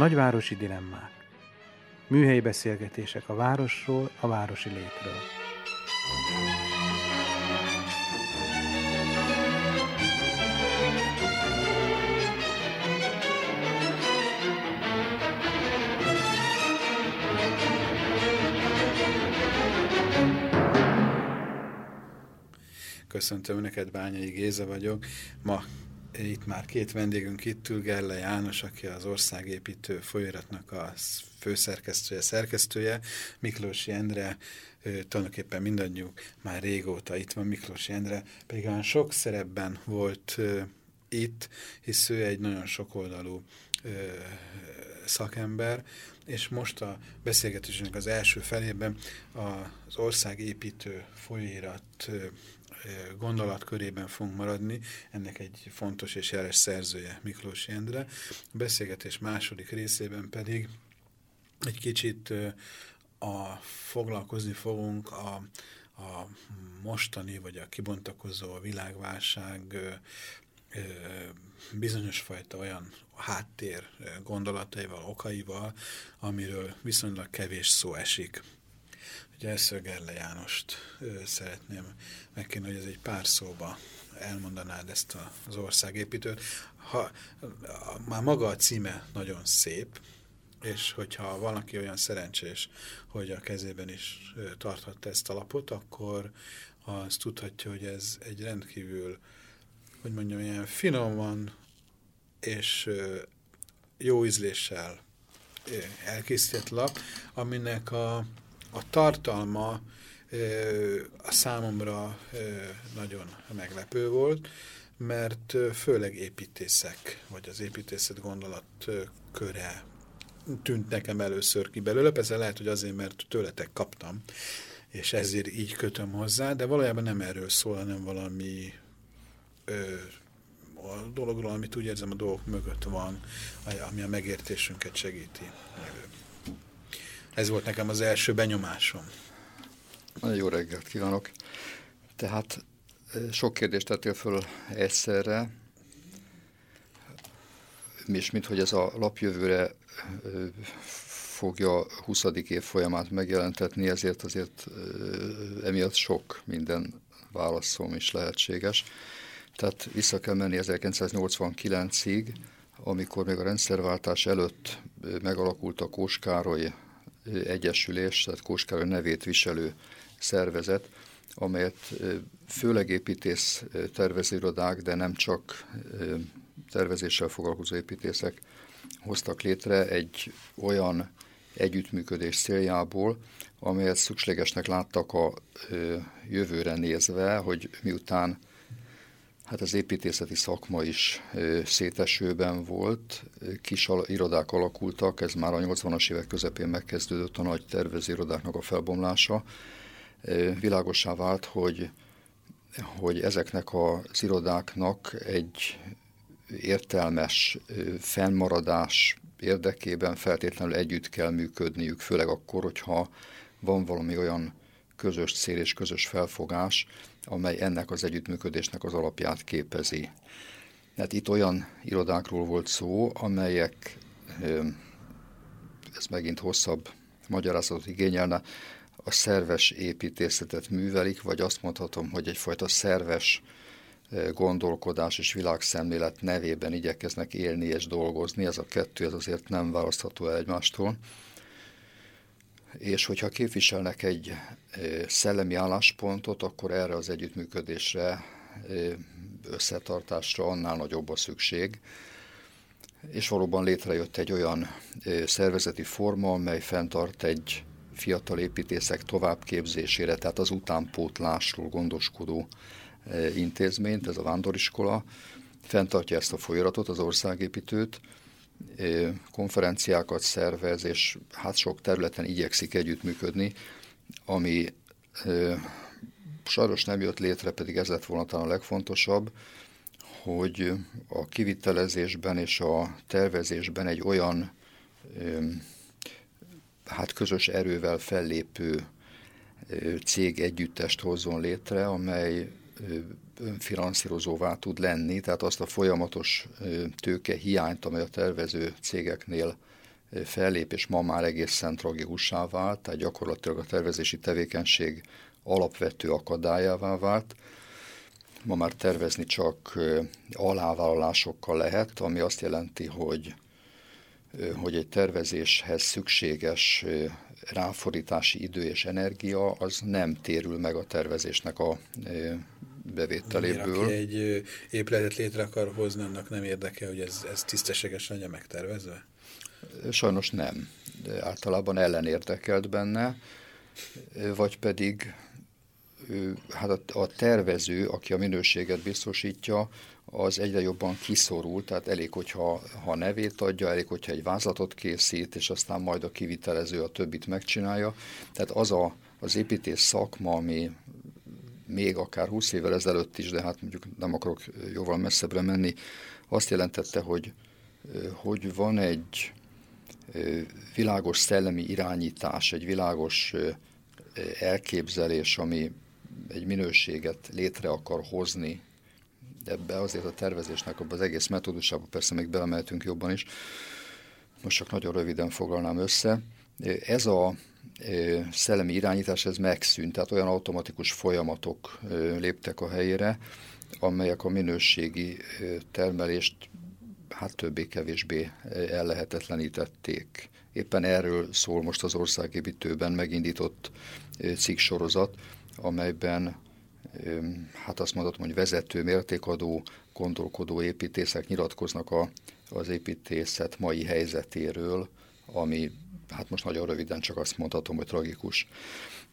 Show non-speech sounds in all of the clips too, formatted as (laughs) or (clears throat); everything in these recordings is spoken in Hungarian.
Nagyvárosi dilemmák. Műhelyi beszélgetések a városról, a városi létről. Köszöntöm Önöket, Bányai Géza vagyok. Ma itt már két vendégünk itt ül, Gerle János, aki az Országépítő folyóiratnak a főszerkesztője, szerkesztője, Miklósi Endre, tulajdonképpen mindannyiuk már régóta itt van, Miklósi Endre, pedig olyan sok szerepben volt itt, hisz ő egy nagyon sokoldalú szakember, és most a beszélgetésünk az első felében az országépítő folyóirat gondolat körében fogunk maradni, ennek egy fontos és jeles szerzője Miklós Jendre. A beszélgetés második részében pedig egy kicsit a, foglalkozni fogunk a, a mostani vagy a kibontakozó világválság bizonyos fajta olyan háttér gondolataival, okaival, amiről viszonylag kevés szó esik. Ugye először Gerle Jánost szeretném megkérni, hogy ez egy pár szóba elmondanád ezt az országépítőt. Ha, már maga a címe nagyon szép, és hogyha valaki olyan szerencsés, hogy a kezében is tarthatta ezt a lapot, akkor az tudhatja, hogy ez egy rendkívül, hogy mondjam, ilyen finoman és jó ízléssel elkészített lap, aminek a a tartalma a számomra nagyon meglepő volt, mert főleg építészek, vagy az építészet gondolat köre tűnt nekem először ki belőle, persze lehet, hogy azért, mert tőletek kaptam, és ezért így kötöm hozzá, de valójában nem erről szól, hanem valami ö, a dologról, amit úgy érzem a dolgok mögött van, ami a megértésünket segíti. Ez volt nekem az első benyomásom. Jó reggelt kívánok. Tehát sok kérdést tettél föl egyszerre, és mint hogy ez a lapjövőre fogja a 20. év folyamát megjelentetni, ezért azért emiatt sok minden válaszom is lehetséges. Tehát vissza kell menni 1989-ig, amikor még a rendszerváltás előtt megalakult a Kóskároly Egyesülés, tehát Kóskároly nevét viselő szervezet, amelyet főleg építész tervezőrodák, de nem csak tervezéssel foglalkozó építészek hoztak létre egy olyan együttműködés céljából, amelyet szükségesnek láttak a jövőre nézve, hogy miután Hát az építészeti szakma is szétesőben volt, kis irodák alakultak, ez már a 80-as évek közepén megkezdődött a nagy tervezőirodáknak a felbomlása. Világosá vált, hogy, hogy ezeknek az irodáknak egy értelmes fennmaradás érdekében feltétlenül együtt kell működniük, főleg akkor, hogyha van valami olyan közös cél és közös felfogás, amely ennek az együttműködésnek az alapját képezi. Hát itt olyan irodákról volt szó, amelyek, ez megint hosszabb magyarázatot igényelne, a szerves építészetet művelik, vagy azt mondhatom, hogy egyfajta szerves gondolkodás és világszemlélet nevében igyekeznek élni és dolgozni. Ez a kettő ez azért nem választható el egymástól és hogyha képviselnek egy szellemi álláspontot, akkor erre az együttműködésre, összetartásra annál nagyobb a szükség. És valóban létrejött egy olyan szervezeti forma, amely fenntart egy fiatal építészek továbbképzésére, tehát az utánpótlásról gondoskodó intézményt, ez a vándoriskola, fenntartja ezt a folyaratot, az országépítőt, konferenciákat szervez, és hát sok területen igyekszik együttműködni, ami sajnos nem jött létre, pedig ez lett volna talán a legfontosabb, hogy a kivitelezésben és a tervezésben egy olyan hát közös erővel fellépő cég együttest hozzon létre, amely önfinanszírozóvá tud lenni, tehát azt a folyamatos tőke hiányt, amely a tervező cégeknél fellépés ma már egészen tragikussá vált, tehát gyakorlatilag a tervezési tevékenység alapvető akadályává vált. Ma már tervezni csak alávállalásokkal lehet, ami azt jelenti, hogy, hogy egy tervezéshez szükséges ráfordítási idő és energia az nem térül meg a tervezésnek a bevételéből. Aki egy épületet létre akar hozni, annak nem érdekel, hogy ez, ez tisztességesen legyen megtervezve? Sajnos nem. De általában ellenérdekelt benne, vagy pedig hát a, a tervező, aki a minőséget biztosítja, az egyre jobban kiszorul, tehát elég, hogyha ha nevét adja, elég, hogyha egy vázlatot készít, és aztán majd a kivitelező a többit megcsinálja. Tehát az a, az építés szakma, ami még akár 20 évvel ezelőtt is, de hát mondjuk nem akarok jóval messzebbre menni, azt jelentette, hogy, hogy van egy világos szellemi irányítás, egy világos elképzelés, ami egy minőséget létre akar hozni, ebbe azért a tervezésnek az egész metódusába persze még belemeltünk jobban is, most csak nagyon röviden foglalnám össze. Ez a szellemi irányítás, ez megszűnt, tehát olyan automatikus folyamatok léptek a helyére, amelyek a minőségi termelést hát többé-kevésbé ellehetetlenítették. Éppen erről szól most az országépítőben megindított cikksorozat, amelyben hát azt mondhatom, hogy vezető, mértékadó, gondolkodó építészek nyilatkoznak a, az építészet mai helyzetéről, ami hát most nagyon röviden csak azt mondhatom, hogy tragikus.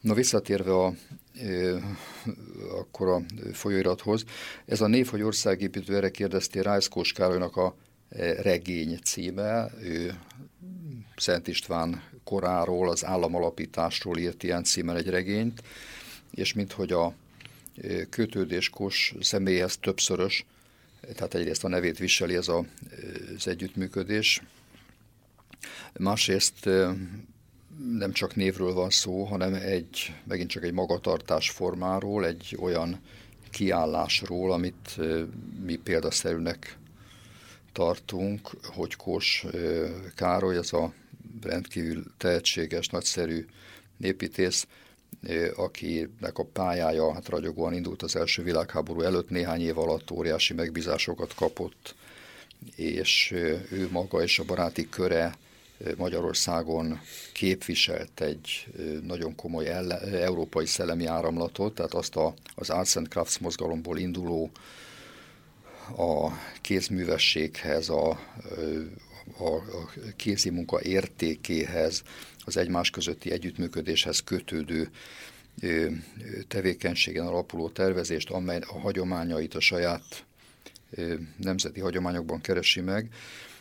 Na visszatérve a, e, akkor a folyóirathoz, ez a név, hogy országépítő, erre kérdeztél Rájszkós Károlynak a regény címe, ő Szent István koráról, az államalapításról írt ilyen címen egy regényt, és minthogy a kötődéskos személyhez többszörös, tehát egyrészt a nevét viseli ez a, az együttműködés, másrészt nem csak névről van szó, hanem egy, megint csak egy magatartás formáról, egy olyan kiállásról, amit mi példaszerűnek tartunk, hogy Kós Károly, ez a rendkívül tehetséges, nagyszerű építész, akinek a pályája hát ragyogóan indult az első világháború előtt, néhány év alatt óriási megbízásokat kapott, és ő maga és a baráti köre Magyarországon képviselt egy nagyon komoly elle, európai szellemi áramlatot, tehát azt a, az Arts and Crafts mozgalomból induló a kézművességhez, a, a, a kézi munka értékéhez, az egymás közötti együttműködéshez kötődő tevékenységen alapuló tervezést, amely a hagyományait a saját nemzeti hagyományokban keresi meg.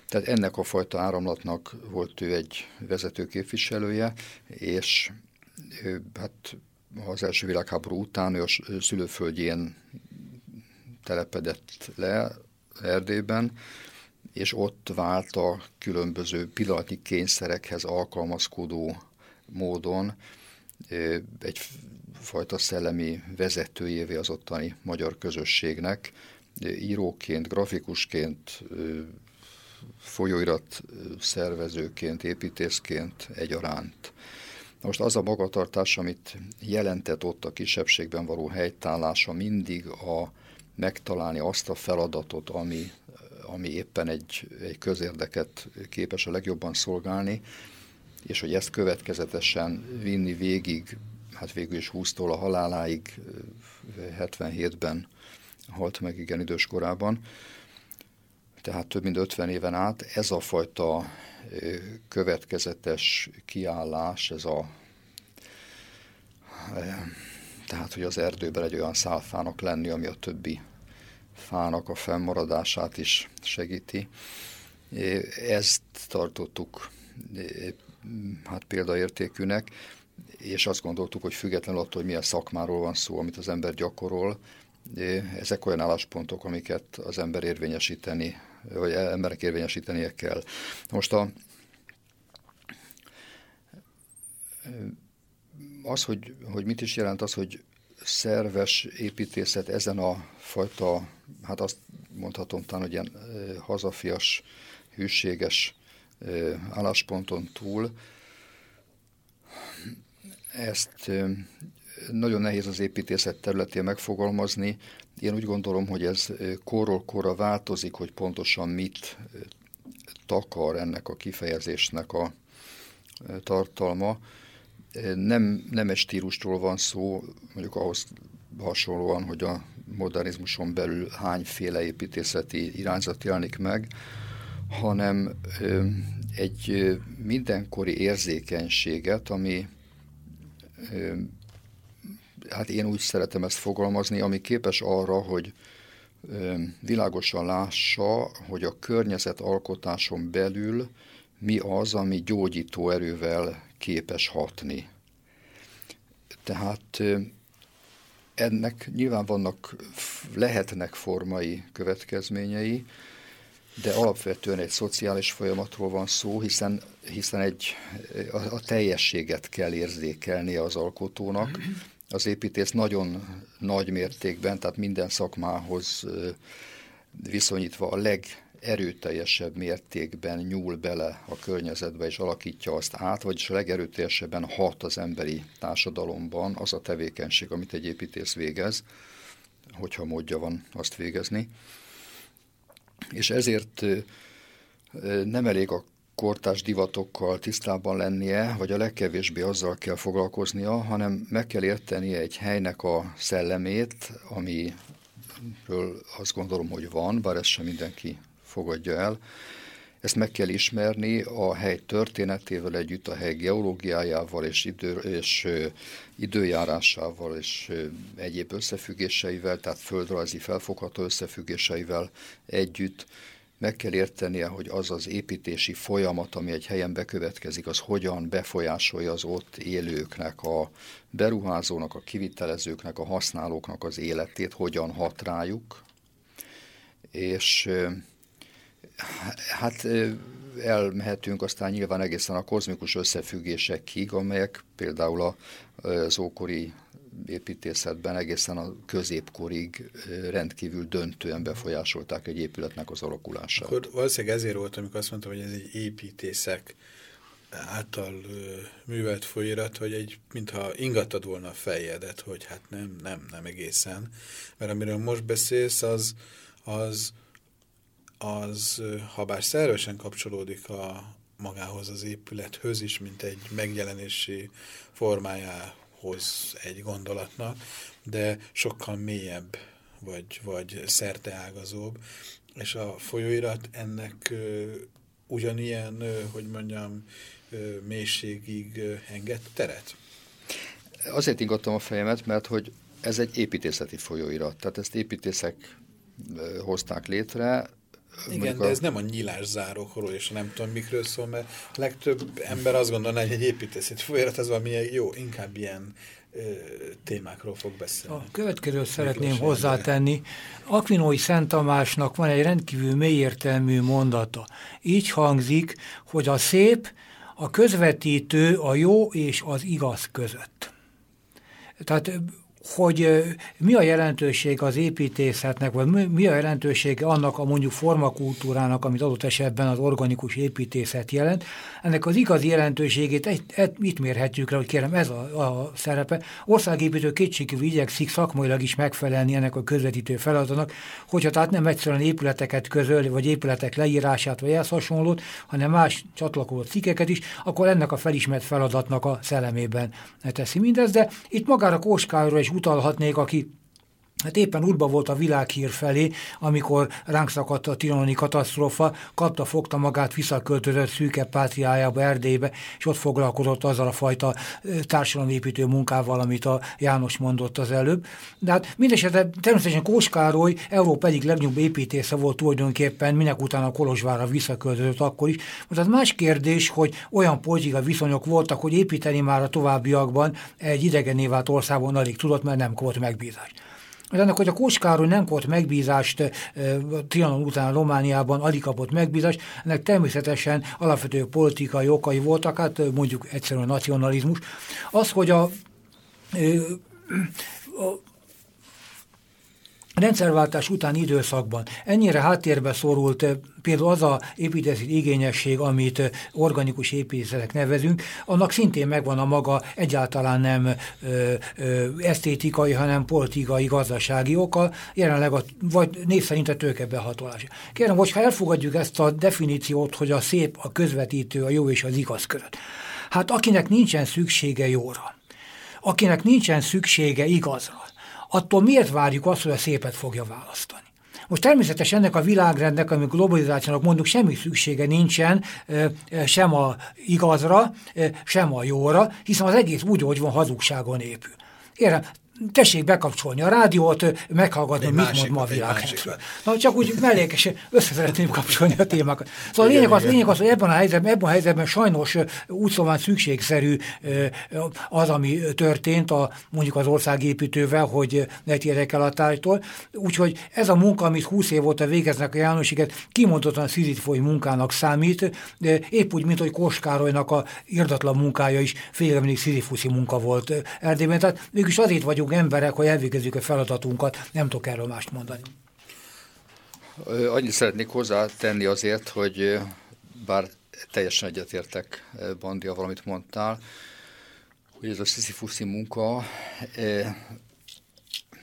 Tehát ennek a fajta áramlatnak volt ő egy vezető képviselője, és hát az első világháború után ő a szülőföldjén telepedett le Erdélyben, és ott vált a különböző pillanatnyi kényszerekhez alkalmazkodó módon egyfajta szellemi vezetőjévé az ottani magyar közösségnek, íróként, grafikusként, folyóirat szervezőként, építészként egyaránt. Most az a magatartás, amit jelentett ott a kisebbségben való helytállása, mindig a megtalálni azt a feladatot, ami, ami éppen egy, egy közérdeket képes a legjobban szolgálni, és hogy ezt következetesen vinni végig, hát végül is 20-tól a haláláig, 77-ben halt meg igen idős korában, tehát több mint 50 éven át ez a fajta következetes kiállás, ez a tehát, hogy az erdőben egy olyan szálfának lenni, ami a többi fának a fennmaradását is segíti. Ezt tartottuk hát példaértékűnek, és azt gondoltuk, hogy függetlenül attól, hogy milyen szakmáról van szó, amit az ember gyakorol, ezek olyan álláspontok, amiket az ember érvényesíteni, vagy emberek érvényesítenie kell. Most a, az, hogy, hogy mit is jelent az, hogy szerves építészet ezen a fajta, hát azt mondhatom talán, hogy ilyen hazafias, hűséges állásponton túl. Ezt nagyon nehéz az építészet területén megfogalmazni. Én úgy gondolom, hogy ez korról korra változik, hogy pontosan mit takar ennek a kifejezésnek a tartalma. Nem, nem egy stílustól van szó, mondjuk ahhoz hasonlóan, hogy a modernizmuson belül hányféle építészeti irányzat jelenik meg, hanem egy mindenkori érzékenységet, ami hát én úgy szeretem ezt fogalmazni, ami képes arra, hogy világosan lássa, hogy a környezet alkotáson belül mi az, ami gyógyító erővel képes hatni. Tehát ennek nyilván vannak, lehetnek formai következményei, de alapvetően egy szociális folyamatról van szó, hiszen, hiszen egy, a, a teljességet kell érzékelnie az alkotónak. Az építész nagyon nagy mértékben, tehát minden szakmához viszonyítva a legerőteljesebb mértékben nyúl bele a környezetbe és alakítja azt át, vagyis a legerőteljesebben hat az emberi társadalomban az a tevékenység, amit egy építész végez, hogyha módja van azt végezni. És ezért nem elég a kortás divatokkal tisztában lennie, vagy a legkevésbé azzal kell foglalkoznia, hanem meg kell értenie egy helynek a szellemét, amiről azt gondolom, hogy van, bár ezt sem mindenki fogadja el, ezt meg kell ismerni a hely történetével együtt, a hely geológiájával és, idő, és időjárásával és egyéb összefüggéseivel, tehát földrajzi felfogható összefüggéseivel együtt meg kell értenie, hogy az az építési folyamat, ami egy helyen bekövetkezik, az hogyan befolyásolja az ott élőknek, a beruházónak, a kivitelezőknek, a használóknak az életét, hogyan hat rájuk, és Hát elmehetünk aztán nyilván egészen a kozmikus összefüggésekig, amelyek például az ókori építészetben egészen a középkorig rendkívül döntően befolyásolták egy épületnek az alakulását. Akkor valószínűleg ezért volt, amikor azt mondtam, hogy ez egy építészek által művelt folyirat, hogy egy, mintha ingattad volna a fejedet, hogy hát nem, nem, nem egészen. Mert amiről most beszélsz, az, az az, ha bár szervesen kapcsolódik a magához az épülethöz is, mint egy megjelenési formájához egy gondolatnak, de sokkal mélyebb, vagy, vagy szerteágazóbb, és a folyóirat ennek ugyanilyen, hogy mondjam, mélységig enged teret? Azért ingattam a fejemet, mert hogy ez egy építészeti folyóirat, tehát ezt építészek hozták létre, igen, de ez nem a nyílás zárókról, és nem tudom mikről szól, mert a legtöbb ember azt gondolná, hogy egy építészet folyamat az valami jó, inkább ilyen ö, témákról fog beszélni. A következőt szeretném hozzátenni. Akvinói Szent Tamásnak van egy rendkívül mélyértelmű mondata. Így hangzik, hogy a szép a közvetítő a jó és az igaz között. Tehát hogy mi a jelentőség az építészetnek, vagy mi a jelentőség annak a mondjuk formakultúrának, amit adott esetben az organikus építészet jelent. Ennek az igazi jelentőségét itt mérhetjük le, hogy kérem, ez a, a szerepe. Országépítő kétségkívül igyekszik szakmailag is megfelelni ennek a közvetítő feladatnak, hogyha tehát nem egyszerűen épületeket közöl, vagy épületek leírását, vagy ezt hasonlót, hanem más csatlakozó cikkeket is, akkor ennek a felismert feladatnak a szellemében teszi mindez, de itt magára Kóskáról is utalhatnék, aki Hát éppen útba volt a világhír felé, amikor ránk szakadt a tironi katasztrófa, kapta, fogta magát, visszaköltözött szűke pátriájába, Erdélybe, és ott foglalkozott azzal a fajta társadalomépítő munkával, amit a János mondott az előbb. De hát mindesetre természetesen Kóskároly Európa egyik legnagyobb építésze volt tulajdonképpen, minek utána Kolozsvára visszaköltözött akkor is. Most az más kérdés, hogy olyan politikai viszonyok voltak, hogy építeni már a továbbiakban egy idegené vált országban alig tudott, mert nem volt megbízás. Az ennek, hogy a Kóskároly nem kapott megbízást Trianon után Romániában, alig kapott megbízást, ennek természetesen alapvető politikai okai voltak, hát mondjuk egyszerűen a nacionalizmus. Az, hogy a, a rendszerváltás utáni időszakban ennyire háttérbe szorult eh, például az a építési igényesség, amit eh, organikus építészetek nevezünk, annak szintén megvan a maga egyáltalán nem ö, ö, esztétikai, hanem politikai, gazdasági oka, jelenleg a, vagy név szerint a tőkebehatolás. Kérem, hogyha elfogadjuk ezt a definíciót, hogy a szép, a közvetítő, a jó és az igaz között. Hát akinek nincsen szüksége jóra, akinek nincsen szüksége igazra, attól miért várjuk azt, hogy a szépet fogja választani? Most természetesen ennek a világrendnek, ami globalizációnak mondjuk semmi szüksége nincsen sem a igazra, sem a jóra, hiszen az egész úgy, hogy van, hazugságon épül. Érem, tessék bekapcsolni a rádiót, meghallgatni, mit mond ma a világ. Na, csak úgy mellékesen össze szeretném kapcsolni a témákat. Szóval a lényeg az, lényeg az, hogy ebben a helyzetben, ebben a helyzetben sajnos úgy szóval szükségszerű az, ami történt a, mondjuk az országépítővel, hogy ne térjek el a tárgytól. Úgyhogy ez a munka, amit 20 év óta végeznek a Jánoséget, kimondottan szizitfói munkának számít, de épp úgy, mint hogy Koskárolynak a irdatlan munkája is fél mindig szizifuszi munka volt Erdélyben. Tehát mégis azért vagyunk vagyunk emberek, hogy elvégezzük a feladatunkat, nem tudok erről mást mondani. Annyit szeretnék hozzátenni azért, hogy bár teljesen egyetértek Bandia valamit mondtál, hogy ez a Sisyphuszi munka,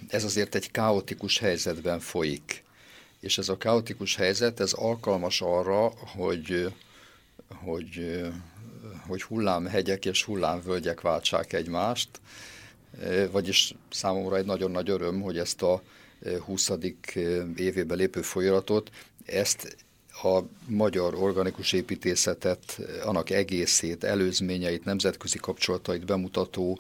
ez azért egy kaotikus helyzetben folyik. És ez a kaotikus helyzet, ez alkalmas arra, hogy, hogy, hogy hullámhegyek és hullámvölgyek váltsák egymást, vagyis számomra egy nagyon nagy öröm, hogy ezt a 20. évébe lépő folyamatot, ezt a magyar organikus építészetet, annak egészét, előzményeit, nemzetközi kapcsolatait bemutató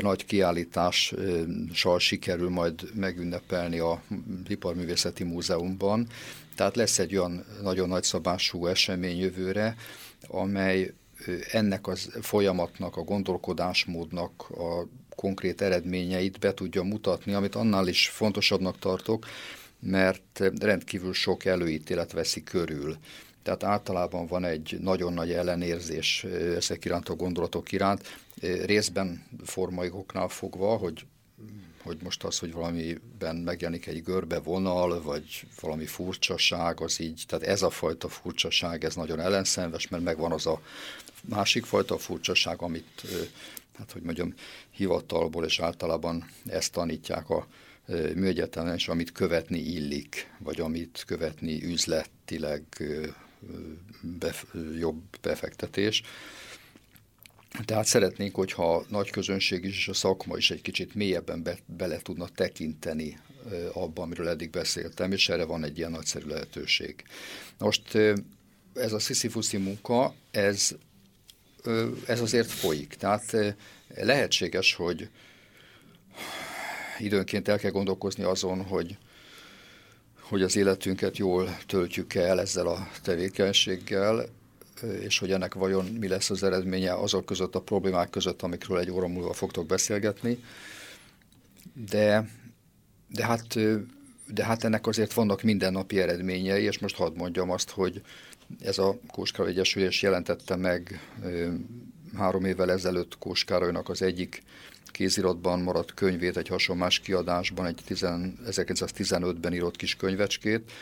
nagy kiállítással sikerül majd megünnepelni a Iparművészeti Múzeumban. Tehát lesz egy olyan nagyon nagyszabású esemény jövőre, amely ennek a folyamatnak, a gondolkodásmódnak a konkrét eredményeit be tudja mutatni, amit annál is fontosabbnak tartok, mert rendkívül sok előítélet veszi körül. Tehát általában van egy nagyon nagy ellenérzés ezek iránt a gondolatok iránt, részben formaikoknál fogva, hogy hogy most az, hogy valamiben megjelenik egy görbe vonal, vagy valami furcsaság, az így, tehát ez a fajta furcsaság, ez nagyon ellenszenves, mert megvan az a másik fajta furcsaság, amit hát hogy mondjam, hivatalból, és általában ezt tanítják a műegyetemen, és amit követni illik, vagy amit követni üzletileg bef jobb befektetés. Tehát szeretnénk, hogyha a nagy közönség is, és a szakma is egy kicsit mélyebben be, bele tudna tekinteni abban, amiről eddig beszéltem, és erre van egy ilyen nagyszerű lehetőség. Most ez a Sisyphuszi munka, ez ez azért folyik. Tehát lehetséges, hogy időnként el kell gondolkozni azon, hogy, hogy az életünket jól töltjük el ezzel a tevékenységgel, és hogy ennek vajon mi lesz az eredménye azok között a problémák között, amikről egy óra múlva fogtok beszélgetni. De, de, hát, de hát ennek azért vannak mindennapi eredményei, és most hadd mondjam azt, hogy ez a Kóskároly Egyesülés jelentette meg három évvel ezelőtt Kóskárolynak az egyik kéziratban maradt könyvét egy hasonlás kiadásban, egy 1915-ben írott kis könyvecskét,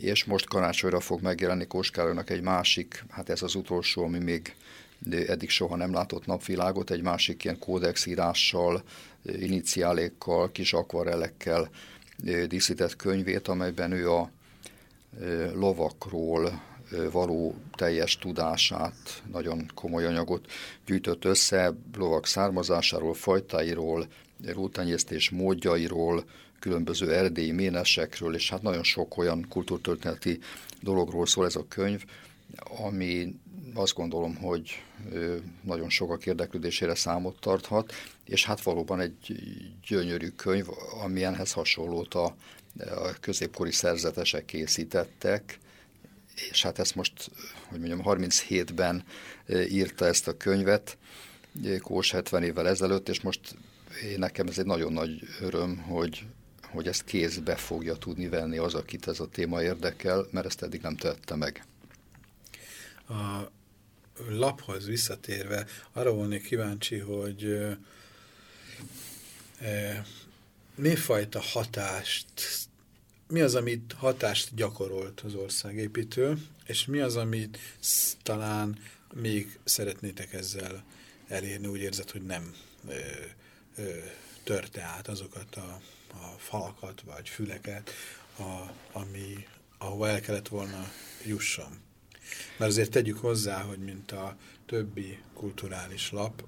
és most karácsonyra fog megjelenni Kóskárolynak egy másik, hát ez az utolsó, ami még eddig soha nem látott napvilágot, egy másik ilyen kódexírással, iniciálékkal, kis akvarellekkel díszített könyvét, amelyben ő a lovakról, való teljes tudását, nagyon komoly anyagot gyűjtött össze, lovak származásáról, fajtáiról, rótenyésztés módjairól, különböző erdélyi ménesekről, és hát nagyon sok olyan kultúrtörténeti dologról szól ez a könyv, ami azt gondolom, hogy nagyon sokak érdeklődésére számot tarthat, és hát valóban egy gyönyörű könyv, amilyenhez hasonlót a, a középkori szerzetesek készítettek, és hát ezt most, hogy mondjam, 37-ben írta ezt a könyvet, Kós 70 évvel ezelőtt, és most én nekem ez egy nagyon nagy öröm, hogy, hogy ezt kézbe fogja tudni venni az, akit ez a téma érdekel, mert ezt eddig nem tette meg. A laphoz visszatérve, arra volnék kíváncsi, hogy e, mi fajta hatást mi az, amit hatást gyakorolt az országépítő, és mi az, amit talán még szeretnétek ezzel elérni, úgy érzed, hogy nem ö, ö, törte át azokat a, a falakat vagy füleket, a, ami, ahova el kellett volna jusson. Mert azért tegyük hozzá, hogy mint a többi kulturális lap,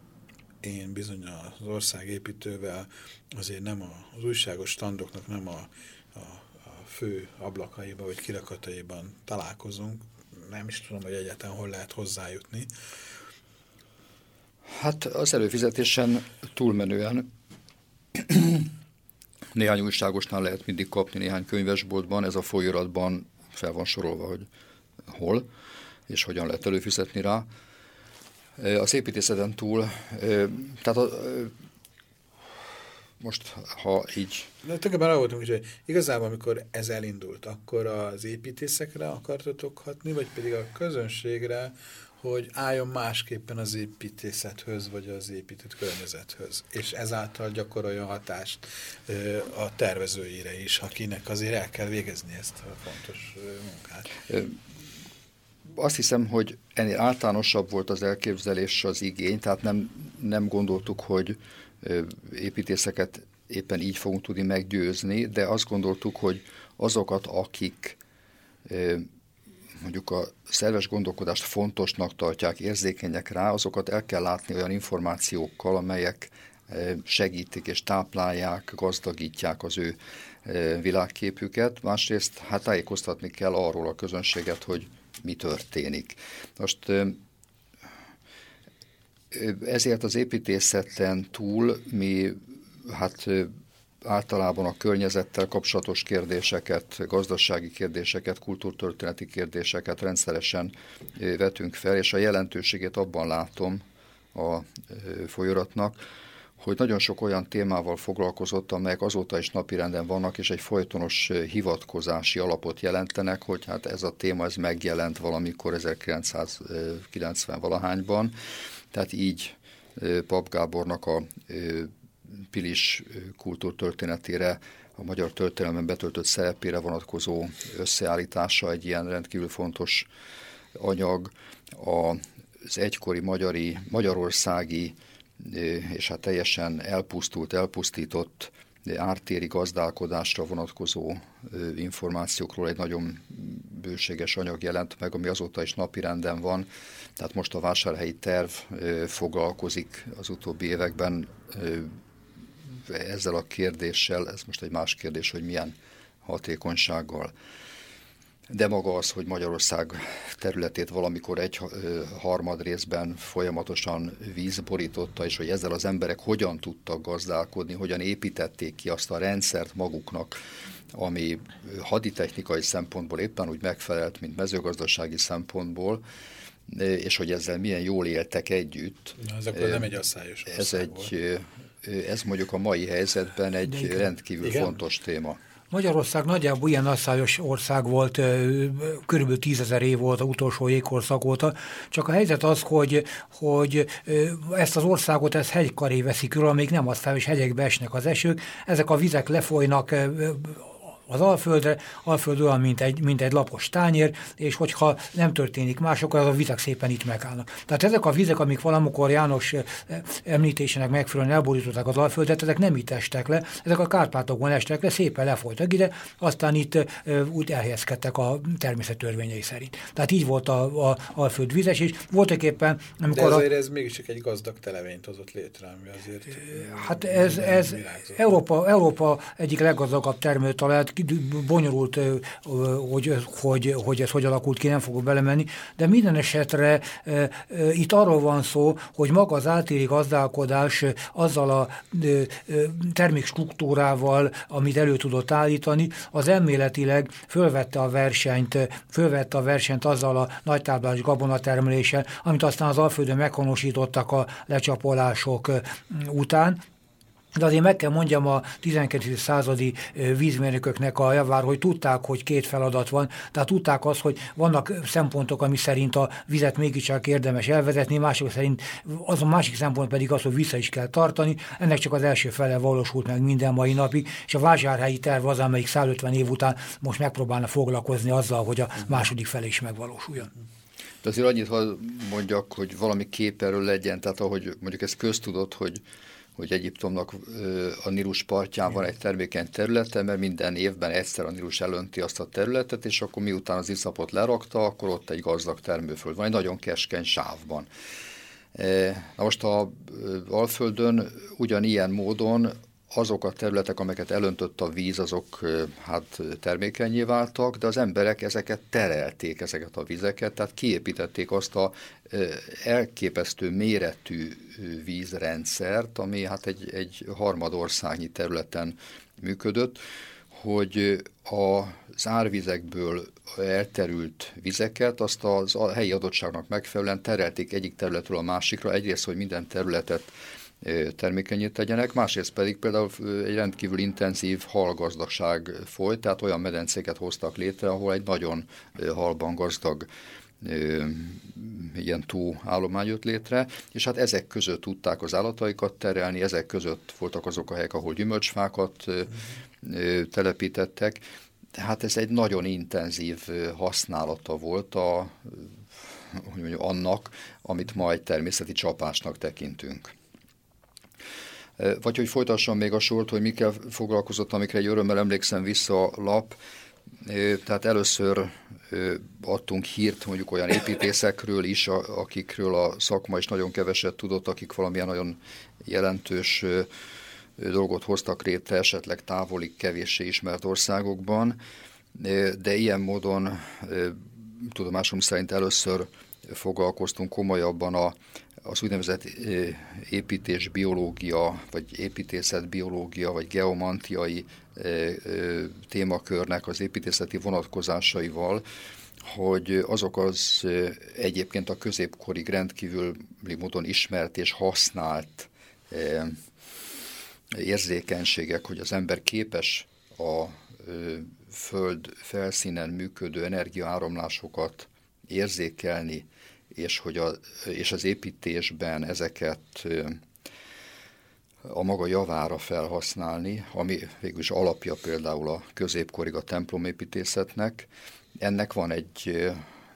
én bizony az országépítővel azért nem a, az újságos standoknak nem a, a, fő ablakaiban vagy kirakataiban találkozunk. Nem is tudom, hogy egyáltalán hol lehet hozzájutni. Hát az előfizetésen túlmenően (clears throat) néhány újságosnál lehet mindig kapni néhány könyvesboltban, ez a folyiratban fel van sorolva, hogy hol és hogyan lehet előfizetni rá. Az építészeten túl, tehát a, most, ha így... Na, tulajdonképpen arra voltunk, hogy igazából, amikor ez elindult, akkor az építészekre akartatok hatni, vagy pedig a közönségre, hogy álljon másképpen az építészethöz, vagy az épített környezethöz, és ezáltal gyakorolja hatást a tervezőire is, akinek azért el kell végezni ezt a fontos munkát. Azt hiszem, hogy ennél általánosabb volt az elképzelés, az igény, tehát nem, nem gondoltuk, hogy építészeket éppen így fogunk tudni meggyőzni, de azt gondoltuk, hogy azokat, akik mondjuk a szerves gondolkodást fontosnak tartják, érzékenyek rá, azokat el kell látni olyan információkkal, amelyek segítik és táplálják, gazdagítják az ő világképüket. Másrészt hát tájékoztatni kell arról a közönséget, hogy mi történik. Most ezért az építészeten túl mi hát általában a környezettel kapcsolatos kérdéseket, gazdasági kérdéseket, kultúrtörténeti kérdéseket rendszeresen vetünk fel, és a jelentőségét abban látom a folyamatnak, hogy nagyon sok olyan témával foglalkozott, amelyek azóta is napirenden vannak, és egy folytonos hivatkozási alapot jelentenek, hogy hát ez a téma ez megjelent valamikor 1990-valahányban, tehát így Pap Gábornak a Pilis kultúrtörténetére, a magyar történelemben betöltött szerepére vonatkozó összeállítása egy ilyen rendkívül fontos anyag. Az egykori magyari, magyarországi és hát teljesen elpusztult, elpusztított ártéri gazdálkodásra vonatkozó információkról egy nagyon bőséges anyag jelent meg, ami azóta is napirenden van. Tehát most a vásárhelyi terv foglalkozik az utóbbi években ezzel a kérdéssel, ez most egy más kérdés, hogy milyen hatékonysággal. De maga az, hogy Magyarország területét valamikor egy harmad részben folyamatosan víz borította, és hogy ezzel az emberek hogyan tudtak gazdálkodni, hogyan építették ki azt a rendszert maguknak, ami haditechnikai szempontból éppen úgy megfelelt, mint mezőgazdasági szempontból, és hogy ezzel milyen jól éltek együtt. Na, ez akkor nem egy asszályos Ez egy, ez mondjuk a mai helyzetben egy rendkívül Igen? fontos téma. Magyarország nagyjából ilyen asszályos ország volt, körülbelül tízezer év volt a utolsó jégkorszak óta, csak a helyzet az, hogy, hogy ezt az országot ez hegykaré veszi körül, amíg nem aztán, és hegyekbe esnek az esők, ezek a vizek lefolynak az Alföldre, Alföld olyan, mint egy, mint egy lapos tányér, és hogyha nem történik más, akkor az a vizek szépen itt megállnak. Tehát ezek a vizek, amik valamikor János eh, említésének megfelelően elborították az Alföldet, ezek nem itt estek le, ezek a Kárpátokban estek le, szépen lefolytak ide, aztán itt uh, úgy elhelyezkedtek a természet törvényei szerint. Tehát így volt a, a Alföld vizes, és voltak éppen, amikor... De azért a, ez mégiscsak egy gazdag televényt hozott létre, ami azért... Hát ez, ez Európa, Európa egyik leggazdagabb termőtalaját bonyolult, hogy, hogy, hogy ez hogy alakult ki, nem fogok belemenni, de minden esetre itt arról van szó, hogy maga az átéri gazdálkodás azzal a termékstruktúrával, amit elő tudott állítani, az elméletileg fölvette a versenyt, fölvette a versenyt azzal a nagytáblás gabonatermeléssel, amit aztán az Alföldön meghonosítottak a lecsapolások után, de azért meg kell mondjam a 12. századi vízmérnököknek a javára, hogy tudták, hogy két feladat van, tehát tudták azt, hogy vannak szempontok, ami szerint a vizet mégiscsak érdemes elvezetni, mások szerint az a másik szempont pedig az, hogy vissza is kell tartani. Ennek csak az első fele valósult meg minden mai napig, és a vásárhelyi terv az, amelyik 150 év után most megpróbálna foglalkozni azzal, hogy a második fele is megvalósuljon. De azért annyit mondjak, hogy valami kép erről legyen, tehát ahogy mondjuk ez köztudott, hogy hogy Egyiptomnak a Nilus partján van egy termékeny területe, mert minden évben egyszer a Nilus elönti azt a területet, és akkor miután az iszapot lerakta, akkor ott egy gazdag termőföld van, egy nagyon keskeny sávban. Na most a Alföldön ugyanilyen módon azok a területek, amelyeket elöntött a víz, azok hát termékenyé váltak, de az emberek ezeket terelték, ezeket a vizeket, tehát kiépítették azt a elképesztő méretű vízrendszert, ami hát egy, egy harmadországnyi területen működött, hogy az árvizekből elterült vizeket, azt az a helyi adottságnak megfelelően terelték egyik területről a másikra, egyrészt, hogy minden területet termékenyét tegyenek, másrészt pedig például egy rendkívül intenzív halgazdaság folyt, tehát olyan medencéket hoztak létre, ahol egy nagyon halban gazdag ilyen tó állomány jött létre, és hát ezek között tudták az állataikat terelni, ezek között voltak azok a helyek, ahol gyümölcsfákat telepítettek, tehát ez egy nagyon intenzív használata volt a, hogy mondjam, annak, amit ma egy természeti csapásnak tekintünk. Vagy hogy folytassam még a sort, hogy mikkel foglalkozott, amikre egy örömmel emlékszem vissza a lap. Tehát először adtunk hírt mondjuk olyan építészekről is, akikről a szakma is nagyon keveset tudott, akik valamilyen nagyon jelentős dolgot hoztak létre, esetleg távoli, kevéssé ismert országokban, de ilyen módon tudomásom szerint először foglalkoztunk komolyabban a az úgynevezett építésbiológia, vagy építészetbiológia, vagy geomantiai témakörnek az építészeti vonatkozásaival, hogy azok az egyébként a középkorig rendkívüli módon ismert és használt érzékenységek, hogy az ember képes a föld felszínen működő energiaáramlásokat érzékelni, és, hogy a, és az építésben ezeket a maga javára felhasználni, ami végülis alapja például a középkorig a templomépítészetnek. Ennek van egy,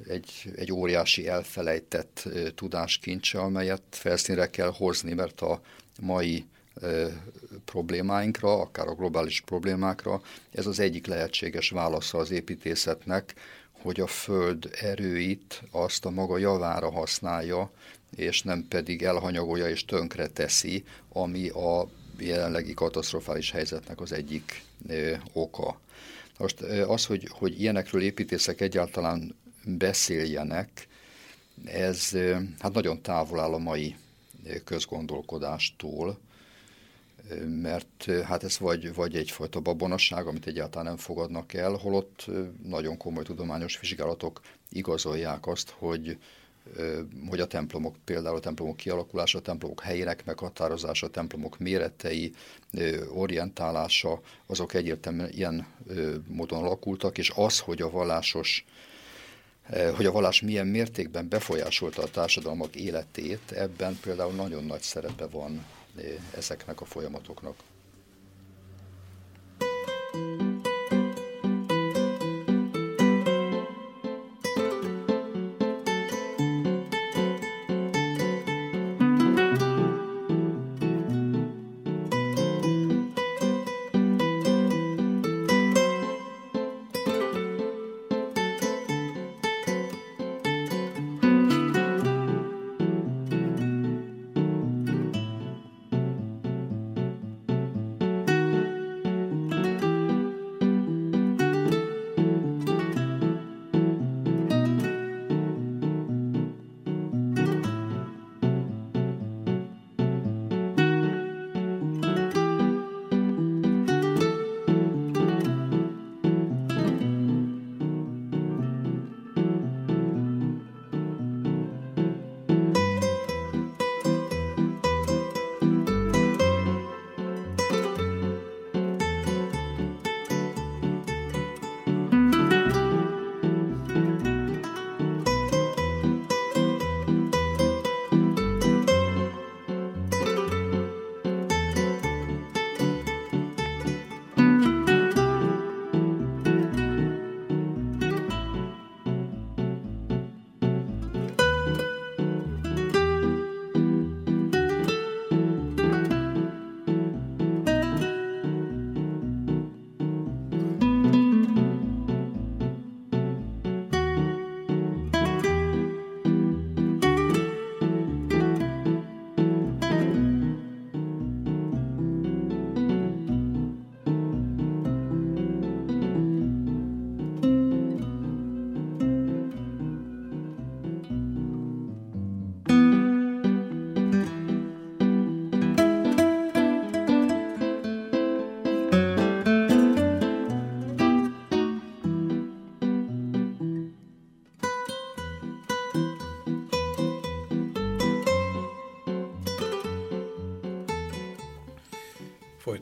egy, egy óriási elfelejtett tudáskincse, amelyet felszínre kell hozni, mert a mai problémáinkra, akár a globális problémákra, ez az egyik lehetséges válasza az építészetnek, hogy a föld erőit azt a maga javára használja, és nem pedig elhanyagolja és tönkre teszi, ami a jelenlegi katasztrofális helyzetnek az egyik ö, oka. Most az, hogy, hogy ilyenekről építészek egyáltalán beszéljenek, ez hát nagyon távol áll a mai közgondolkodástól, mert hát ez vagy, vagy egyfajta babonasság, amit egyáltalán nem fogadnak el, holott nagyon komoly tudományos vizsgálatok igazolják azt, hogy hogy a templomok, például a templomok kialakulása, a templomok helyének meghatározása, a templomok méretei, orientálása, azok egyértelműen ilyen módon alakultak, és az, hogy a vallásos hogy a vallás milyen mértékben befolyásolta a társadalmak életét, ebben például nagyon nagy szerepe van ezeknek a folyamatoknak.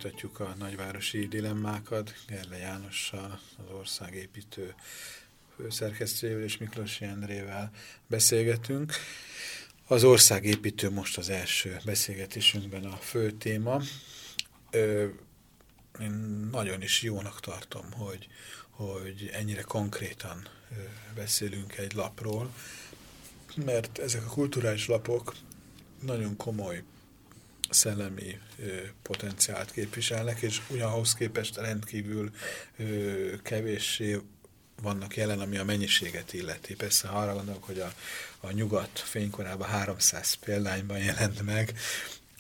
Folytatjuk a nagyvárosi dilemmákat Gerle Jánossal, az országépítő főszerkesztőjével és Miklós Jendrével beszélgetünk. Az országépítő most az első beszélgetésünkben a fő téma. Ö, én nagyon is jónak tartom, hogy, hogy ennyire konkrétan beszélünk egy lapról, mert ezek a kulturális lapok nagyon komoly szellemi potenciált képviselnek, és ugyanahhoz képest rendkívül kevéssé vannak jelen, ami a mennyiséget illeti. Persze, arra gondolok, hogy a, a nyugat fénykorában 300 példányban jelent meg,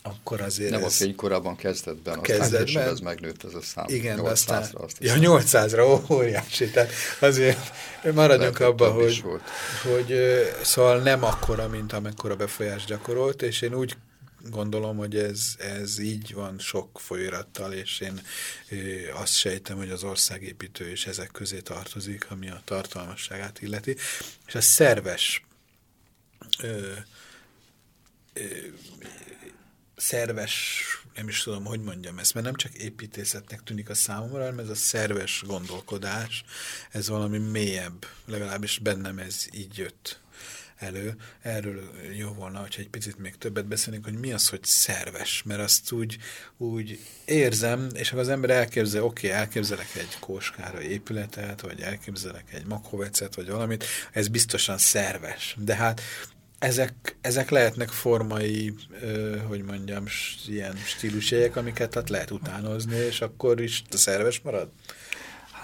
akkor azért Nem ez... a fénykorában kezdetben, a kezdetben, ez megnőtt ez a szám. Igen, 800 aztán, azt ja, 800-ra óriási, tehát azért maradjunk abban, hogy, hogy szóval nem akkora, mint amekkora befolyást gyakorolt, és én úgy gondolom, hogy ez, ez így van sok folyóirattal, és én azt sejtem, hogy az országépítő is ezek közé tartozik, ami a tartalmasságát illeti. És a szerves ö, ö, szerves, nem is tudom, hogy mondjam ezt, mert nem csak építészetnek tűnik a számomra, hanem ez a szerves gondolkodás, ez valami mélyebb, legalábbis bennem ez így jött elő. Erről jó volna, hogyha egy picit még többet beszélnénk, hogy mi az, hogy szerves, mert azt úgy, úgy érzem, és akkor az ember elképzel, oké, okay, elképzelek egy kóskára épületet, vagy elképzelek egy makhovecet, vagy valamit, ez biztosan szerves. De hát ezek, ezek lehetnek formai, ö, hogy mondjam, ilyen stílusjegyek, amiket hát lehet utánozni, és akkor is a szerves marad?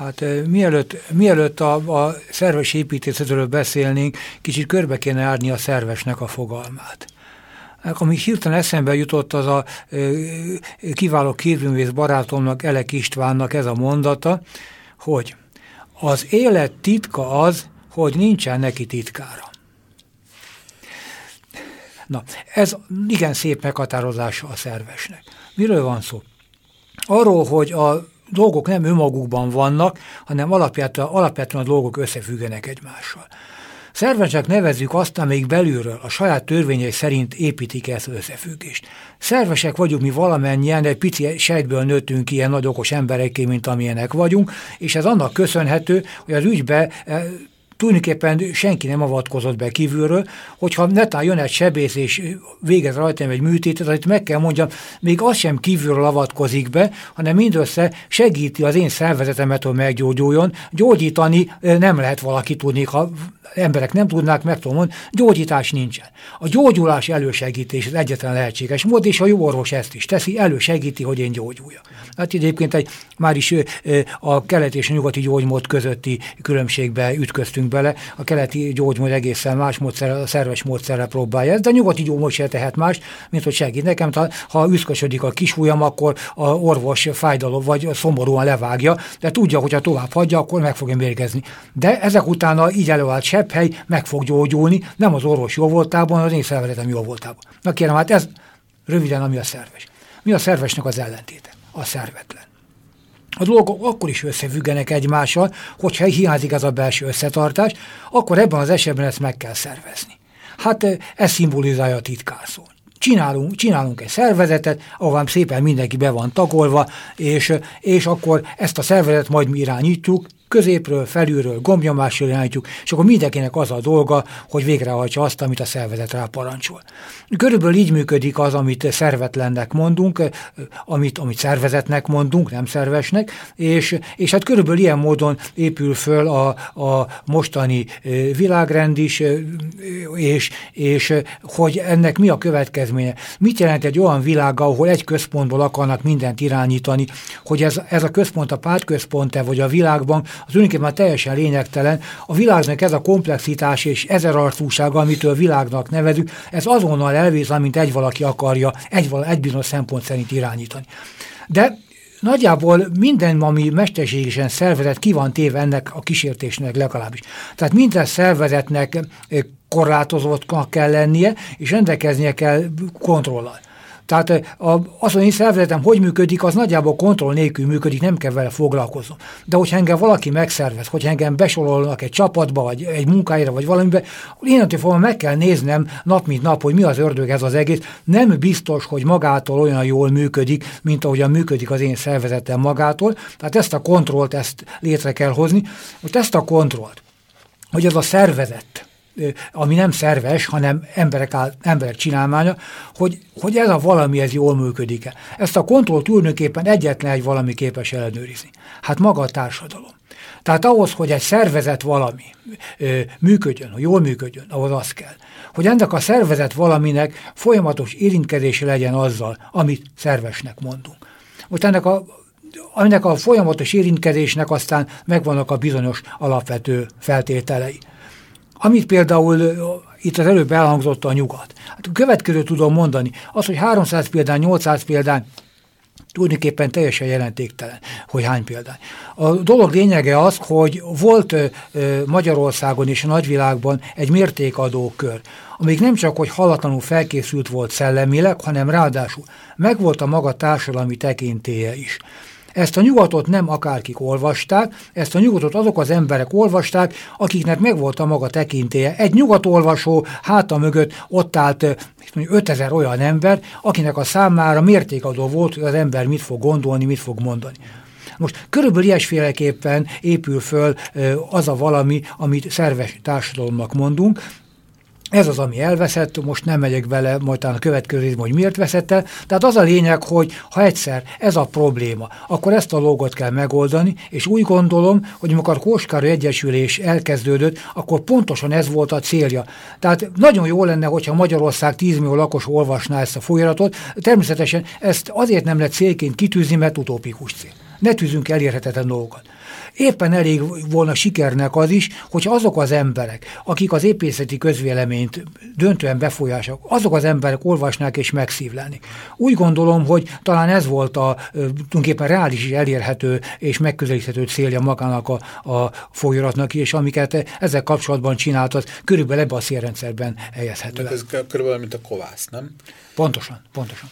Hát mielőtt, mielőtt a, a szerves építészetről beszélnénk, kicsit körbe kéne árni a szervesnek a fogalmát. Ami hirtelen eszembe jutott, az a kiváló képzőművész barátomnak, Elek Istvánnak ez a mondata, hogy az élet titka az, hogy nincsen neki titkára. Na, ez igen szép meghatározása a szervesnek. Miről van szó? Arról, hogy a dolgok nem önmagukban vannak, hanem alapvetően, alapvetően a dolgok összefüggenek egymással. Szervesek nevezzük azt, amelyik belülről a saját törvényei szerint építik ezt az összefüggést. Szervesek vagyunk mi valamennyien, egy pici sejtből nőttünk ilyen nagy okos emberekké, mint amilyenek vagyunk, és ez annak köszönhető, hogy az ügybe eh, tulajdonképpen senki nem avatkozott be kívülről, hogyha netán jön egy sebész és végez rajtam egy műtétet, azért meg kell mondjam, még az sem kívülről avatkozik be, hanem mindössze segíti az én szervezetemet, hogy meggyógyuljon. Gyógyítani nem lehet valaki tudni, ha emberek nem tudnák, meg tudom mondani, gyógyítás nincsen. A gyógyulás elősegítés az egyetlen lehetséges mód, és a jó orvos ezt is teszi, elősegíti, hogy én gyógyuljak. Hát egyébként egy, már is a kelet és a nyugati gyógymód közötti különbségbe ütköztünk bele. A keleti gyógymód egészen más módszer, a szerves módszerrel próbálja ezt, de a nyugati gyógymód se tehet más, mint hogy segít nekem. Ha, üszkösödik a kisújam, akkor a orvos fájdalom vagy szomorúan levágja, de tudja, hogy ha tovább hagyja, akkor meg fogja mérgezni. De ezek utána így előállt hely meg fog gyógyulni, nem az orvos jó voltában, az én szervezetem jó voltában. Na kérem, hát ez röviden, ami a szerves. Mi a szervesnek az ellentéte? A szervetlen. A dolgok akkor is összefüggenek egymással, hogyha hiányzik ez a belső összetartás, akkor ebben az esetben ezt meg kell szervezni. Hát ez szimbolizálja a titkárszó. Csinálunk, csinálunk egy szervezetet, ahol szépen mindenki be van tagolva, és, és akkor ezt a szervezetet majd mi irányítjuk, középről, felülről, gombnyomásról irányítjuk, és akkor mindenkinek az a dolga, hogy végrehajtsa azt, amit a szervezet rá parancsol. Körülbelül így működik az, amit szervetlennek mondunk, amit, amit szervezetnek mondunk, nem szervesnek, és, és hát körülbelül ilyen módon épül föl a, a mostani világrend is, és, és hogy ennek mi a következménye. Mit jelent egy olyan világ, ahol egy központból akarnak mindent irányítani, hogy ez, ez a központ a pártközpont-e, vagy a világban az tulajdonképpen teljesen lényegtelen. A világnak ez a komplexitás és ezerarcúsága, amitől világnak nevezük, ez azonnal elvész, amint egy valaki akarja egy, egy bizonyos szempont szerint irányítani. De nagyjából minden, ami mesterségesen szervezet, ki van téve ennek a kísértésnek legalábbis. Tehát minden szervezetnek korlátozottnak kell lennie, és rendelkeznie kell kontrollal. Tehát az, hogy én szervezetem hogy működik, az nagyjából kontroll nélkül működik, nem kell vele foglalkoznom. De hogyha engem valaki megszervez, hogy engem besorolnak egy csapatba, vagy egy munkáira, vagy valamibe, innentől fogva meg kell néznem nap mint nap, hogy mi az ördög ez az egész. Nem biztos, hogy magától olyan jól működik, mint ahogyan működik az én szervezetem magától. Tehát ezt a kontrollt, ezt létre kell hozni. Most ezt a kontrollt, hogy ez a szervezet, ami nem szerves, hanem emberek, áll, emberek csinálmánya, hogy, hogy ez a valami ez jól működik-e. Ezt a kontrollt tulajdonképpen egyetlen egy valami képes ellenőrizni. Hát maga a társadalom. Tehát ahhoz, hogy egy szervezet valami működjön, hogy jól működjön, ahhoz az kell, hogy ennek a szervezet valaminek folyamatos érintkezése legyen azzal, amit szervesnek mondunk. Most ennek a aminek a folyamatos érintkezésnek aztán megvannak a bizonyos alapvető feltételei. Amit például itt az előbb elhangzott a nyugat. Hát a következő tudom mondani, az, hogy 300 példány, 800 példány, tulajdonképpen teljesen jelentéktelen, hogy hány példány. A dolog lényege az, hogy volt Magyarországon és a nagyvilágban egy mértékadó kör, amíg nem csak, hogy halatlanul felkészült volt szellemileg, hanem ráadásul megvolt a maga társadalmi tekintélye is. Ezt a nyugatot nem akárkik olvasták, ezt a nyugatot azok az emberek olvasták, akiknek megvolt a maga tekintélye. Egy nyugatolvasó háta mögött ott állt 5000 olyan ember, akinek a számára mértékadó volt, hogy az ember mit fog gondolni, mit fog mondani. Most körülbelül ilyesféleképpen épül föl az a valami, amit szerves társadalomnak mondunk, ez az, ami elveszett, most nem megyek vele, majd a következő hogy miért veszett el. Tehát az a lényeg, hogy ha egyszer ez a probléma, akkor ezt a logot kell megoldani, és úgy gondolom, hogy amikor Kóskára Egyesülés elkezdődött, akkor pontosan ez volt a célja. Tehát nagyon jó lenne, hogyha Magyarország 10 millió lakos olvasná ezt a folyamatot. Természetesen ezt azért nem lehet célként kitűzni, mert utópikus cél. Ne tűzünk elérhetetlen dolgokat. Éppen elég volna sikernek az is, hogy azok az emberek, akik az épészeti közvéleményt döntően befolyásolják, azok az emberek olvasnák és megszívlelni. Úgy gondolom, hogy talán ez volt a tulajdonképpen reális és elérhető és megközelíthető célja magának a, a folyamatnak, és amiket ezzel kapcsolatban csinált, az körülbelül ebbe a szélrendszerben helyezhető. Ez körülbelül, mint a kovász, nem? Pontosan, pontosan.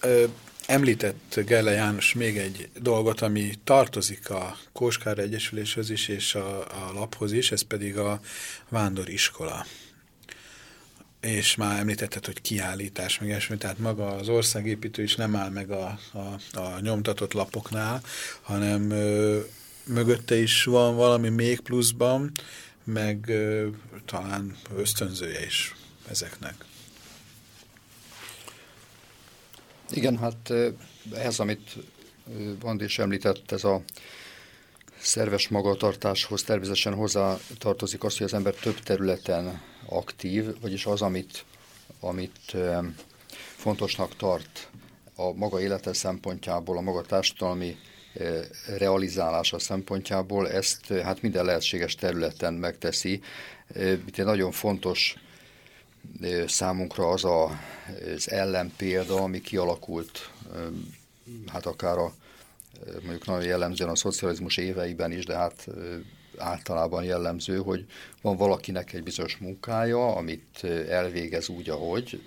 Ö Említett Gelle János még egy dolgot, ami tartozik a Kóskár Egyesüléshez is, és a, a laphoz is, ez pedig a vándoriskola. És már említetted, hogy kiállítás, meg esmi, tehát maga az országépítő is nem áll meg a, a, a nyomtatott lapoknál, hanem ö, mögötte is van valami még pluszban, meg ö, talán ösztönzője is ezeknek. Igen, hát ehhez, amit Bandi is említett, ez a szerves magatartáshoz természetesen hozzá tartozik az, hogy az ember több területen aktív, vagyis az, amit, amit fontosnak tart a maga élete szempontjából, a maga társadalmi realizálása szempontjából, ezt hát minden lehetséges területen megteszi. Itt egy nagyon fontos számunkra az a, az ellenpélda, ami kialakult, hát akár a, mondjuk nagyon jellemzően a szocializmus éveiben is, de hát általában jellemző, hogy van valakinek egy bizonyos munkája, amit elvégez úgy, ahogy,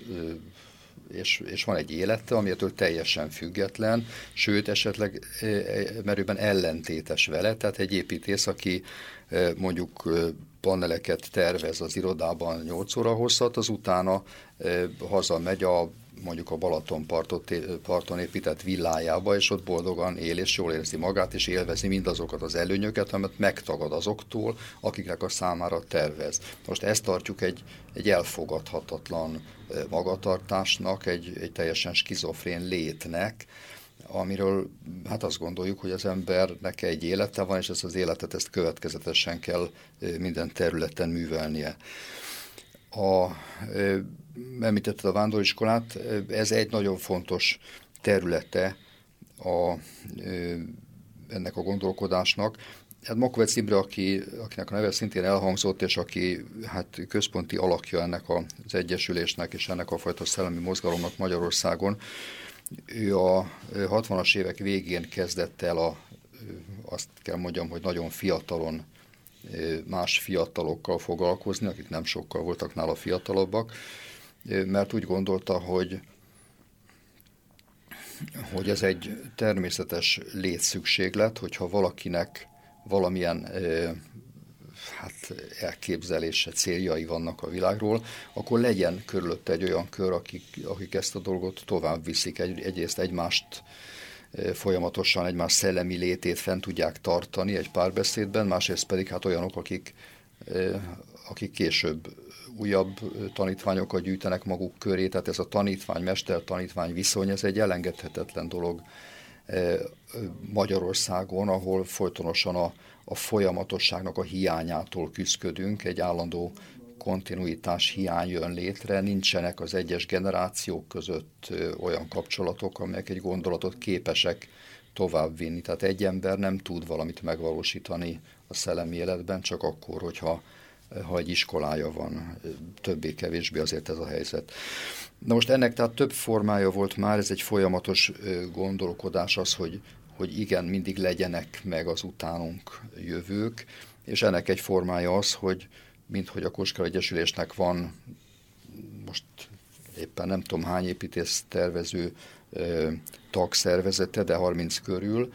és, és van egy élete, amitől teljesen független, sőt, esetleg merőben ellentétes vele, tehát egy építész, aki mondjuk paneleket tervez az irodában 8 óra hosszat, az utána e, hazamegy a mondjuk a Balatonparton épített villájába, és ott boldogan él, és jól érzi magát, és élvezi mindazokat az előnyöket, amit megtagad azoktól, akiknek a számára tervez. Most ezt tartjuk egy, egy elfogadhatatlan magatartásnak, egy, egy teljesen skizofrén létnek, amiről hát azt gondoljuk, hogy az embernek egy élete van, és ezt az életet ezt következetesen kell minden területen művelnie. A, említetted a vándоriskolát, ez egy nagyon fontos területe a, ennek a gondolkodásnak. Hát Makovec Imre, aki, akinek a neve szintén elhangzott, és aki hát központi alakja ennek az egyesülésnek és ennek a fajta szellemi mozgalomnak Magyarországon, ő a 60-as évek végén kezdett el a, azt kell mondjam, hogy nagyon fiatalon más fiatalokkal foglalkozni, akik nem sokkal voltak nála fiatalabbak, mert úgy gondolta, hogy hogy ez egy természetes létszükséglet, hogyha valakinek valamilyen hát elképzelése, céljai vannak a világról, akkor legyen körülött egy olyan kör, akik, akik ezt a dolgot tovább viszik. Egy, egyrészt egymást folyamatosan egymás szellemi létét fent tudják tartani egy párbeszédben, másrészt pedig hát olyanok, akik, akik később újabb tanítványokat gyűjtenek maguk köré, tehát ez a tanítvány-mester-tanítvány viszony, ez egy elengedhetetlen dolog Magyarországon, ahol folytonosan a, a folyamatosságnak a hiányától küzdködünk, egy állandó kontinuitás hiány jön létre, nincsenek az egyes generációk között olyan kapcsolatok, amelyek egy gondolatot képesek továbbvinni. Tehát egy ember nem tud valamit megvalósítani a szellemi életben, csak akkor, hogyha ha egy iskolája van, többé-kevésbé azért ez a helyzet. Na most ennek tehát több formája volt már, ez egy folyamatos gondolkodás az, hogy, hogy igen, mindig legyenek meg az utánunk jövők, és ennek egy formája az, hogy mint hogy a Koskar Egyesülésnek van most éppen nem tudom hány építész tervező tagszervezete, de 30 körül.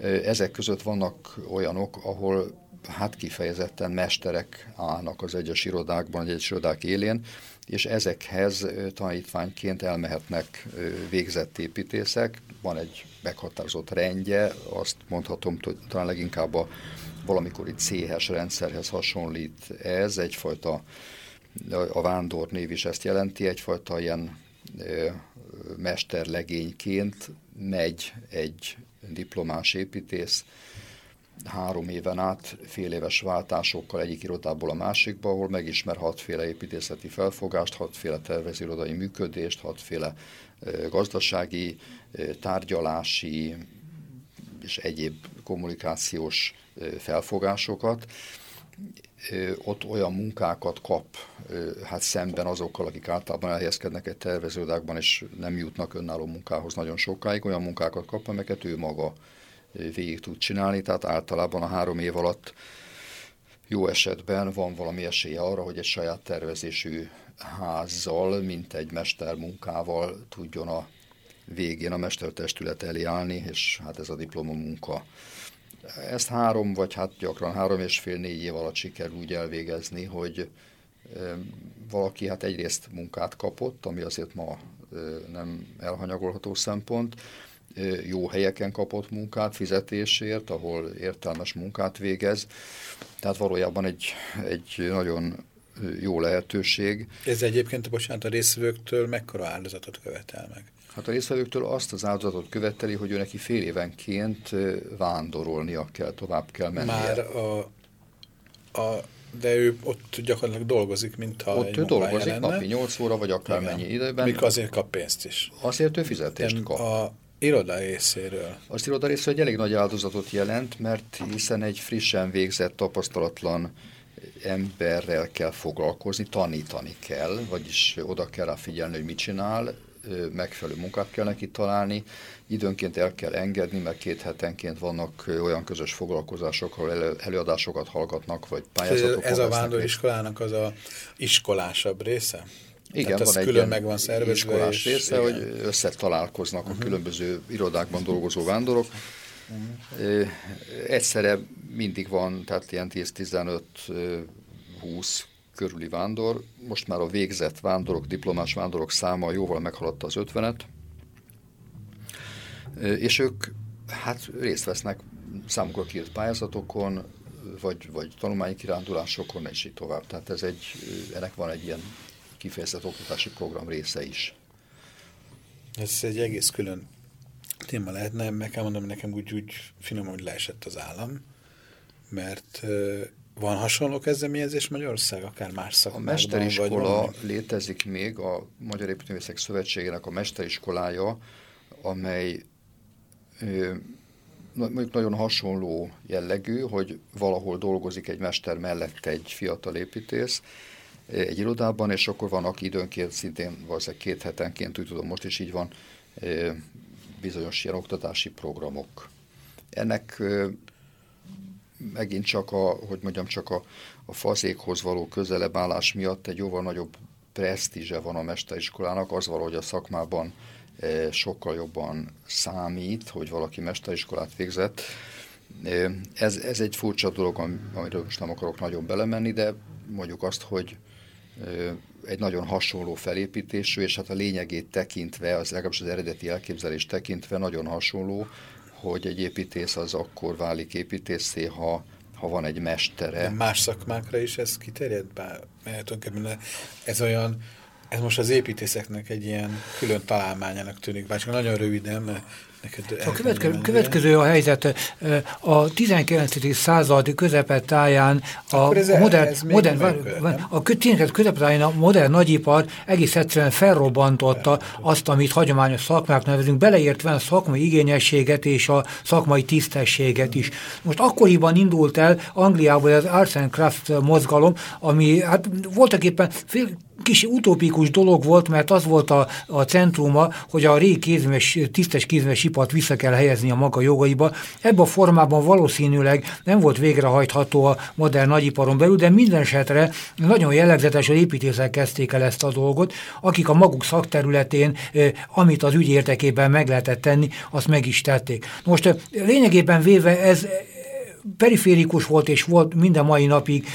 Ezek között vannak olyanok, ahol hát kifejezetten mesterek állnak az egyes irodákban, egyes irodák élén, és ezekhez tanítványként elmehetnek végzett építészek. Van egy meghatározott rendje, azt mondhatom, hogy talán leginkább a valamikori CH rendszerhez hasonlít ez, egyfajta, a vándor név is ezt jelenti, egyfajta ilyen mesterlegényként megy egy diplomás építész, három éven át fél éves váltásokkal egyik irodából a másikba, ahol megismer hatféle építészeti felfogást, hatféle tervezőirodai működést, hatféle gazdasági, tárgyalási és egyéb kommunikációs felfogásokat. Ott olyan munkákat kap, hát szemben azokkal, akik általában elhelyezkednek egy terveződákban, és nem jutnak önálló munkához nagyon sokáig, olyan munkákat kap, amelyeket ő maga végig tud csinálni, tehát általában a három év alatt jó esetben van valami esélye arra, hogy egy saját tervezésű házzal, mint egy mestermunkával tudjon a végén a mestertestület elé állni, és hát ez a diplomamunka. Ezt három, vagy hát gyakran három és fél, négy év alatt sikerül úgy elvégezni, hogy valaki hát egyrészt munkát kapott, ami azért ma nem elhanyagolható szempont, jó helyeken kapott munkát fizetésért, ahol értelmes munkát végez. Tehát valójában egy, egy nagyon jó lehetőség. Ez egyébként, bocsánat, a részvevőktől mekkora áldozatot követel meg? Hát a részvevőktől azt az áldozatot követeli, hogy ő neki fél évenként vándorolnia kell, tovább kell mennie. Már a, a de ő ott gyakorlatilag dolgozik, mintha Ott ő dolgozik lenne. napi 8 óra, vagy akár Igen. mennyi időben. Mikor azért kap pénzt is. Azért ő fizetést De kap. A iroda részéről. Az iroda részéről egy elég nagy áldozatot jelent, mert hiszen egy frissen végzett, tapasztalatlan emberrel kell foglalkozni, tanítani kell, vagyis oda kell rá figyelni, hogy mit csinál, megfelelő munkát kell neki találni, időnként el kell engedni, mert két hetenként vannak olyan közös foglalkozások, ahol elő, előadásokat hallgatnak, vagy pályázatok. Ez a vándoriskolának az a iskolásabb része? Igen, van egy külön meg van szervezve, iskolás és, része, igen. hogy összetalálkoznak uh -huh. a mhm. különböző irodákban dolgozó vándorok. Uh -huh. Egyszerre mindig van, tehát ilyen 10-15-20 körüli vándor. Most már a végzett vándorok, diplomás vándorok száma jóval meghaladta az 50-et. És ők hát részt vesznek számukra kiírt pályázatokon, vagy, vagy tanulmányi kirándulásokon, és így tovább. Tehát ez egy, ennek van egy ilyen kifejezett oktatási program része is. Ez egy egész külön téma lehetne, meg kell mondanom, nekem úgy, úgy finom, hogy leesett az állam, mert van hasonló kezdeményezés Magyarország, akár más szakmákban? A mesteriskola vagy létezik még, a Magyar Építőművészek Szövetségének a mesteriskolája, amely mondjuk nagyon hasonló jellegű, hogy valahol dolgozik egy mester mellett egy fiatal építész, egy irodában, és akkor van, aki időnként szintén valószínűleg két hetenként, úgy tudom, most is így van, bizonyos ilyen oktatási programok. Ennek megint csak a, hogy mondjam, csak a, a fazékhoz való közelebb állás miatt egy jóval nagyobb presztízse van a mesteriskolának, az valahogy a szakmában sokkal jobban számít, hogy valaki mesteriskolát végzett. Ez, ez egy furcsa dolog, amiről most nem akarok nagyon belemenni, de mondjuk azt, hogy egy nagyon hasonló felépítésű, és hát a lényegét tekintve, az legalábbis az eredeti elképzelést tekintve nagyon hasonló, hogy egy építész az akkor válik építészé, ha, ha van egy mestere. De más szakmákra is ez kiterjed? Bár, mert ez olyan, ez most az építészeknek egy ilyen külön találmányának tűnik, bár csak nagyon röviden, mert a következő, következő a helyzet. A 19. század közepetáján a ez modern, ez modern, van, a 19. közepetáján a modern nagyipar egész egyszerűen felrobbantotta azt, amit hagyományos szakmák nevezünk, beleértve a szakmai igényességet és a szakmai tisztességet is. Most akkoriban indult el Angliából az Arts and Craft mozgalom, ami hát voltak éppen fél, kis utópikus dolog volt, mert az volt a, a centruma, hogy a régi kézműves, tisztes kézműves ipart vissza kell helyezni a maga jogaiba. Ebben a formában valószínűleg nem volt végrehajtható a modern nagyiparon belül, de minden esetre nagyon jellegzetes, hogy építészek kezdték el ezt a dolgot, akik a maguk szakterületén, amit az ügy értekében meg lehetett tenni, azt meg is tették. Most lényegében véve ez periférikus volt, és volt minden mai napig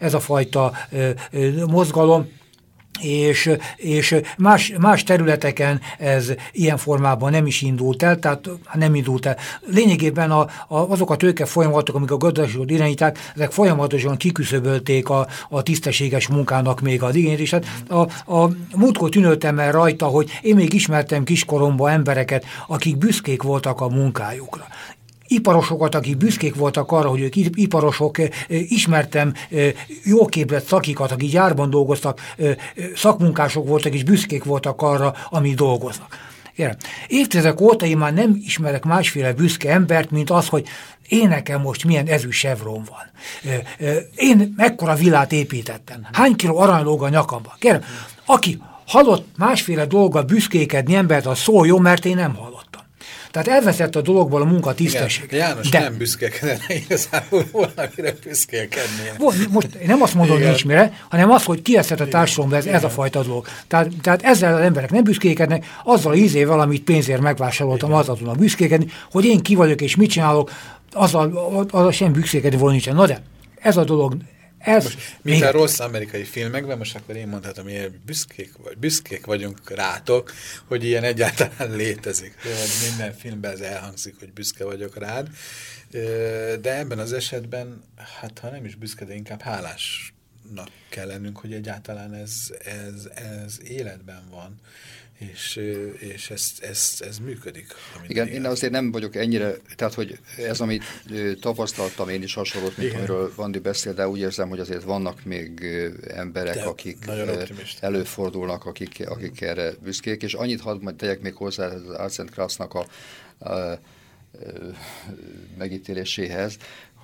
ez a fajta mozgalom, és, és más, más területeken ez ilyen formában nem is indult el, tehát nem indult el. Lényegében a, a, azok a tőke folyamatok, amik a gazdaságot irányítják, ezek folyamatosan kiküszöbölték a, a tisztességes munkának még az igényt, és hát a, a múltkor tűnöltem el rajta, hogy én még ismertem kiskoromban embereket, akik büszkék voltak a munkájukra iparosokat, akik büszkék voltak arra, hogy ők iparosok, ismertem jó szakikat, akik gyárban dolgoztak, szakmunkások voltak, és büszkék voltak arra, ami dolgoznak. Érem. Évtizedek óta én már nem ismerek másféle büszke embert, mint az, hogy én nekem most milyen sevron van. Én mekkora vilát építettem. Hány kiló arany lóg a nyakamba. Kérem, aki halott másféle dolga büszkékedni embert, az szóljon, mert én nem hallottam. Tehát elveszett a dologból a munka tisztesség. Igen, János De, nem büszkekedne igazából valamire büszkélkednie. Most én nem azt mondom, hogy nincs mire, hanem az, hogy kieszett a társadalomba ez, ez a fajta dolog. Tehát, tehát ezzel az emberek nem büszkékednek, azzal az ízével, amit pénzért megvásároltam, azzal tudnak büszkékedni, hogy én ki vagyok és mit csinálok, azzal, azzal sem büszkékedni volna nincsen. Na de, ez a dolog ez most, mint a rossz amerikai filmekben, most akkor én mondhatom, hogy büszkék, vagy, büszkék vagyunk rátok, hogy ilyen egyáltalán létezik. Minden filmben ez elhangzik, hogy büszke vagyok rád. De ebben az esetben, hát ha nem is büszke, de inkább hálásnak kell lennünk, hogy egyáltalán ez, ez, ez életben van és, és ez, ez, ez működik. Igen, én azért nem vagyok ennyire, tehát hogy ez, amit tapasztaltam én is hasonlót, mint Igen. amiről Vandi beszél, de úgy érzem, hogy azért vannak még emberek, de akik előfordulnak, akik, akik erre büszkék, és annyit hadd majd tegyek még hozzá az Arts Krasznak a, a megítéléséhez,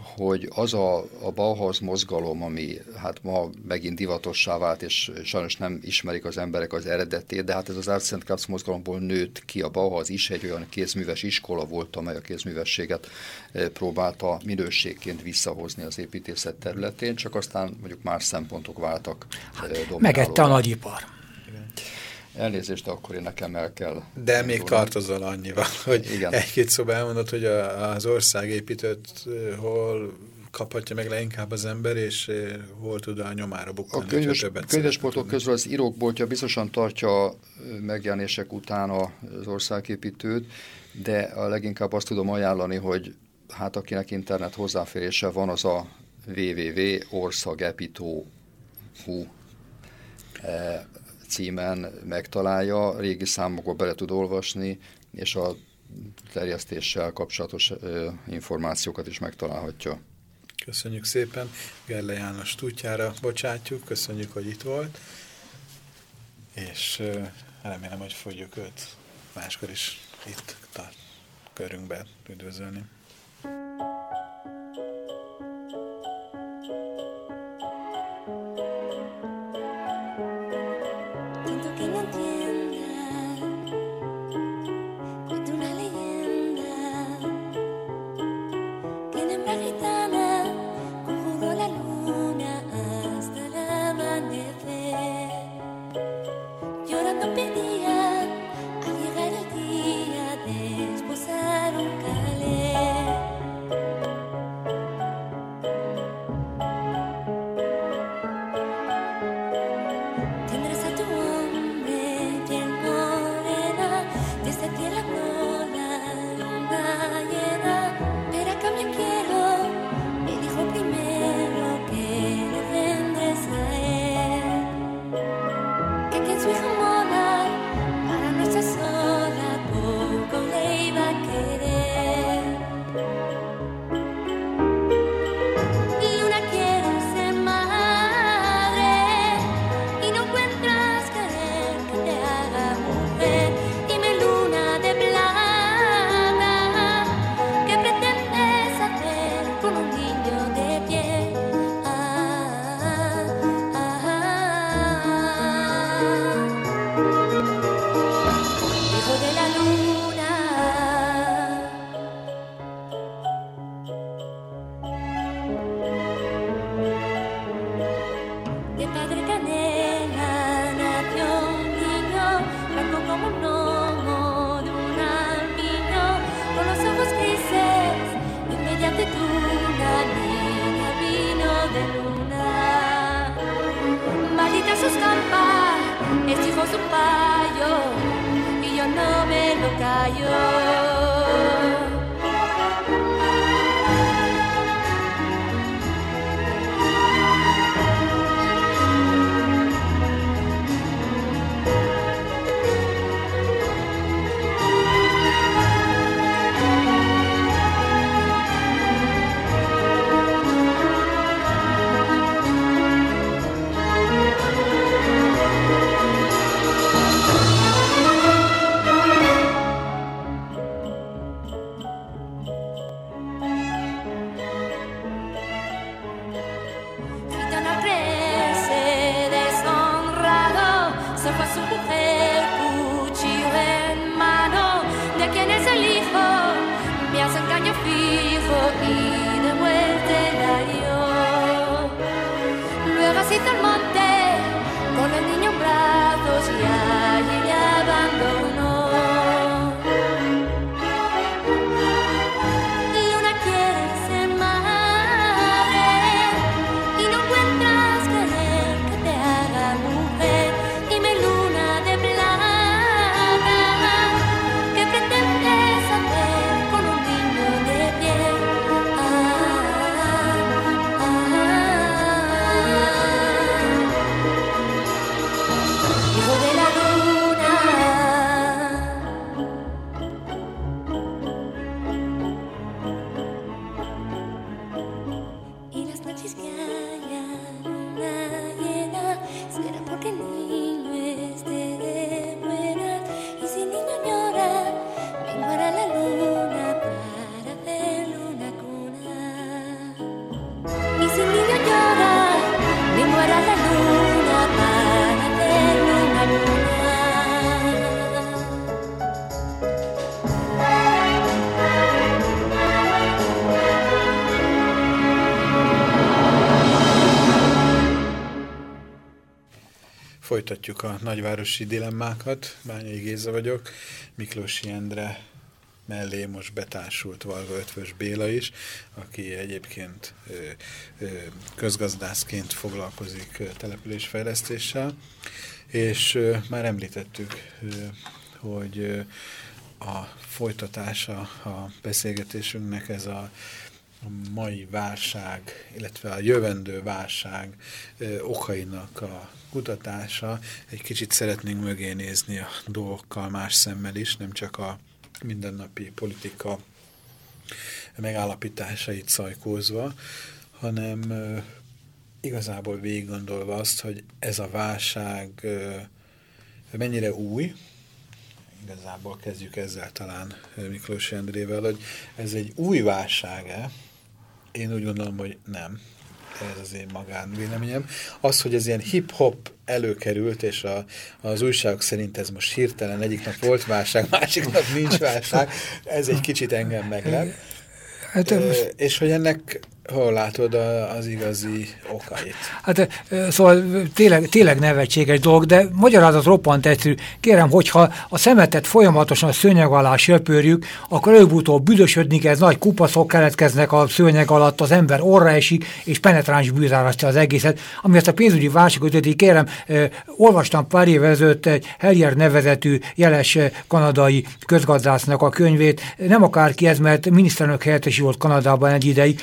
hogy az a, a Bauhaus mozgalom, ami hát ma megint divatossá vált, és sajnos nem ismerik az emberek az eredetét, de hát ez az Arts and Crafts mozgalomból nőtt ki. A Bauhaus is egy olyan kézműves iskola volt, amely a kézművességet eh, próbálta minőségként visszahozni az építészet területén, csak aztán mondjuk más szempontok váltak. Hát, megette a nagyipar. Elnézést, akkor én nekem el kell. De még tartozol annyival, hogy egy-két szóba elmondod, hogy a, az ország építőt hol kaphatja meg leginkább az ember, és hol tud a nyomára bukkani. A könyves, könyvesportok közül az írókboltja biztosan tartja megjelenések után az országépítőt, de a leginkább azt tudom ajánlani, hogy hát akinek internet hozzáférése van, az a www.orszagepító.hu címen megtalálja, régi számokba bele tud olvasni, és a terjesztéssel kapcsolatos információkat is megtalálhatja. Köszönjük szépen. Gerle János tútjára bocsátjuk, köszönjük, hogy itt volt, és remélem, hogy fogjuk őt máskor is itt a körünkben üdvözölni. Folytatjuk a nagyvárosi dilemmákat. Bányai Géza vagyok, Miklósi Endre mellé most betársult Valga Ötvös Béla is, aki egyébként közgazdászként foglalkozik településfejlesztéssel, és már említettük, hogy a folytatása a beszélgetésünknek ez a a mai válság, illetve a jövendő válság ö, okainak a kutatása. Egy kicsit szeretnénk mögé nézni a dolgokkal más szemmel is, nem csak a mindennapi politika megállapításait szajkózva, hanem ö, igazából végig gondolva azt, hogy ez a válság ö, mennyire új, igazából kezdjük ezzel talán Miklós Endrével, hogy ez egy új válság-e, én úgy gondolom, hogy nem. Ez az én magánvéleményem. Az, hogy ez ilyen hip-hop előkerült, és a, az újságok szerint ez most hirtelen egyik nap volt válság, (laughs) másik nap nincs válság, ez egy kicsit engem meglep. Hát, most... És hogy ennek hol látod az igazi okait? Hát szóval tényleg, tényleg nevetséges dolog, de magyarázat roppant egyszerű. Kérem, hogyha a szemetet folyamatosan a szőnyeg alá söpörjük, akkor előbb-utóbb büdösödni kezd, nagy kupaszok keletkeznek a szőnyeg alatt, az ember orra esik, és penetráns bűzárasztja az egészet. Ami ezt a pénzügyi válságot öti, kérem, olvastam pár évvel ezelőtt egy Hellier nevezetű jeles kanadai közgazdásznak a könyvét. Nem akárki ez, mert miniszterelnök helyettesi volt Kanadában egy ideig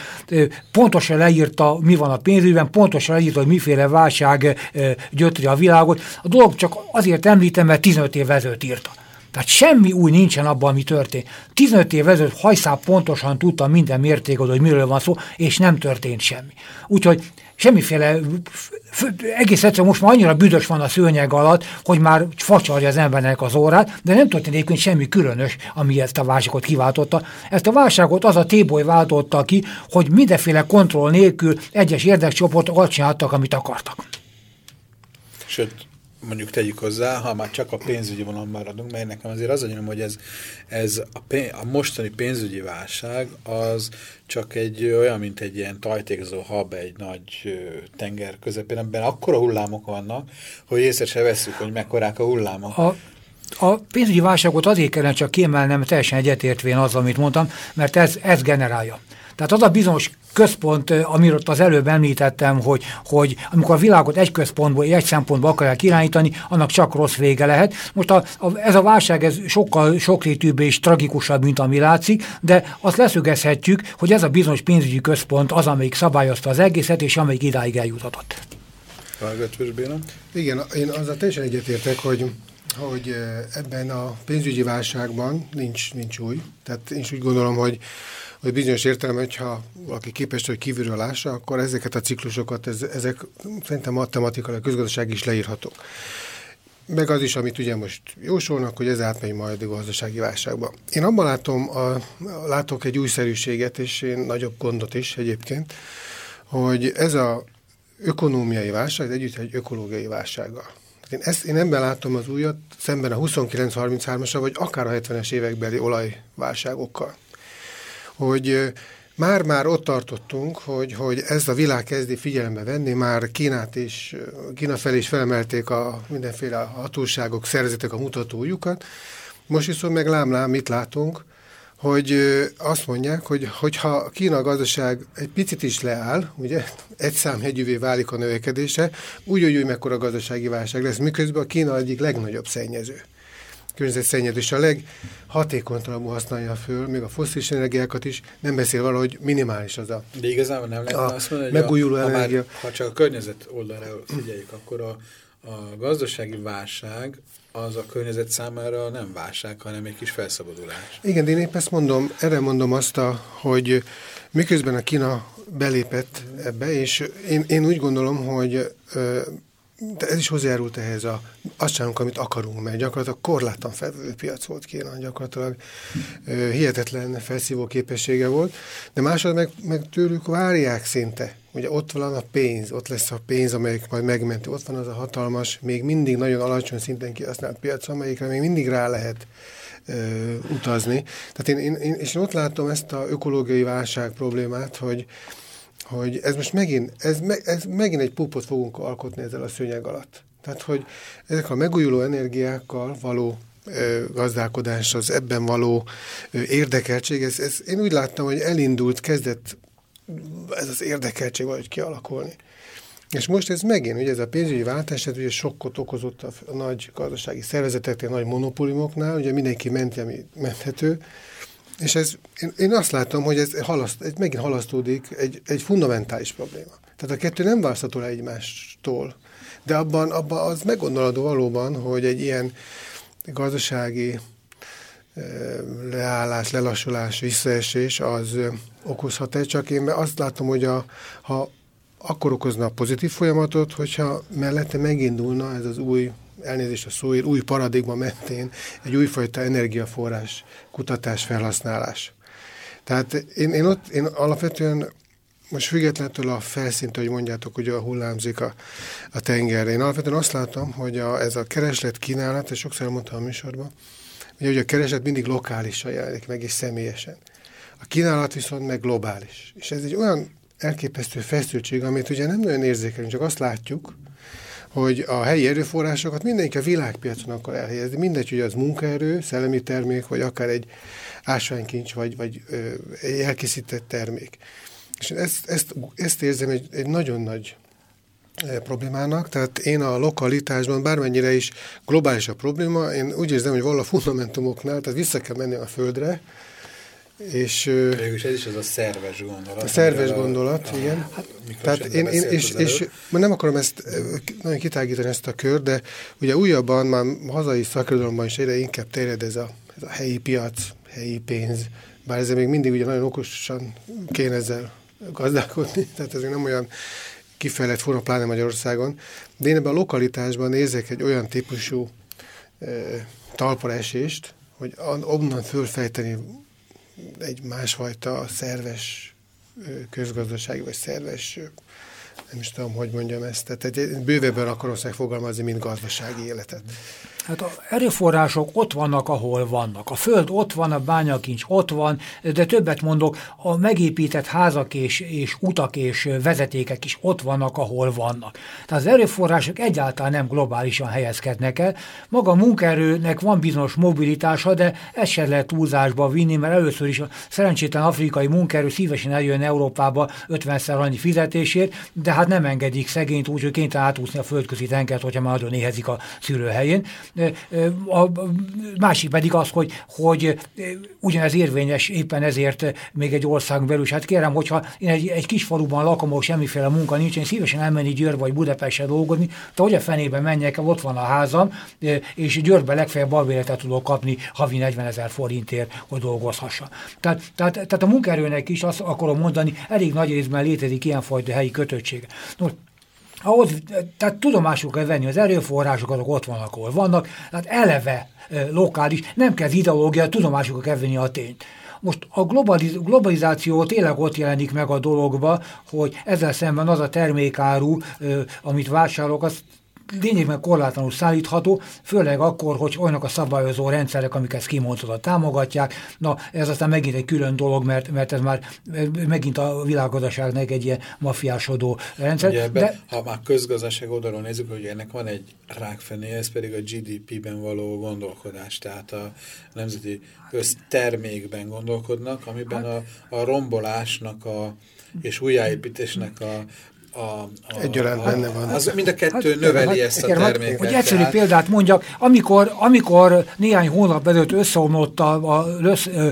pontosan leírta, mi van a pénzügyben, pontosan leírta, hogy miféle válság gyötri a világot. A dolog csak azért említem, mert 15 év ezelőtt írta. Tehát semmi új nincsen abban, ami történt. 15 év ezelőtt hajszál pontosan tudta minden mértékot, hogy miről van szó, és nem történt semmi. Úgyhogy semmiféle, egész egyszerűen most már annyira büdös van a szőnyeg alatt, hogy már facsarja az embernek az órát, de nem történt egyébként semmi különös, ami ezt a válságot kiváltotta. Ezt a válságot az a téboly váltotta ki, hogy mindenféle kontroll nélkül egyes érdekcsoportok azt csináltak, amit akartak. Sőt, mondjuk tegyük hozzá, ha már csak a pénzügyi vonalon maradunk, mert nekem azért az anyom, hogy ez, ez a, pénz, a mostani pénzügyi válság az csak egy olyan, mint egy ilyen tajtékzó hab egy nagy tenger közepén, ebben akkora hullámok vannak, hogy észre se veszük, hogy mekkorák a hullámok. A a pénzügyi válságot azért kellene csak kiemelnem, teljesen egyetértvén az, amit mondtam, mert ez, ez generálja. Tehát az a bizonyos központ, amiről az előbb említettem, hogy, hogy amikor a világot egy központból, egy szempontból akarják irányítani, annak csak rossz vége lehet. Most a, a, ez a válság ez sokkal sokrétűbb és tragikusabb, mint ami látszik, de azt leszögezhetjük, hogy ez a bizonyos pénzügyi központ az, amelyik szabályozta az egészet, és amelyik idáig eljutatott. Igen, én azzal teljesen egyetértek, hogy hogy ebben a pénzügyi válságban nincs, nincs új. Tehát én is úgy gondolom, hogy hogy bizonyos értelemben, hogyha valaki képes, hogy kívülről lássa, akkor ezeket a ciklusokat, ez, ezek szerintem matematikailag, közgazdaság is leírhatók. Meg az is, amit ugye most jósolnak, hogy ez átmegy majd a gazdasági válságba. Én abban látom, a, látok egy újszerűséget, és én nagyobb gondot is egyébként, hogy ez a ökonómiai válság együtt egy ökológiai válsággal. Én, ezt, én ebben látom az újat szemben a 29-33-asra, vagy akár a 70-es évekbeli olajválságokkal hogy már-már ott tartottunk, hogy, hogy ez a világ kezdi figyelembe venni, már Kínát és Kína felé is felemelték a mindenféle hatóságok, szerzetek a mutatójukat. Most viszont meg lámlám, mit látunk, hogy azt mondják, hogy hogyha Kína gazdaság egy picit is leáll, ugye, egy számhegyűvé válik a növekedése, úgy, hogy, mekkora gazdasági válság lesz, miközben a Kína egyik legnagyobb szennyező környezetszennyezés a leghatékonytalanul használja föl, még a foszilis energiákat is, nem beszél valahogy minimális az a De igazából nem lehetne azt mondani, hogy megújuló a, energia. Ha, már, ha csak a környezet oldalra figyeljük, akkor a, a gazdasági válság az a környezet számára nem válság, hanem egy kis felszabadulás. Igen, de én épp ezt mondom, erre mondom azt, a, hogy miközben a Kína belépett ebbe, és én, én úgy gondolom, hogy ö, de ez is hozzájárult ehhez a, azt csinálunk, amit akarunk, mert gyakorlatilag korlátlan felvevő piac volt Kína, gyakorlatilag hihetetlen felszívó képessége volt, de másod meg, meg tőlük várják szinte. Ugye ott van a pénz, ott lesz a pénz, amelyik majd megmenti, ott van az a hatalmas, még mindig nagyon alacsony szinten kihasznált piac, amelyikre még mindig rá lehet ö, utazni. Tehát én, én, én, és én ott látom ezt a ökológiai válság problémát, hogy hogy ez most megint, ez, me, ez megint egy pupot fogunk alkotni ezzel a szőnyeg alatt. Tehát, hogy ezek a megújuló energiákkal való gazdálkodás, az ebben való érdekeltség, ez, ez, én úgy láttam, hogy elindult, kezdett ez az érdekeltség valahogy kialakulni. És most ez megint, ugye ez a pénzügyi váltás, ez ugye sokkot okozott a nagy gazdasági szervezeteknél, a nagy monopóliumoknál, ugye mindenki menti, ami menthető, és ez, én, én azt látom, hogy ez, halaszt, ez megint halasztódik egy, egy fundamentális probléma. Tehát a kettő nem választható le egymástól. De abban, abban az meggondoladó valóban, hogy egy ilyen gazdasági leállás, lelassulás, visszaesés az okozhat-e, csak én azt látom, hogy a, ha akkor okozna a pozitív folyamatot, hogyha mellette megindulna ez az új, elnézést a szóért, új paradigma mentén egy újfajta energiaforrás, kutatás, felhasználás. Tehát én, én ott, én alapvetően most függetlenül a felszínt, hogy mondjátok, hogy a hullámzik a, a tenger. Én alapvetően azt látom, hogy a, ez a kereslet kínálat, és sokszor mondtam a műsorban, ugye, hogy a kereslet mindig lokálisan jelenik meg, és személyesen. A kínálat viszont meg globális. És ez egy olyan elképesztő feszültség, amit ugye nem nagyon érzékelünk, csak azt látjuk, hogy a helyi erőforrásokat mindenki a világpiacon akar elhelyezni. Mindegy, hogy az munkaerő, szellemi termék, vagy akár egy ásványkincs, vagy, vagy egy elkészített termék. És ezt, ezt, ezt érzem egy, egy nagyon nagy problémának, tehát én a lokalitásban, bármennyire is globális a probléma, én úgy érzem, hogy valahol a fundamentumoknál, tehát vissza kell menni a földre, és, Végülis ez is az a szerves gondolat. A szerves gondolat, a, igen. A, Tehát én, én és, és nem akarom ezt nagyon kitágítani ezt a kör, de ugye újabban már hazai szakirodalomban is egyre inkább terjed ez a, ez a helyi piac, helyi pénz, bár ezzel még mindig ugye nagyon okosan kéne ezzel gazdálkodni, (laughs) tehát ez nem olyan kifejlett forma, pláne Magyarországon, de én ebben a lokalitásban nézek egy olyan típusú e, talpaesést, hogy onnan fölfejteni egy másfajta szerves közgazdasági vagy szerves nem is tudom, hogy mondjam ezt, tehát bővebben akarom fogalmazni, mint gazdasági életet. Hát a erőforrások ott vannak, ahol vannak. A föld ott van, a bányakincs ott van, de többet mondok, a megépített házak és, és utak és vezetékek is ott vannak, ahol vannak. Tehát az erőforrások egyáltalán nem globálisan helyezkednek el. Maga a munkaerőnek van bizonyos mobilitása, de ezt se lehet túlzásba vinni, mert először is a szerencsétlen afrikai munkaerő szívesen eljön Európába 50-szer annyi fizetésért, de hát nem engedik szegényt úgy, hogy kénytelen átúszni a földközi tengert, hogyha már nagyon éhezik a szülőhelyén. A másik pedig az, hogy, hogy ugyanez érvényes éppen ezért még egy ország belül. Hát kérem, hogyha én egy, egy kis faluban lakom, ahol semmiféle munka nincs, én szívesen elmenni Győrbe vagy Budapestre dolgozni, de hogy a fenében menjek, ott van a házam, és Győrbe legfeljebb albéletet tudok kapni havi 40 ezer forintért, hogy dolgozhassa. Tehát, tehát, tehát a munkaerőnek is azt akarom mondani, elég nagy részben létezik ilyenfajta helyi kötöttség. Nos, ahhoz, tehát tudomásul kell venni, az erőforrások azok ott vannak, ahol vannak, tehát eleve lokális, nem kell ideológia, tudomásul kell venni a tényt. Most a globaliz globalizáció tényleg ott jelenik meg a dologba, hogy ezzel szemben az a termékáru, amit vásárolok, az lényegben korlátlanul szállítható, főleg akkor, hogy olyanok a szabályozó rendszerek, amik ezt kimondottan támogatják. Na, ez aztán megint egy külön dolog, mert, mert ez már megint a világgazdaságnak egy ilyen mafiásodó rendszer. Ugye ebben, de, ha már közgazdaság oldalon nézzük, hogy ennek van egy rákfené, ez pedig a GDP-ben való gondolkodás, tehát a nemzeti össztermékben gondolkodnak, amiben hát, a, a rombolásnak a, és újjáépítésnek a, a, a, Egyaránt benne van. Az mind a kettő hát, növeli hát, ezt a terméket. Hogy egyszerű tehát... példát mondjak, amikor, amikor néhány hónap előtt összeomlott a, a lösz, ö,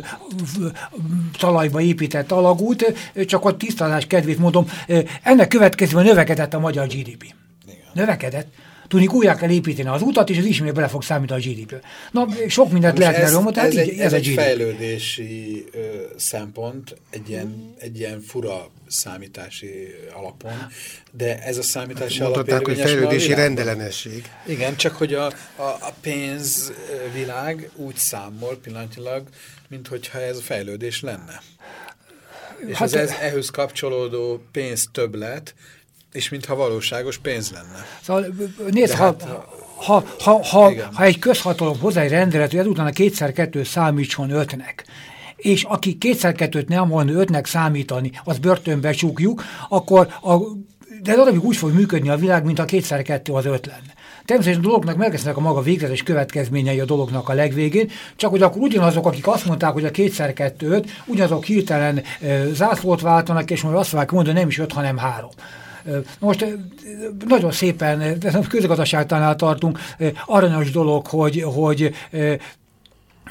talajba épített alagút, csak a tisztázás kedvét mondom, ennek következően növekedett a magyar GDP. Igen. Növekedett. Tudni, újra kell építeni az utat, és az ismét bele fog számítani a GDP. Na, sok mindent lehet erről mondani, ez, egy, ez, ez egy GDP. fejlődési ö, szempont, egy ilyen, egy ilyen fura számítási alapon, de ez a számítási hát, alap hogy fejlődési rendellenesség. Igen, csak hogy a, a, a pénzvilág úgy számol pillanatilag, mint hogyha ez a fejlődés lenne. És hát, az ez, ehhez kapcsolódó pénz többlet, és mintha valóságos pénz lenne. Szóval nézd, ha, hát, ha, ha, ha, ha egy közhatalom hozzá egy rendelet, hogy ezután a kétszer kettő számítson ötnek, és aki kétszer kettőt nem mond ötnek számítani, az börtönbe csukjuk, akkor a, de darabig úgy fog működni a világ, mint a kétszer kettő az öt lenne. Természetesen a dolognak meg lesznek a maga végzetes következményei a dolognak a legvégén, csak hogy akkor ugyanazok, akik azt mondták, hogy a kétszer kettő öt, ugyanazok hirtelen e, zászlót váltanak, és most azt fogják mondani, nem is öt, hanem három. Most nagyon szépen, közgazdaságtánál tartunk, aranyos dolog, hogy, hogy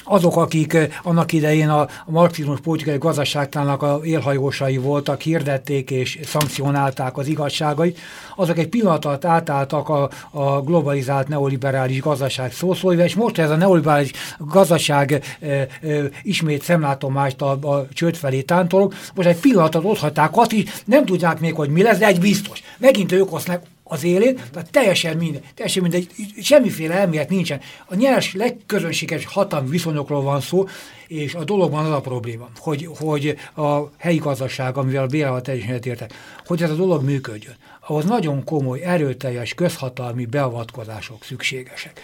azok, akik annak idején a marxizmus politikai gazdaságtának a élhajósai voltak, hirdették és szankcionálták az igazságait, azok egy pillanat alatt átálltak a, a globalizált neoliberális gazdaság szószóival, és most ez a neoliberális gazdaság e, e, ismét szemlátomást a, a csőd felé tántolog, most egy pillanatot ott hagyták azt is, nem tudják még, hogy mi lesz, de egy biztos. Megint ők osznak az élén, tehát teljesen minden, teljesen mindegy, semmiféle elmélet nincsen. A nyers, legközönséges hatalmi viszonyokról van szó, és a dologban az a probléma, hogy, hogy a helyi gazdaság, amivel a Bélával teljesen értek, hogy ez a dolog működjön, ahhoz nagyon komoly, erőteljes közhatalmi beavatkozások szükségesek.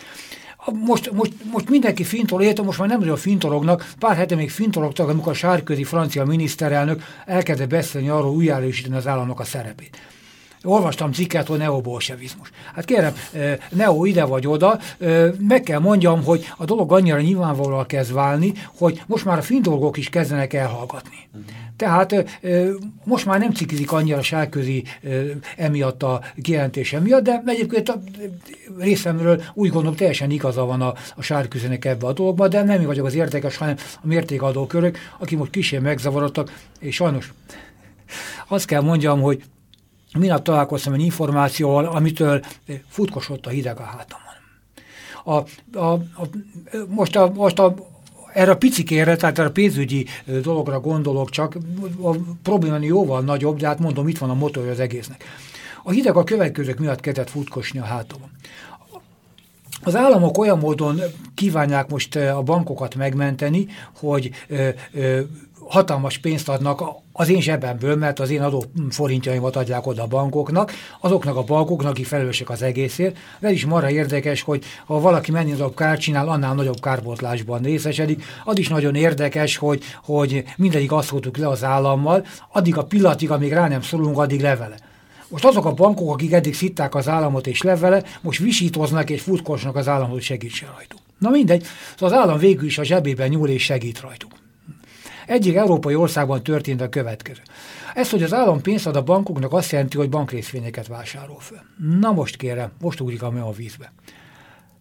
Most, most, most mindenki fintol, értem, most már nem nagyon fintorognak, pár hete még fintorogtak, amikor a sárközi francia miniszterelnök elkezdett beszélni arról újjáerősíteni az államnak a szerepét. Olvastam cikket, hogy neobolsevizmus. Hát kérem, neo ide vagy oda, meg kell mondjam, hogy a dolog annyira nyilvánvalóan kezd válni, hogy most már a finn dolgok is kezdenek elhallgatni. Uh-huh. Tehát most már nem cikizik annyira a sárközi emiatt a kijelentése miatt, de egyébként a részemről úgy gondolom teljesen igaza van a, a sárközinek ebbe a dologba, de nem én vagyok az értékes, hanem a mértékadó körök, akik most kísérő megzavarodtak, és sajnos azt kell mondjam, hogy minap találkoztam egy információval, amitől futkosott a hideg a hátamon. A, a, a, most a, most a, erre a picikére, tehát erre a pénzügyi dologra gondolok csak, a probléma jóval nagyobb, de hát mondom, itt van a motorja az egésznek. A hideg a következők miatt kezdett futkosni a hátamon. Az államok olyan módon kívánják most a bankokat megmenteni, hogy ö, ö, hatalmas pénzt adnak az én zsebemből, mert az én adó forintjaimat adják oda a bankoknak, azoknak a bankoknak, akik felelősek az egészért. Ez is marha érdekes, hogy ha valaki mennyi nagyobb kár csinál, annál nagyobb kárbotlásban részesedik. Az is nagyon érdekes, hogy, hogy mindegyik azt szóltuk le az állammal, addig a pillanatig, amíg rá nem szólunk, addig levele. Most azok a bankok, akik eddig szitták az államot és levele, most visítoznak és futkosnak az államot, hogy segítsen rajtuk. Na mindegy, szóval az állam végül is a zsebében nyúl és segít rajtuk. Egyik európai országban történt a következő. Ez, hogy az állam pénzt ad a bankoknak, azt jelenti, hogy bankrészvényeket vásárol fel. Na most kérem, most ugrik a a vízbe.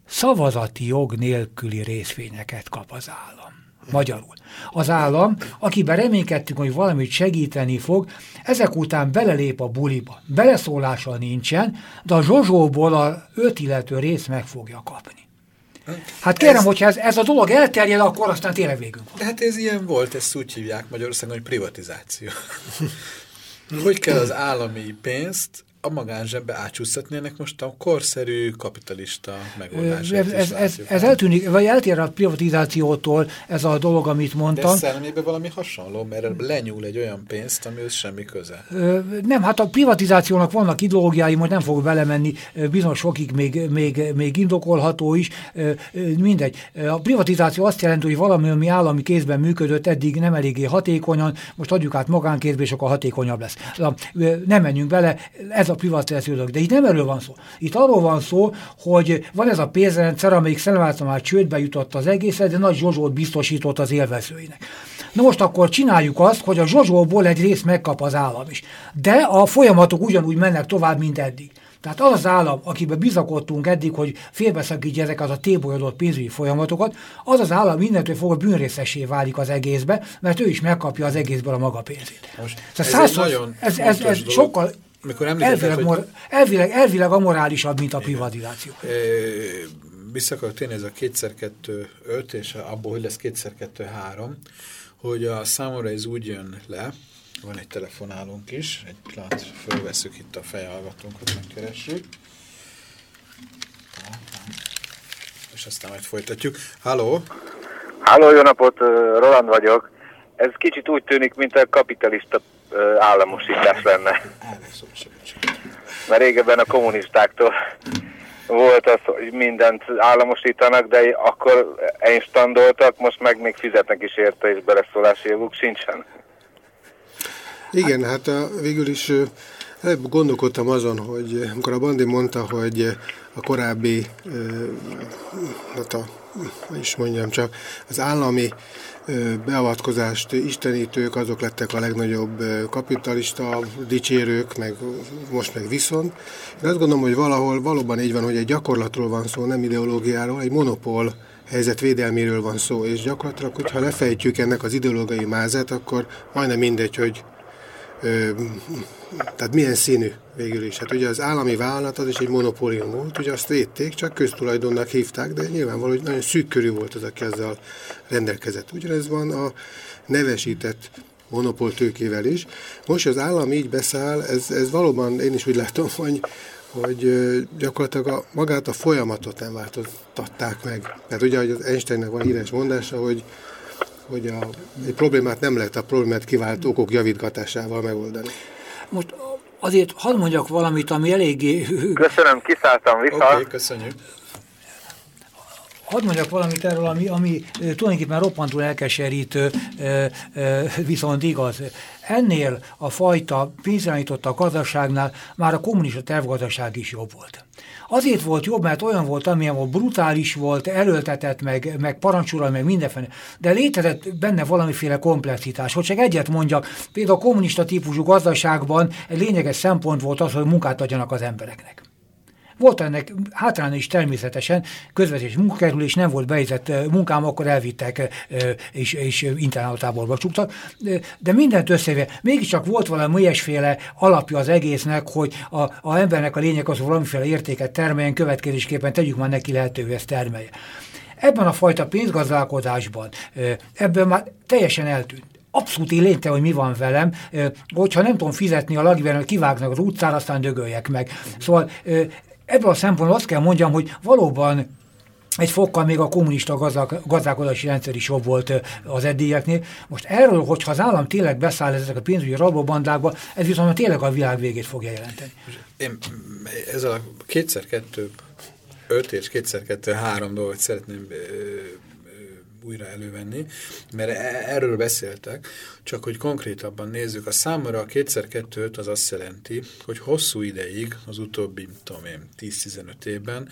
Szavazati jog nélküli részvényeket kap az állam. Magyarul. Az állam, akiben reménykedtünk, hogy valamit segíteni fog, ezek után belelép a buliba. Beleszólása nincsen, de a zsozsóból a öt illető rész meg fogja kapni. Hát kérem, ez... hogyha ez, ez a dolog elterjed, akkor aztán tényleg végünk van. Hát ez ilyen volt, ezt úgy hívják Magyarországon, hogy privatizáció. (laughs) hogy kell az állami pénzt a magánzsebbe átsúsztatni ennek most a korszerű kapitalista megoldás. Ez, ez, ez, ez eltűnik, vagy eltér a privatizációtól ez a dolog, amit mondtam. De szellemében valami hasonló, mert lenyúl egy olyan pénzt, amihez semmi köze. Nem, hát a privatizációnak vannak ideológiái, most nem fogok belemenni, bizonyos sokig még, még, még indokolható is, mindegy. A privatizáció azt jelenti, hogy valami, ami állami kézben működött eddig nem eléggé hatékonyan, most adjuk át magánkézbe, és akkor hatékonyabb lesz. Nem menjünk bele, ez a privatizáció, de itt nem erről van szó. Itt arról van szó, hogy van ez a pénzrendszer, amelyik szellemáltal már csődbe jutott az egészet, de nagy zsozsót biztosított az élvezőinek. Na most akkor csináljuk azt, hogy a zsozsóból egy részt megkap az állam is. De a folyamatok ugyanúgy mennek tovább, mint eddig. Tehát az az állam, akiben bizakodtunk eddig, hogy félbeszakítja ezeket a tébolyodott pénzügyi folyamatokat, az az állam mindentől fogva bűnrészesé válik az egészbe, mert ő is megkapja az egészből a maga pénzét. Most ez, ez, nagyon ez, ez, ez sokkal amikor elvileg, hogy... mor, elvileg, elvileg amorálisabb, mint a privatizáció. Vissza akarok térni ez a kétszer kettő öt, és abból, hogy lesz kétszer kettő három, hogy a számomra ez úgy jön le, van egy telefonálunk is, egy pillanat, fölveszük itt a fejhallgatónkat, megkeressük. És aztán majd folytatjuk. Halló! Halló, jó napot, Roland vagyok. Ez kicsit úgy tűnik, mint a kapitalista államosítás lenne. Mert régebben a kommunistáktól volt az, hogy mindent államosítanak, de akkor einstandoltak, most meg még fizetnek is érte, és beleszólási joguk sincsen. Igen, hát a, végül is gondolkodtam azon, hogy amikor a Bandi mondta, hogy a korábbi, hát a, is mondjam csak, az állami beavatkozást istenítők, azok lettek a legnagyobb kapitalista dicsérők, meg most meg viszont. Én azt gondolom, hogy valahol valóban így van, hogy egy gyakorlatról van szó, nem ideológiáról, egy monopól helyzet védelméről van szó, és gyakorlatilag, hogyha lefejtjük ennek az ideológiai mázát, akkor majdnem mindegy, hogy tehát milyen színű végül is. Hát ugye az állami vállalat az is egy monopólium volt, ugye azt védték, csak köztulajdonnak hívták, de nyilvánvaló, hogy nagyon szűk körű volt az, aki ezzel rendelkezett. Ugyanez van a nevesített monopól tőkével is. Most az állam így beszáll, ez, ez valóban én is úgy látom, hogy, hogy gyakorlatilag a, magát a folyamatot nem változtatták meg. Tehát ugye, hogy az Einsteinnek van híres mondása, hogy hogy a, egy problémát nem lehet a problémát kivált okok javítgatásával megoldani. Most azért hadd mondjak valamit, ami eléggé... Köszönöm, kiszálltam vissza. Oké, okay, köszönjük. Hadd mondjak valamit erről, ami, ami tulajdonképpen roppantul elkeserítő, viszont igaz. Ennél a fajta pénzirányította a gazdaságnál már a kommunista tervgazdaság is jobb volt. Azért volt jobb, mert olyan volt, amilyen volt brutális volt, erőltetett, meg, meg parancsolal, meg mindenféle, de létezett benne valamiféle komplexitás. Hogy csak egyet mondjak, például a kommunista típusú gazdaságban egy lényeges szempont volt az, hogy munkát adjanak az embereknek. Volt ennek hátránya is természetesen, közvetés munkakerülés, nem volt bejegyzett munkám, akkor elvittek és, és internáltáborba csuktak. De mindent összevéve, mégiscsak volt valami ilyesféle alapja az egésznek, hogy a, a embernek a lényeg az, hogy valamiféle értéket termeljen, következésképpen tegyük már neki lehetővé ezt termelje. Ebben a fajta pénzgazdálkodásban, ebből már teljesen eltűnt abszolút lényte, hogy mi van velem, hogyha nem tudom fizetni a lagiverőt, kivágnak az utcára, aztán dögöljek meg. Szóval Ebből a szempontból azt kell mondjam, hogy valóban egy fokkal még a kommunista gazdálkodási rendszer is jobb volt az eddieknél. Most erről, hogyha az állam tényleg beszáll ezek a pénzügyi rablóbandákba, ez viszont tényleg a világ végét fogja jelenteni. Én ez a kétszer kettő, öt és kétszer kettő, három dolgot szeretném újra elővenni, mert e- erről beszéltek, csak hogy konkrétabban nézzük, a számomra a kétszer kettőt az azt jelenti, hogy hosszú ideig, az utóbbi, tudom én, 10-15 évben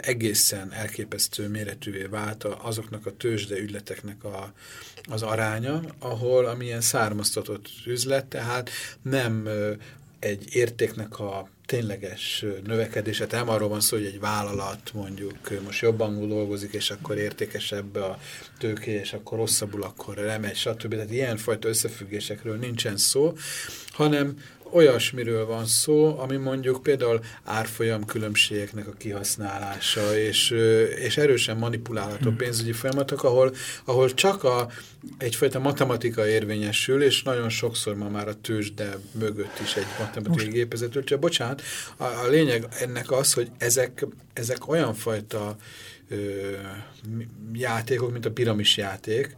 egészen elképesztő méretűvé vált azoknak a tőzsde ügyleteknek a, az aránya, ahol amilyen származtatott üzlet, tehát nem egy értéknek a tényleges növekedése. Nem arról van szó, hogy egy vállalat mondjuk most jobban dolgozik, és akkor értékesebb a tőké, és akkor rosszabbul akkor remegy, stb. Tehát ilyenfajta összefüggésekről nincsen szó, hanem olyasmiről van szó, ami mondjuk például árfolyam különbségeknek a kihasználása, és, és erősen manipulálható hmm. pénzügyi folyamatok, ahol, ahol csak a, egyfajta matematika érvényesül, és nagyon sokszor ma már a tőzsde mögött is egy matematikai gépezetről. Csak bocsánat, a, a lényeg ennek az, hogy ezek, ezek olyan fajta ö, játékok, mint a piramis játék,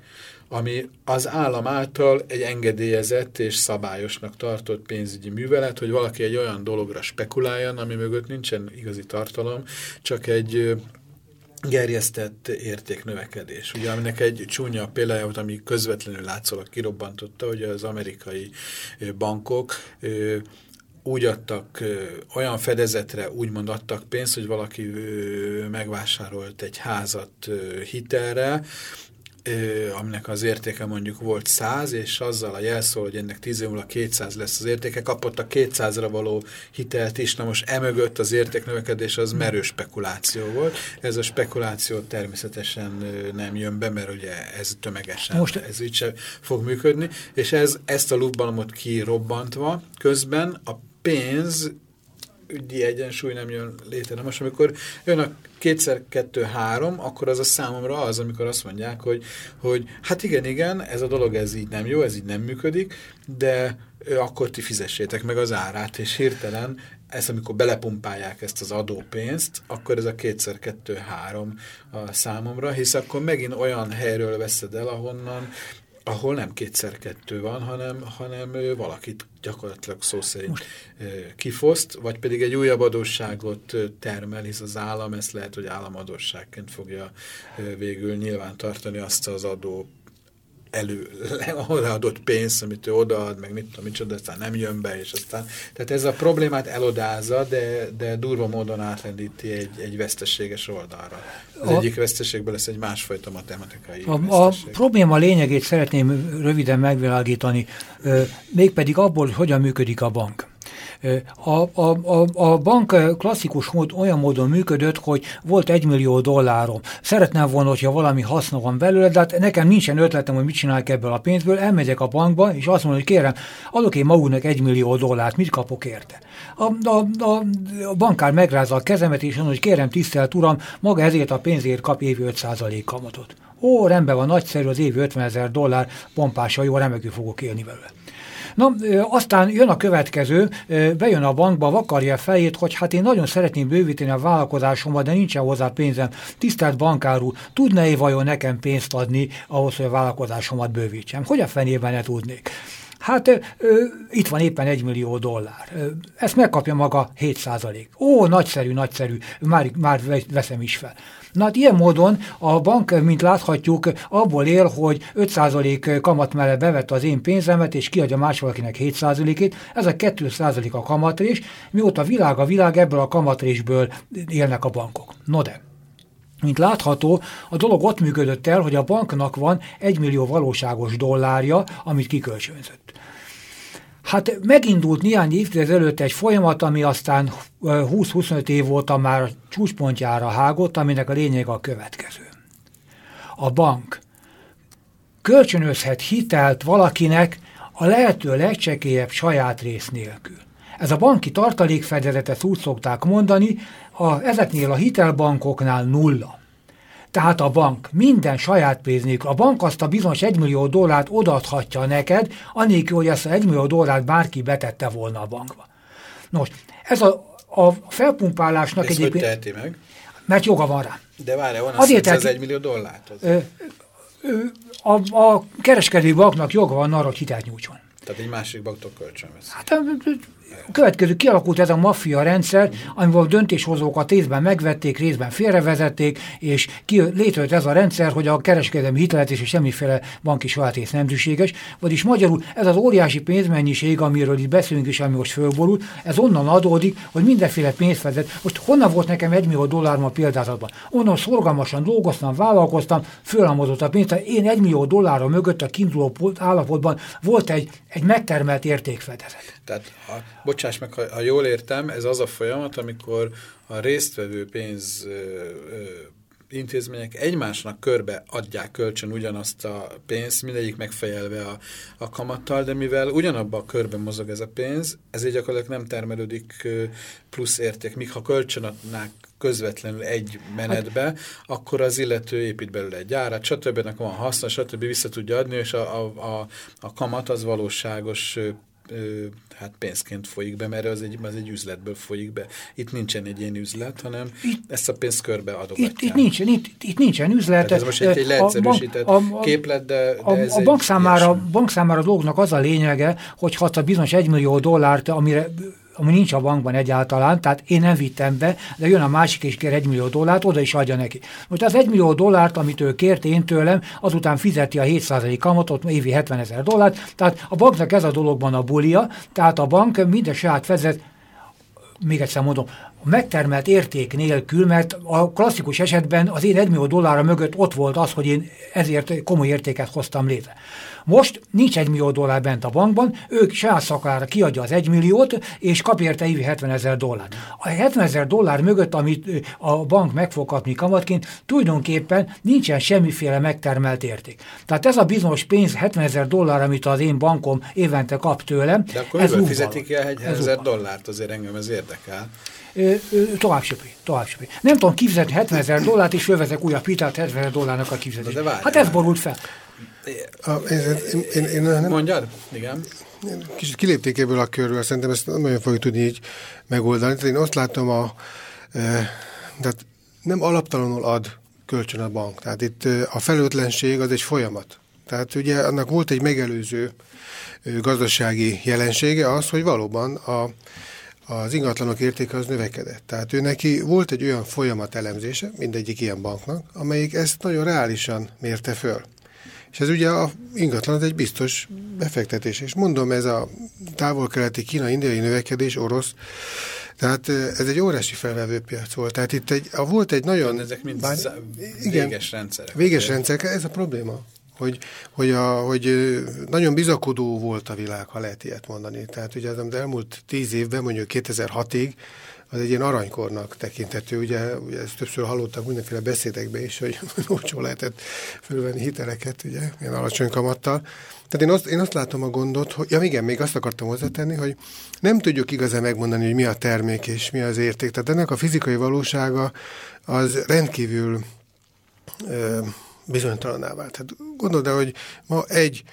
ami az állam által egy engedélyezett és szabályosnak tartott pénzügyi művelet, hogy valaki egy olyan dologra spekuláljon, ami mögött nincsen igazi tartalom, csak egy gerjesztett értéknövekedés. Ugye, aminek egy csúnya példája volt, ami közvetlenül látszólag kirobbantotta, hogy az amerikai bankok úgy adtak, olyan fedezetre úgymond adtak pénzt, hogy valaki megvásárolt egy házat hitelre, aminek az értéke mondjuk volt 100, és azzal a jelszól, hogy ennek 10 év múlva 200 lesz az értéke, kapott a 200-ra való hitelt is, na most emögött az értéknövekedés az merő spekuláció volt. Ez a spekuláció természetesen nem jön be, mert ugye ez tömegesen, most... ez így sem fog működni, és ez, ezt a lukbalomot kirobbantva közben a pénz ügyi egyensúly nem jön létre. Most amikor jön a kétszer kettő három, akkor az a számomra az, amikor azt mondják, hogy, hogy hát igen, igen, ez a dolog ez így nem jó, ez így nem működik, de akkor ti fizessétek meg az árát, és hirtelen ezt, amikor belepumpálják ezt az adópénzt, akkor ez a kétszer kettő három a számomra, hisz akkor megint olyan helyről veszed el, ahonnan ahol nem kétszer-kettő van, hanem, hanem valakit gyakorlatilag szó szerint Most. kifoszt, vagy pedig egy újabb adósságot termel, hisz az állam ezt lehet, hogy államadósságként fogja végül nyilván tartani azt az adó elő, (laughs) odaadott pénzt, amit ő odaad, meg mit tudom, micsoda, aztán nem jön be, és aztán, tehát ez a problémát elodázza, de, de durva módon átlendíti egy, egy veszteséges oldalra. Az a, egyik veszteségből lesz egy másfajta matematikai a, a probléma lényegét szeretném röviden megvilágítani, mégpedig abból, hogy hogyan működik a bank. A, a, a, a bank klasszikus mód olyan módon működött, hogy volt egy millió dollárom. Szeretném volna, hogyha valami haszna van belőle, de hát nekem nincsen ötletem, hogy mit csinálják ebből a pénzből. Elmegyek a bankba, és azt mondom, hogy kérem, adok én magunknak egy millió dollárt, mit kapok érte? A, a, a, a bankár megrázza a kezemet, és mondja, hogy kérem, tisztelt uram, maga ezért a pénzért kap évi 5% kamatot. Ó, rendben van, nagyszerű, az évi 50 ezer dollár, pompása, jó, remekül fogok élni belőle. Na, aztán jön a következő, bejön a bankba, vakarja a fejét, hogy hát én nagyon szeretném bővíteni a vállalkozásomat, de nincsen hozzá pénzem. Tisztelt bankárú, tudna-e vajon nekem pénzt adni ahhoz, hogy a vállalkozásomat bővítsem? Hogy a fenében ne tudnék? Hát ö, itt van éppen egy millió dollár. Ezt megkapja maga 7 százalék. Ó, nagyszerű, nagyszerű, már, már veszem is fel. Na hát ilyen módon a bank, mint láthatjuk, abból él, hogy 5% kamat mellett bevette az én pénzemet, és kiadja más valakinek 7%-ét, ez a 2% a kamatrés, mióta világ a világ, ebből a kamatrésből élnek a bankok. No de, mint látható, a dolog ott működött el, hogy a banknak van 1 millió valóságos dollárja, amit kikölcsönzött. Hát megindult néhány évtized előtt egy folyamat, ami aztán 20-25 év óta már csúcspontjára hágott, aminek a lényeg a következő. A bank kölcsönözhet hitelt valakinek a lehető legcsekélyebb saját rész nélkül. Ez a banki tartalékfedezetet úgy szokták mondani, a, ezeknél a hitelbankoknál nulla. Tehát a bank minden saját pénznék, a bank azt a bizonyos egymillió dollárt odaadhatja neked, anélkül, hogy ezt a egymillió dollárt bárki betette volna a bankba. Nos, ez a, a felpumpálásnak Ezt egyébként... hogy teheti meg? Mert joga van rá. De várja, van Azért az egy millió dollárt? Ö, ö, a, a kereskedő banknak joga van arra, hogy hitelt nyújtson. Tehát egy másik banktól kölcsön vesz. Hát következő kialakult ez a maffia rendszer, amivel döntéshozókat részben megvették, részben félrevezették, és ki, létrejött ez a rendszer, hogy a kereskedelmi hitelet és semmiféle banki sajátész nem szükséges. Vagyis magyarul ez az óriási pénzmennyiség, amiről itt beszélünk és ami most fölborul, ez onnan adódik, hogy mindenféle pénzt vezet. Most honnan volt nekem egy millió dollár a példázatban? Onnan szorgalmasan dolgoztam, vállalkoztam, fölhalmozott a pénzt, én egy millió dollárra mögött a kiinduló állapotban volt egy, egy megtermelt értékfedezet. Tehát, ha, bocsáss meg, ha, ha jól értem, ez az a folyamat, amikor a résztvevő pénz ö, ö, intézmények egymásnak körbe adják kölcsön ugyanazt a pénzt, mindegyik megfejelve a, a kamattal, de mivel ugyanabban a körben mozog ez a pénz, ezért gyakorlatilag nem termelődik plusz érték. Míg ha kölcsön adnák közvetlenül egy menetbe, hát, akkor az illető épít belőle egy gyárat, stb. van haszna, stb. vissza tudja adni, és a, a, a, a kamat az valóságos hát pénzként folyik be, mert az egy, az egy üzletből folyik be. Itt nincsen egy ilyen üzlet, hanem itt, ezt a pénzt körbe adogatják. Itt, itt, nincsen, itt, itt nincsen üzlet. Tehát ez most egy, egy leegyszerűsített a, a, képlet, de, de a, ez a bank számára, bank számára a dolgnak az a lényege, hogy ha a bizonyos egymillió dollárt, amire ami nincs a bankban egyáltalán, tehát én nem vittem be, de jön a másik és kér egy millió dollárt, oda is adja neki. Most az egy millió dollárt, amit ő kért én tőlem, azután fizeti a 7% kamatot, évi 70 ezer dollárt, tehát a banknak ez a dologban a bulia, tehát a bank minden saját vezet, még egyszer mondom, megtermelt érték nélkül, mert a klasszikus esetben az én 1 millió dollárra mögött ott volt az, hogy én ezért komoly értéket hoztam létre. Most nincs egy millió dollár bent a bankban, ők saját szakára kiadja az egy milliót, és kap érte évi 70 ezer dollár. A 70 ezer dollár mögött, amit a bank meg fog kapni kamatként, tulajdonképpen nincsen semmiféle megtermelt érték. Tehát ez a bizonyos pénz, 70 ezer dollár, amit az én bankom évente kap tőlem, De akkor ez fizetik el egy ezer dollárt, azért engem ez érdekel tovább söpri, tovább söpri. Nem tudom kifizetni 70 ezer dollárt, és fölvezek újabb hitelt 70 ezer dollárnak a kifizetést. Hát ez borult fel. A, én, én, én, nem, Mondjad? Igen. Kicsit kilépték ebből a körről, szerintem ezt nagyon fogjuk tudni így megoldani. Tehát én azt látom, a, e, tehát nem alaptalanul ad kölcsön a bank. Tehát itt a felőtlenség az egy folyamat. Tehát ugye annak volt egy megelőző gazdasági jelensége az, hogy valóban a, az ingatlanok értéke az növekedett. Tehát ő neki volt egy olyan folyamat elemzése, mindegyik ilyen banknak, amelyik ezt nagyon reálisan mérte föl És ez ugye a ingatlan egy biztos befektetés. És mondom, ez a távol-keleti kínai-indiai növekedés, orosz, tehát ez egy óriási felvevő piac volt. Tehát itt egy, volt egy nagyon... Ezek mind bár, igen, véges rendszerek. Véges rendszerek, ez a probléma. Hogy, hogy, a, hogy nagyon bizakodó volt a világ, ha lehet ilyet mondani. Tehát ugye az elmúlt tíz évben, mondjuk 2006-ig, az egy ilyen aranykornak tekintető. Ugye, ugye ezt többször hallottak mindenféle beszédekbe is, hogy (laughs) olcsó lehetett fölvenni hiteleket, ugye, ilyen alacsony kamattal. Tehát én azt, én azt látom a gondot, hogy, ja igen, még azt akartam hozzátenni, hogy nem tudjuk igazán megmondani, hogy mi a termék és mi az érték. Tehát ennek a fizikai valósága az rendkívül ö, bizonytalaná vált. Tehát gondolod, hogy ma egy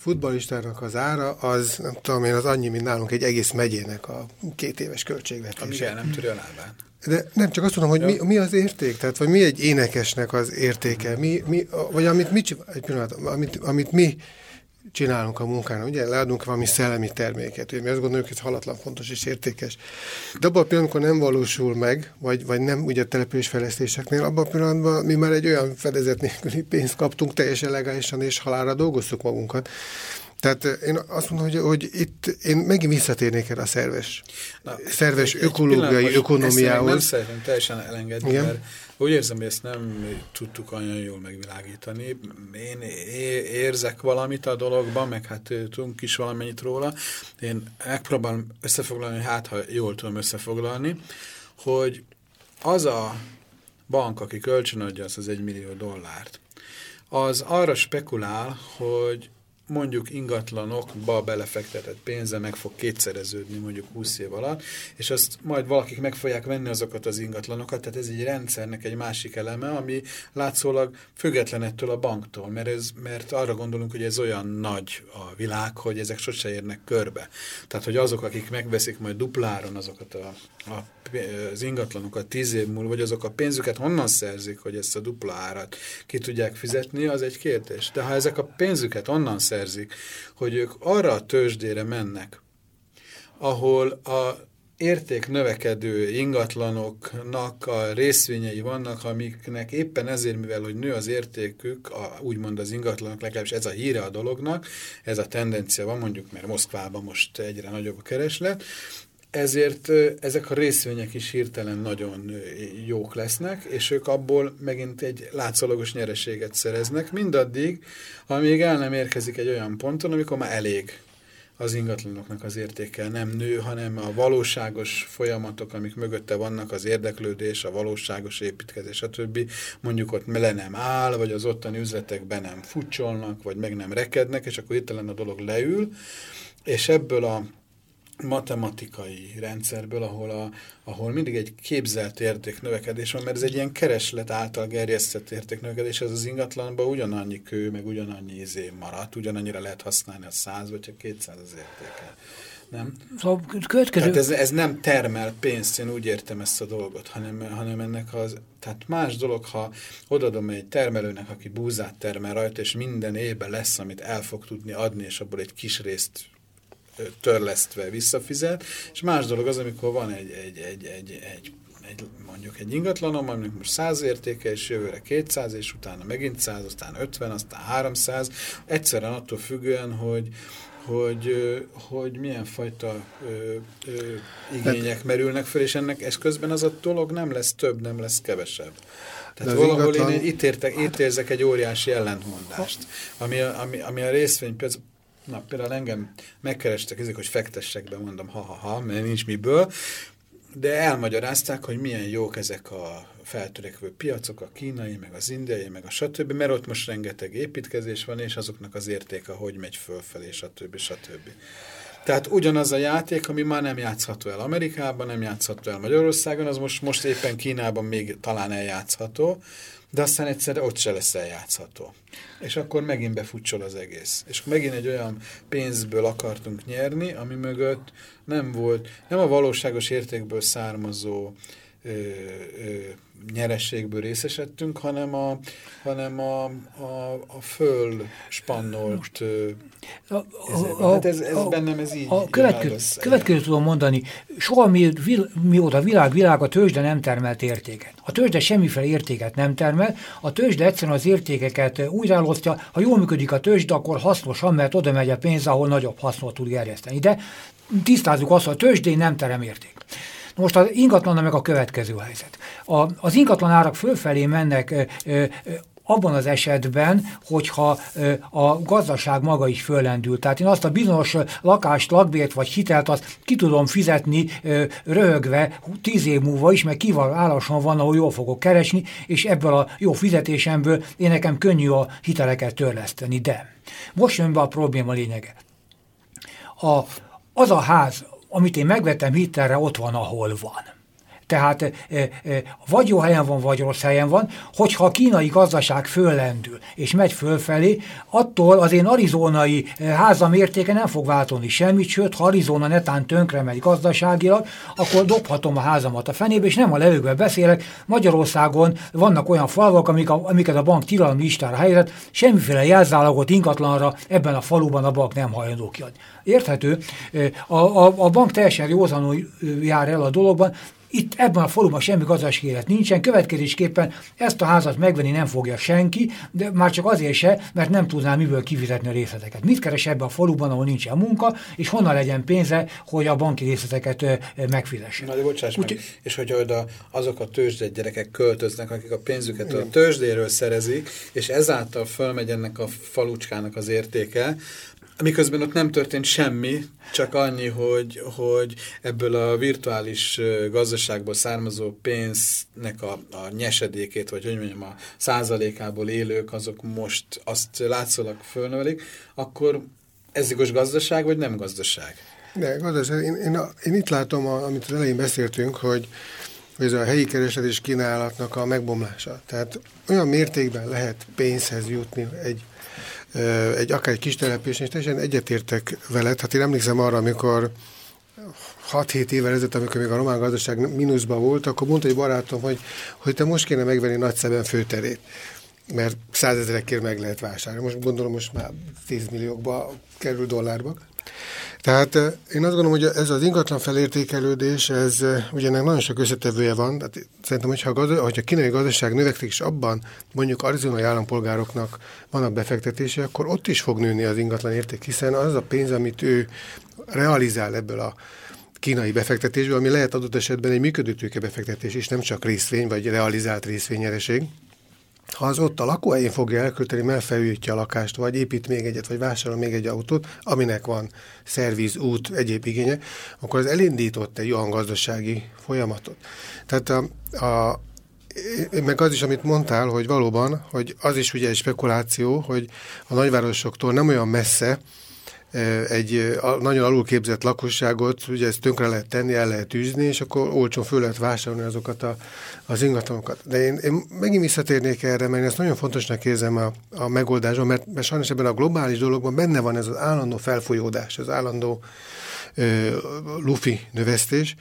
futballistának az ára, az nem tudom én, az annyi, mint nálunk egy egész megyének a két éves költségvetése. Amíg el nem törő a lábán. De nem, csak azt mondom, hogy mi, mi az érték, tehát vagy mi egy énekesnek az értéke, mi, mi, vagy amit mi, egy pillanat, amit, amit mi csinálunk a munkán, ugye leadunk valami szellemi terméket, ugye mi azt gondoljuk, hogy ez halatlan fontos és értékes. De abban a pillanatban, amikor nem valósul meg, vagy, vagy nem ugye a településfejlesztéseknél, abban a pillanatban mi már egy olyan fedezet nélküli pénzt kaptunk teljesen legálisan, és halálra dolgoztuk magunkat. Tehát én azt mondom, hogy, hogy itt én megint visszatérnék erre a szerves, Na, szerves egy, ökológiai egy ökonomiához. nem szeretném teljesen elengedni, Igen? mert úgy érzem, hogy ezt nem tudtuk olyan jól megvilágítani. Én érzek valamit a dologban, meg hát tudunk is valamennyit róla. Én megpróbálom összefoglalni, hát ha jól tudom összefoglalni, hogy az a bank, aki kölcsönadja azt az egy millió dollárt, az arra spekulál, hogy mondjuk ingatlanokba belefektetett pénze meg fog kétszereződni mondjuk 20 év alatt, és azt majd valakik meg fogják venni azokat az ingatlanokat, tehát ez egy rendszernek egy másik eleme, ami látszólag független ettől a banktól, mert, ez, mert arra gondolunk, hogy ez olyan nagy a világ, hogy ezek sose érnek körbe. Tehát, hogy azok, akik megveszik majd dupláron azokat a, a, az ingatlanokat tíz év múlva, vagy azok a pénzüket honnan szerzik, hogy ezt a dupla árat ki tudják fizetni, az egy kérdés. De ha ezek a pénzüket onnan szerzik, szerzik, hogy ők arra a tőzsdére mennek, ahol a érték növekedő ingatlanoknak a részvényei vannak, amiknek éppen ezért, mivel hogy nő az értékük, a, úgymond az ingatlanok, legalábbis ez a híre a dolognak, ez a tendencia van, mondjuk, mert Moszkvában most egyre nagyobb a kereslet, ezért ezek a részvények is hirtelen nagyon jók lesznek, és ők abból megint egy látszólagos nyereséget szereznek, mindaddig, amíg el nem érkezik egy olyan ponton, amikor már elég az ingatlanoknak az értéke nem nő, hanem a valóságos folyamatok, amik mögötte vannak, az érdeklődés, a valóságos építkezés, stb. mondjuk ott le nem áll, vagy az ottani üzletekben nem futcsolnak, vagy meg nem rekednek, és akkor hirtelen a dolog leül, és ebből a matematikai rendszerből, ahol, a, ahol mindig egy képzelt értéknövekedés van, mert ez egy ilyen kereslet által gerjesztett értéknövekedés, ez az ingatlanban ugyanannyi kő, meg ugyanannyi izé maradt, ugyanannyira lehet használni a 100 vagy a 200 az értéke. Nem? Szóval következő... Tehát ez, ez nem termel pénzt, én úgy értem ezt a dolgot, hanem, hanem ennek az... Tehát más dolog, ha odadom egy termelőnek, aki búzát termel rajta, és minden évben lesz, amit el fog tudni adni, és abból egy kis részt törlesztve visszafizet, és más dolog az, amikor van egy, egy, egy, egy, egy egy, mondjuk egy ingatlanom, aminek most 100 értéke, és jövőre 200, és utána megint 100, aztán 50, aztán 300, egyszerűen attól függően, hogy, hogy, hogy milyen fajta ö, ö, igények hát, merülnek fel, és ennek ez közben az a dolog nem lesz több, nem lesz kevesebb. Tehát valahol ingatlan... én itt, értek, itt érzek egy óriási ellentmondást, ami a, ami, ami a részvénypiac Na, például engem megkerestek ezek, hogy fektessek be, mondom, ha-ha-ha, mert nincs miből, de elmagyarázták, hogy milyen jók ezek a feltörekvő piacok, a kínai, meg az indiai, meg a stb., mert ott most rengeteg építkezés van, és azoknak az értéke, hogy megy fölfelé, stb. stb. Tehát ugyanaz a játék, ami már nem játszható el Amerikában, nem játszható el Magyarországon, az most, most éppen Kínában még talán eljátszható, de aztán egyszer ott se lesz eljátszható. És akkor megint befutcsol az egész. És megint egy olyan pénzből akartunk nyerni, ami mögött nem volt, nem a valóságos értékből származó ö, ö, nyerességből részesedtünk, hanem a, hanem a, a, a föl spannolt a, a, a, hát ez, ez a, bennem ez így a következő, következő tudom mondani, soha mi, vil, mióta világ világ a tőzsde nem termelt értéket. A tőzsde semmiféle értéket nem termel, a tőzsde egyszerűen az értékeket újraelosztja, ha jól működik a tőzsde, akkor hasznosan, mert oda megy a pénz, ahol nagyobb hasznot tud gerjeszteni. De tisztázzuk azt, hogy a tőzsdén nem terem érték. Most az ingatlan meg a következő helyzet. A, az ingatlan árak fölfelé mennek ö, ö, abban az esetben, hogyha a gazdaság maga is föllendül. Tehát én azt a bizonyos lakást, lakbért vagy hitelt azt ki tudom fizetni röhögve tíz év múlva is, mert kival állason van, ahol jól fogok keresni, és ebből a jó fizetésemből én nekem könnyű a hiteleket törleszteni. De most jön be a probléma lényege. A, az a ház, amit én megvettem hitelre, ott van, ahol van. Tehát e, e, vagy jó helyen van, vagy rossz helyen van, hogyha a kínai gazdaság föllendül és megy fölfelé, attól az én arizonai házam értéke nem fog változni semmit, sőt, ha Arizona netán tönkre megy gazdaságilag, akkor dobhatom a házamat a fenébe, és nem a levőkbe beszélek. Magyarországon vannak olyan falvak, amik a, amiket a bank tilalmi listára helyezett, semmiféle jelzálogot ingatlanra ebben a faluban a bank nem hajlandó kiadni. Érthető, a, a, a bank teljesen józanul jár el a dologban, itt ebben a faluban semmi gazdasági élet nincsen, következésképpen ezt a házat megvenni nem fogja senki, de már csak azért se, mert nem tudná miből kifizetni a részleteket. Mit keres ebben a faluban, ahol nincsen munka, és honnan legyen pénze, hogy a banki részleteket megfizesse. Na de bocsáss Úgy, meg, és hogy oda azok a tőzsdei gyerekek költöznek, akik a pénzüket a tőzsdéről szerezik, és ezáltal fölmegy ennek a falucskának az értéke, Miközben ott nem történt semmi, csak annyi, hogy, hogy ebből a virtuális gazdaságból származó pénznek a, a nyesedékét, vagy hogy mondjam, a százalékából élők, azok most azt látszólag fölnövelik, akkor ez igaz gazdaság, vagy nem gazdaság? De gazdaság, én, én, én itt látom, a, amit az elején beszéltünk, hogy, ez a helyi kereslet kínálatnak a megbomlása. Tehát olyan mértékben lehet pénzhez jutni egy egy akár egy kis településen, és teljesen egyetértek veled. Hát én emlékszem arra, amikor 6-7 évvel ezelőtt, amikor még a román gazdaság mínuszban volt, akkor mondta egy barátom, hogy, hogy te most kéne megvenni nagyszeben főterét mert százezerekért meg lehet vásárolni. Most gondolom, most már 10 milliókba kerül dollárba. Tehát én azt gondolom, hogy ez az ingatlan felértékelődés, ez ugye ennek nagyon sok összetevője van. Tehát szerintem, hogyha a, gazda, hogyha a kínai gazdaság növekszik, és abban mondjuk arizonai állampolgároknak vannak befektetése, akkor ott is fog nőni az ingatlan érték, hiszen az a pénz, amit ő realizál ebből a kínai befektetésből, ami lehet adott esetben egy működőtőke befektetés is, nem csak részvény, vagy realizált részvényereség, ha az ott a lakóhelyén fogja elkölteni, mert felújítja a lakást, vagy épít még egyet, vagy vásárol még egy autót, aminek van szerviz, út, egyéb igénye, akkor az elindított egy olyan gazdasági folyamatot. Tehát a, a meg az is, amit mondtál, hogy valóban, hogy az is ugye egy spekuláció, hogy a nagyvárosoktól nem olyan messze egy nagyon alulképzett lakosságot, ugye ezt tönkre lehet tenni, el lehet űzni, és akkor olcsón föl lehet vásárolni azokat a, az ingatlanokat. De én, én megint visszatérnék erre, mert én ezt nagyon fontosnak érzem a, a megoldásban, mert, mert sajnos ebben a globális dologban benne van ez az állandó felfolyódás, az állandó ö, lufi növesztés,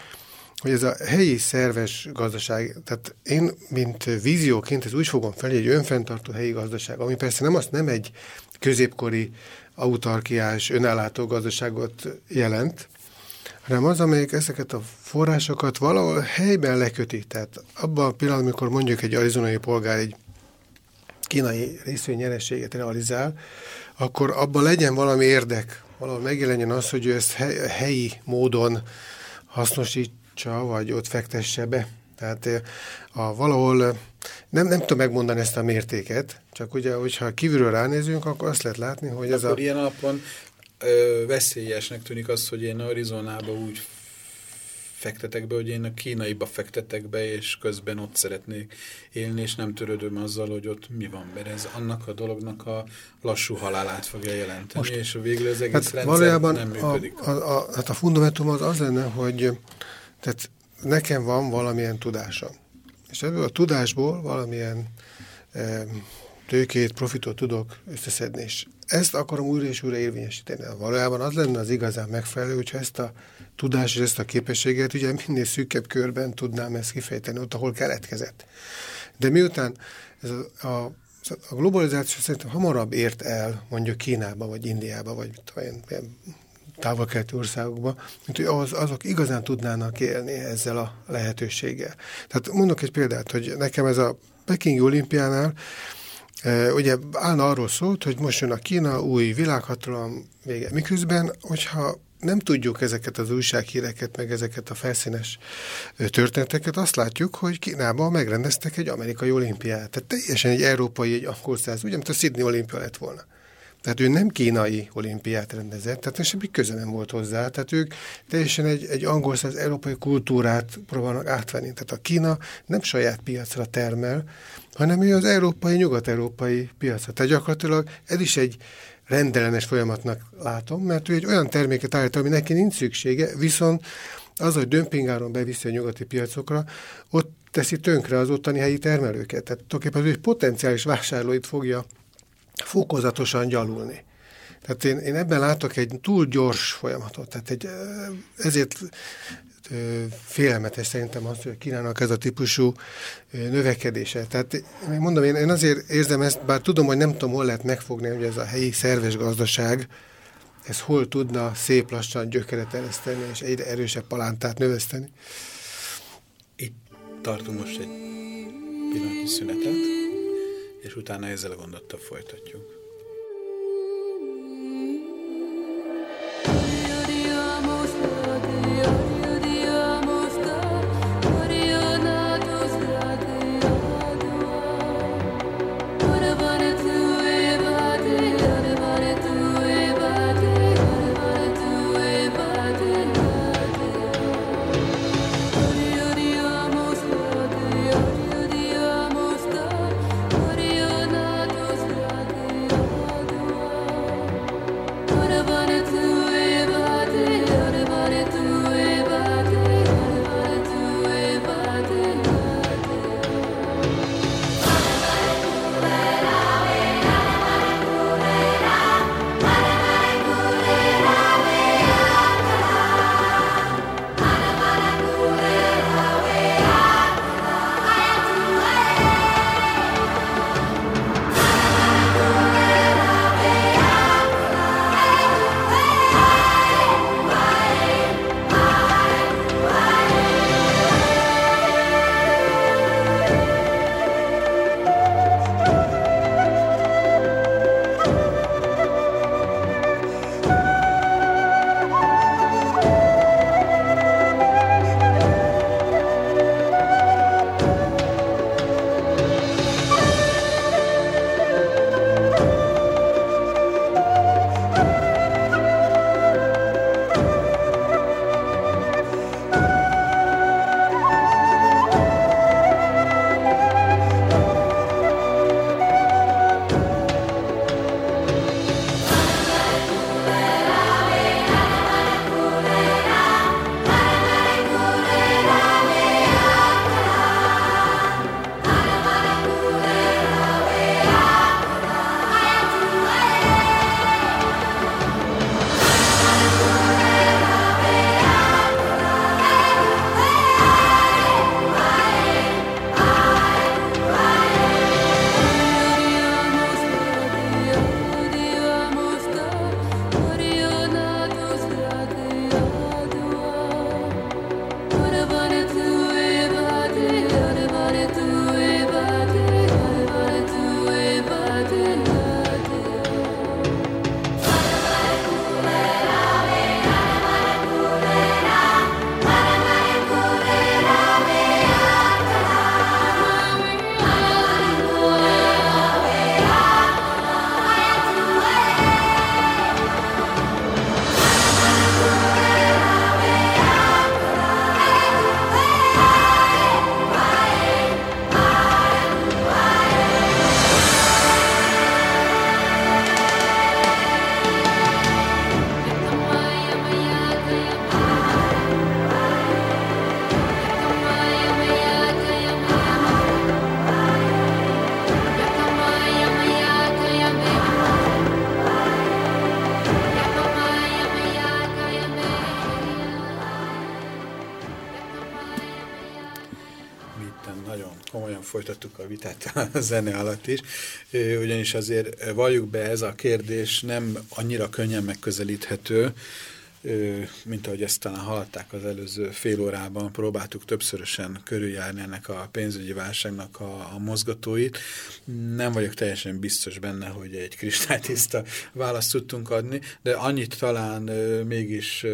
hogy ez a helyi szerves gazdaság, tehát én, mint vízióként, ez úgy fogom fel, egy önfenntartó helyi gazdaság, ami persze nem azt nem egy középkori autarkiás, önállátó gazdaságot jelent, hanem az, amelyik ezeket a forrásokat valahol helyben leköti. Tehát abban a pillanatban, amikor mondjuk egy arizonai polgár egy kínai részvénynyerességet realizál, akkor abban legyen valami érdek, valahol megjelenjen az, hogy ő ezt helyi módon hasznosítsa, vagy ott fektesse be. Tehát eh, a, valahol nem, nem tudom megmondani ezt a mértéket, csak ugye, hogyha kívülről ránézünk, akkor azt lehet látni, hogy akkor ez a... ilyen alapon ö, veszélyesnek tűnik az, hogy én Arizonába úgy fektetek be, hogy én a kínaiba fektetek be, és közben ott szeretnék élni, és nem törődöm azzal, hogy ott mi van, mert ez annak a dolognak a lassú halálát fogja jelenteni, Most, és végül az egész hát rendszer valójában nem működik. A, a, a, hát a fundamentum az az lenne, hogy tehát nekem van valamilyen tudásom. És ebből a tudásból valamilyen e, tőkét, profitot tudok összeszedni. És ezt akarom újra és újra érvényesíteni. Valójában az lenne az igazán megfelelő, hogyha ezt a tudás és ezt a képességet ugye minél szűkebb körben tudnám ezt kifejteni, ott, ahol keletkezett. De miután ez a, a a globalizáció szerintem hamarabb ért el mondjuk Kínába, vagy Indiába, vagy olyan távol-keleti országokba, mint hogy az, azok igazán tudnának élni ezzel a lehetőséggel. Tehát mondok egy példát, hogy nekem ez a Pekingi olimpiánál e, ugye állna arról szólt, hogy most jön a Kína új világhatalom vége. Miközben, hogyha nem tudjuk ezeket az újsághíreket, meg ezeket a felszínes történeteket, azt látjuk, hogy Kínában megrendeztek egy amerikai olimpiát. Tehát teljesen egy európai, egy angol száz, ugye, mint a Sydney olimpia lett volna. Tehát ő nem kínai olimpiát rendezett, tehát semmi köze nem volt hozzá. Tehát ők teljesen egy, egy angol száz európai kultúrát próbálnak átvenni. Tehát a Kína nem saját piacra termel, hanem ő az európai, nyugat-európai piacra. Tehát gyakorlatilag ez is egy rendellenes folyamatnak látom, mert ő egy olyan terméket állít, ami neki nincs szüksége, viszont az, hogy dömpingáron beviszi a nyugati piacokra, ott teszi tönkre az ottani helyi termelőket. Tehát tulajdonképpen ő egy potenciális vásárlóit fogja fokozatosan gyalulni. Tehát én, én ebben látok egy túl gyors folyamatot. Tehát egy, ezért félelmetes szerintem az, hogy Kínának ez a típusú növekedése. Tehát még mondom, én, én azért érzem ezt, bár tudom, hogy nem tudom, hol lehet megfogni, hogy ez a helyi szerves gazdaság, ez hol tudna szép lassan gyökeret ereszteni, és egyre erősebb palántát növeszteni. Itt tartunk most egy pillanatnyi szünetet, és utána ezzel a gondottal folytatjuk. (laughs) a zene alatt is, ugyanis azért valljuk be ez a kérdés nem annyira könnyen megközelíthető, mint ahogy ezt talán hallották az előző fél órában, próbáltuk többszörösen körüljárni ennek a pénzügyi válságnak a, a mozgatóit. Nem vagyok teljesen biztos benne, hogy egy kristálytiszta (laughs) választ tudtunk adni, de annyit talán mégis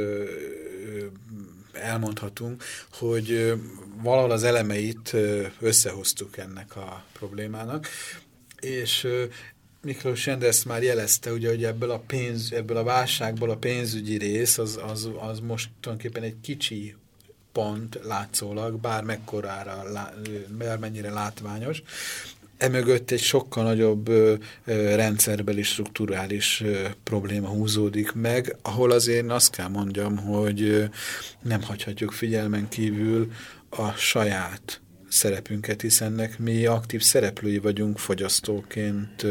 elmondhatunk, hogy valahol az elemeit összehoztuk ennek a problémának, és Miklós ezt már jelezte, ugye, hogy ebből a, pénz, ebből a válságból a pénzügyi rész az, az, az most tulajdonképpen egy kicsi pont látszólag, bár mekkorára, bár mennyire látványos. Emögött egy sokkal nagyobb ö, rendszerbeli, strukturális ö, probléma húzódik meg, ahol azért azt kell mondjam, hogy nem hagyhatjuk figyelmen kívül a saját szerepünket, hiszen ennek mi aktív szereplői vagyunk fogyasztóként,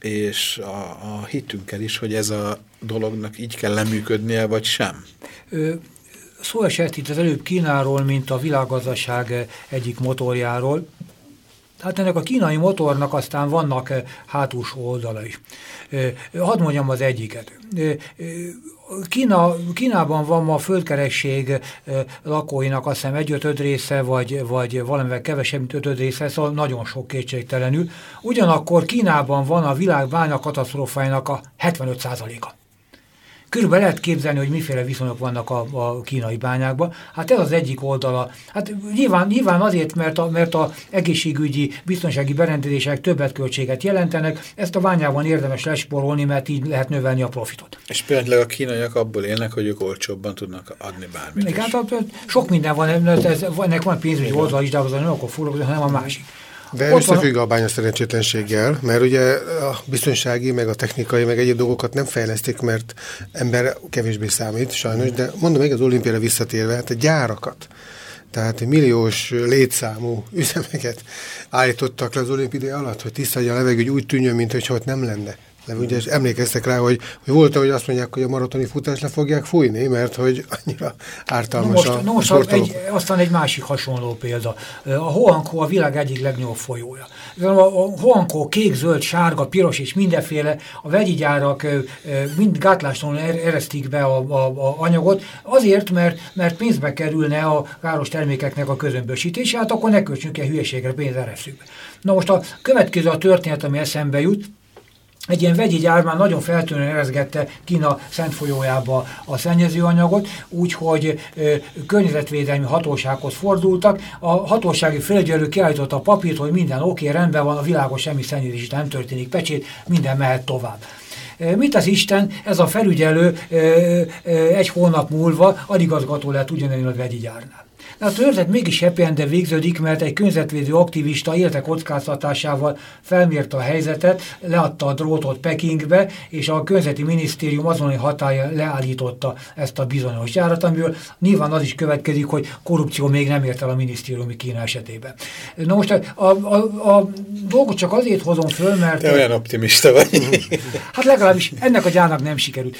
és a, a hitünkkel is, hogy ez a dolognak így kell leműködnie, vagy sem. Ö, szó esett itt az előbb Kínáról, mint a világgazdaság egyik motorjáról. Hát ennek a kínai motornak aztán vannak hátús oldala is. Hadd mondjam az egyiket. Kína, Kínában van ma a földkeresség lakóinak azt hiszem egy ötöd része, vagy, vagy valamivel kevesebb, mint ötöd része, szóval nagyon sok kétségtelenül. Ugyanakkor Kínában van a világ bánya katasztrófájának a 75 a Körülbelül lehet képzelni, hogy miféle viszonyok vannak a, a kínai bányákban. Hát ez az egyik oldala. Hát nyilván, nyilván azért, mert a, mert a egészségügyi, biztonsági berendezések többet költséget jelentenek, ezt a bányában érdemes lesporolni, mert így lehet növelni a profitot. És például a kínaiak abból élnek, hogy ők olcsóbban tudnak adni bármit. Még hát sok minden van, ennek van pénzügyi oldal is, de az nem akkor foglalkozni, hanem a másik. De összefügg a bánya szerencsétlenséggel, mert ugye a biztonsági, meg a technikai, meg egyéb dolgokat nem fejlesztik, mert ember kevésbé számít, sajnos, de mondom még az olimpiára visszatérve, hát a gyárakat, tehát milliós létszámú üzemeket állítottak le az olimpiai alatt, hogy tiszta a levegő, hogy úgy tűnjön, mintha ott nem lenne. De ugye emlékeztek rá, hogy, hogy volt, hogy azt mondják, hogy a maratoni futás le fogják fújni, mert hogy annyira ártalmas no most, a, no most a egy, Aztán egy másik hasonló példa. A Hoankó a világ egyik legnagyobb folyója. A Hoankó kék, zöld, sárga, piros és mindenféle, a vegyi gyárak mind gátlástalanul er-, eresztik be a, a, a anyagot, azért, mert, mert pénzbe kerülne a káros termékeknek a közömbösítése, hát akkor ne költsünk el hülyeségre pénz eresztjük Na most a következő a történet, ami eszembe jut, egy ilyen vegyi gyár már nagyon feltűnően erezgette Kína szent folyójába a szennyezőanyagot, úgyhogy környezetvédelmi hatósághoz fordultak. A hatósági felügyelő kiállította a papírt, hogy minden oké, okay, rendben van, a világos semmi szennyezés nem történik, pecsét, minden mehet tovább. Mit az Isten, ez a felügyelő egy hónap múlva aligazgató lett ugyanennél a vegyi gyárnál. De a történet mégis happy végződik, mert egy környezetvédő aktivista élete kockáztatásával felmérte a helyzetet, leadta a drótot Pekingbe, és a környezeti minisztérium azonnali hatája leállította ezt a bizonyos gyárat, amiből nyilván az is következik, hogy korrupció még nem ért el a minisztériumi Kína esetében. Na most a, a, a, a dolgot csak azért hozom föl, mert... Te olyan optimista vagy. (laughs) Hát legalábbis ennek a gyárnak nem sikerült.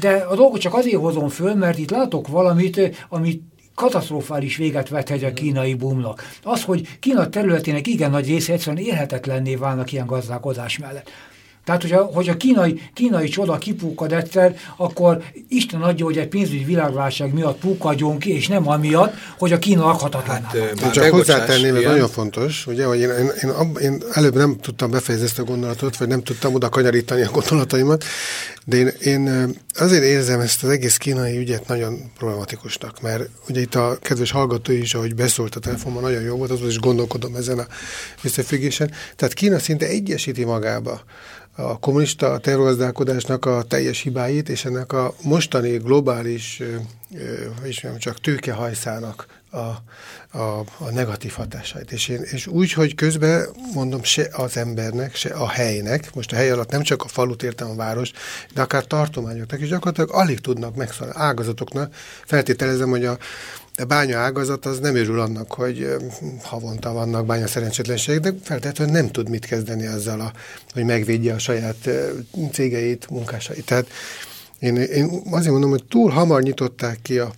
De a dolgot csak azért hozom föl, mert itt látok valamit, amit katasztrofális véget vethet a kínai boomnak. Az, hogy Kína területének igen nagy része egyszerűen élhetetlenné válnak ilyen gazdálkodás mellett. Tehát, hogyha, hogyha kínai, kínai csoda kipúkad egyszer, akkor Isten adja, hogy egy pénzügyi világválság miatt pukadjunk ki, és nem amiatt, hogy a Kína lakhatatlan. Hát, én csak hozzátenném, ez nagyon fontos, ugye, hogy én, én, én, ab, én előbb nem tudtam befejezni ezt a gondolatot, vagy nem tudtam oda kanyarítani a gondolataimat, de én, én azért érzem ezt az egész kínai ügyet nagyon problematikusnak, mert ugye itt a kedves hallgató is, ahogy beszólt a telefonban, nagyon jó volt, azon is gondolkodom ezen a összefüggésen. Tehát Kína szinte egyesíti magába a kommunista terrorgazdálkodásnak a teljes hibáit, és ennek a mostani globális, és nem csak tőkehajszának a, a, a negatív hatásait. És, én, és úgy, hogy közben mondom, se az embernek, se a helynek, most a hely alatt nem csak a falut értem a város, de akár tartományoknak, és gyakorlatilag alig tudnak megszólni ágazatoknak. Feltételezem, hogy a, de bánya ágazat az nem örül annak, hogy havonta vannak bánya szerencsétlenségek, de feltétlenül nem tud mit kezdeni azzal, a, hogy megvédje a saját cégeit, munkásait. Tehát én, én azért mondom, hogy túl hamar nyitották ki a,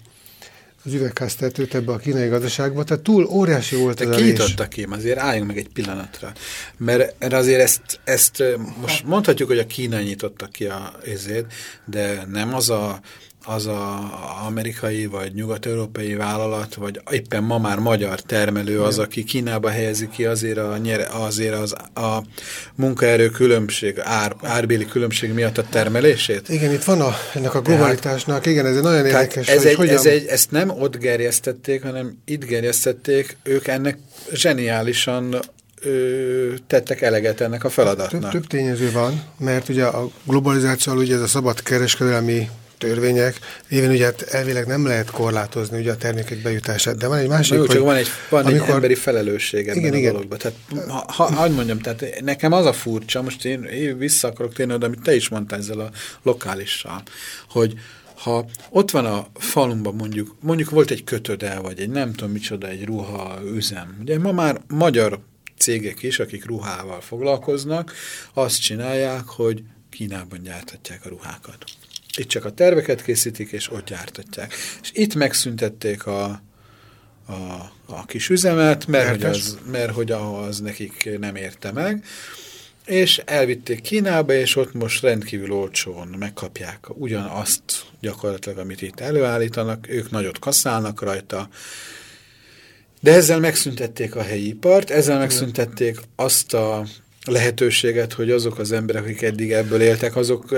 az üvegháztetőt ebbe a kínai gazdaságba, tehát túl óriási volt ez a nyitotta ki? Azért álljunk meg egy pillanatra. Mert azért ezt, ezt most mondhatjuk, hogy a Kína nyitotta ki a ezért, de nem az a az a amerikai vagy nyugat-európai vállalat, vagy éppen ma már magyar termelő az, aki Kínába helyezi ki azért, a, nyere, azért az, a munkaerő különbség, ár, árbéli különbség miatt a termelését? Igen, itt van a, ennek a globalitásnak, igen, ez egy nagyon érdekes, ez egy, hogyan... ez egy, ezt nem ott gerjesztették, hanem itt gerjesztették, ők ennek zseniálisan ö, tettek eleget ennek a feladatnak. Több, több tényező van, mert ugye a globalizációval ugye ez a szabad kereskedelmi törvények révén ugye hát elvileg nem lehet korlátozni ugye a termékek bejutását, de van egy másik, Jó, hogy csak van egy, van amikor, egy emberi felelősség ebben igen, a igen. dologban. Tehát, ha, ha, hagyd mondjam, tehát nekem az a furcsa, most én, én vissza akarok térni oda, amit te is mondtál ezzel a lokálissal, hogy ha ott van a falumban mondjuk, mondjuk volt egy kötöde, vagy egy nem tudom micsoda, egy ruha üzem. Ugye ma már magyar cégek is, akik ruhával foglalkoznak, azt csinálják, hogy Kínában gyártatják a ruhákat. Itt csak a terveket készítik, és ott gyártatják. És itt megszüntették a, a, a kis üzemet, mert hogy, az, mert hogy az nekik nem érte meg, és elvitték Kínába, és ott most rendkívül olcsón megkapják ugyanazt gyakorlatilag, amit itt előállítanak, ők nagyot kaszálnak rajta, de ezzel megszüntették a helyi ipart, ezzel megszüntették azt a lehetőséget, hogy azok az emberek, akik eddig ebből éltek, azok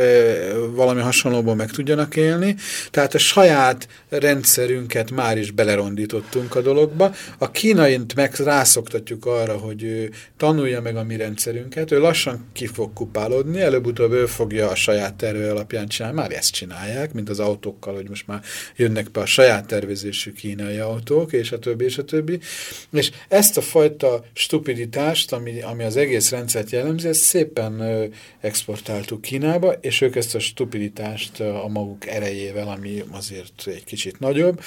valami hasonlóban meg tudjanak élni. Tehát a saját rendszerünket már is belerondítottunk a dologba. A kínaint meg rászoktatjuk arra, hogy ő tanulja meg a mi rendszerünket, ő lassan ki fog kupálódni, előbb-utóbb ő fogja a saját terve alapján csinálni, már ezt csinálják, mint az autókkal, hogy most már jönnek be a saját tervezésű kínai autók, és a többi, és a többi. És ezt a fajta stupiditást, ami, ami az egész rendszer rendszert jellemzi, ezt szépen exportáltuk Kínába, és ők ezt a stupiditást a maguk erejével, ami azért egy kicsit nagyobb,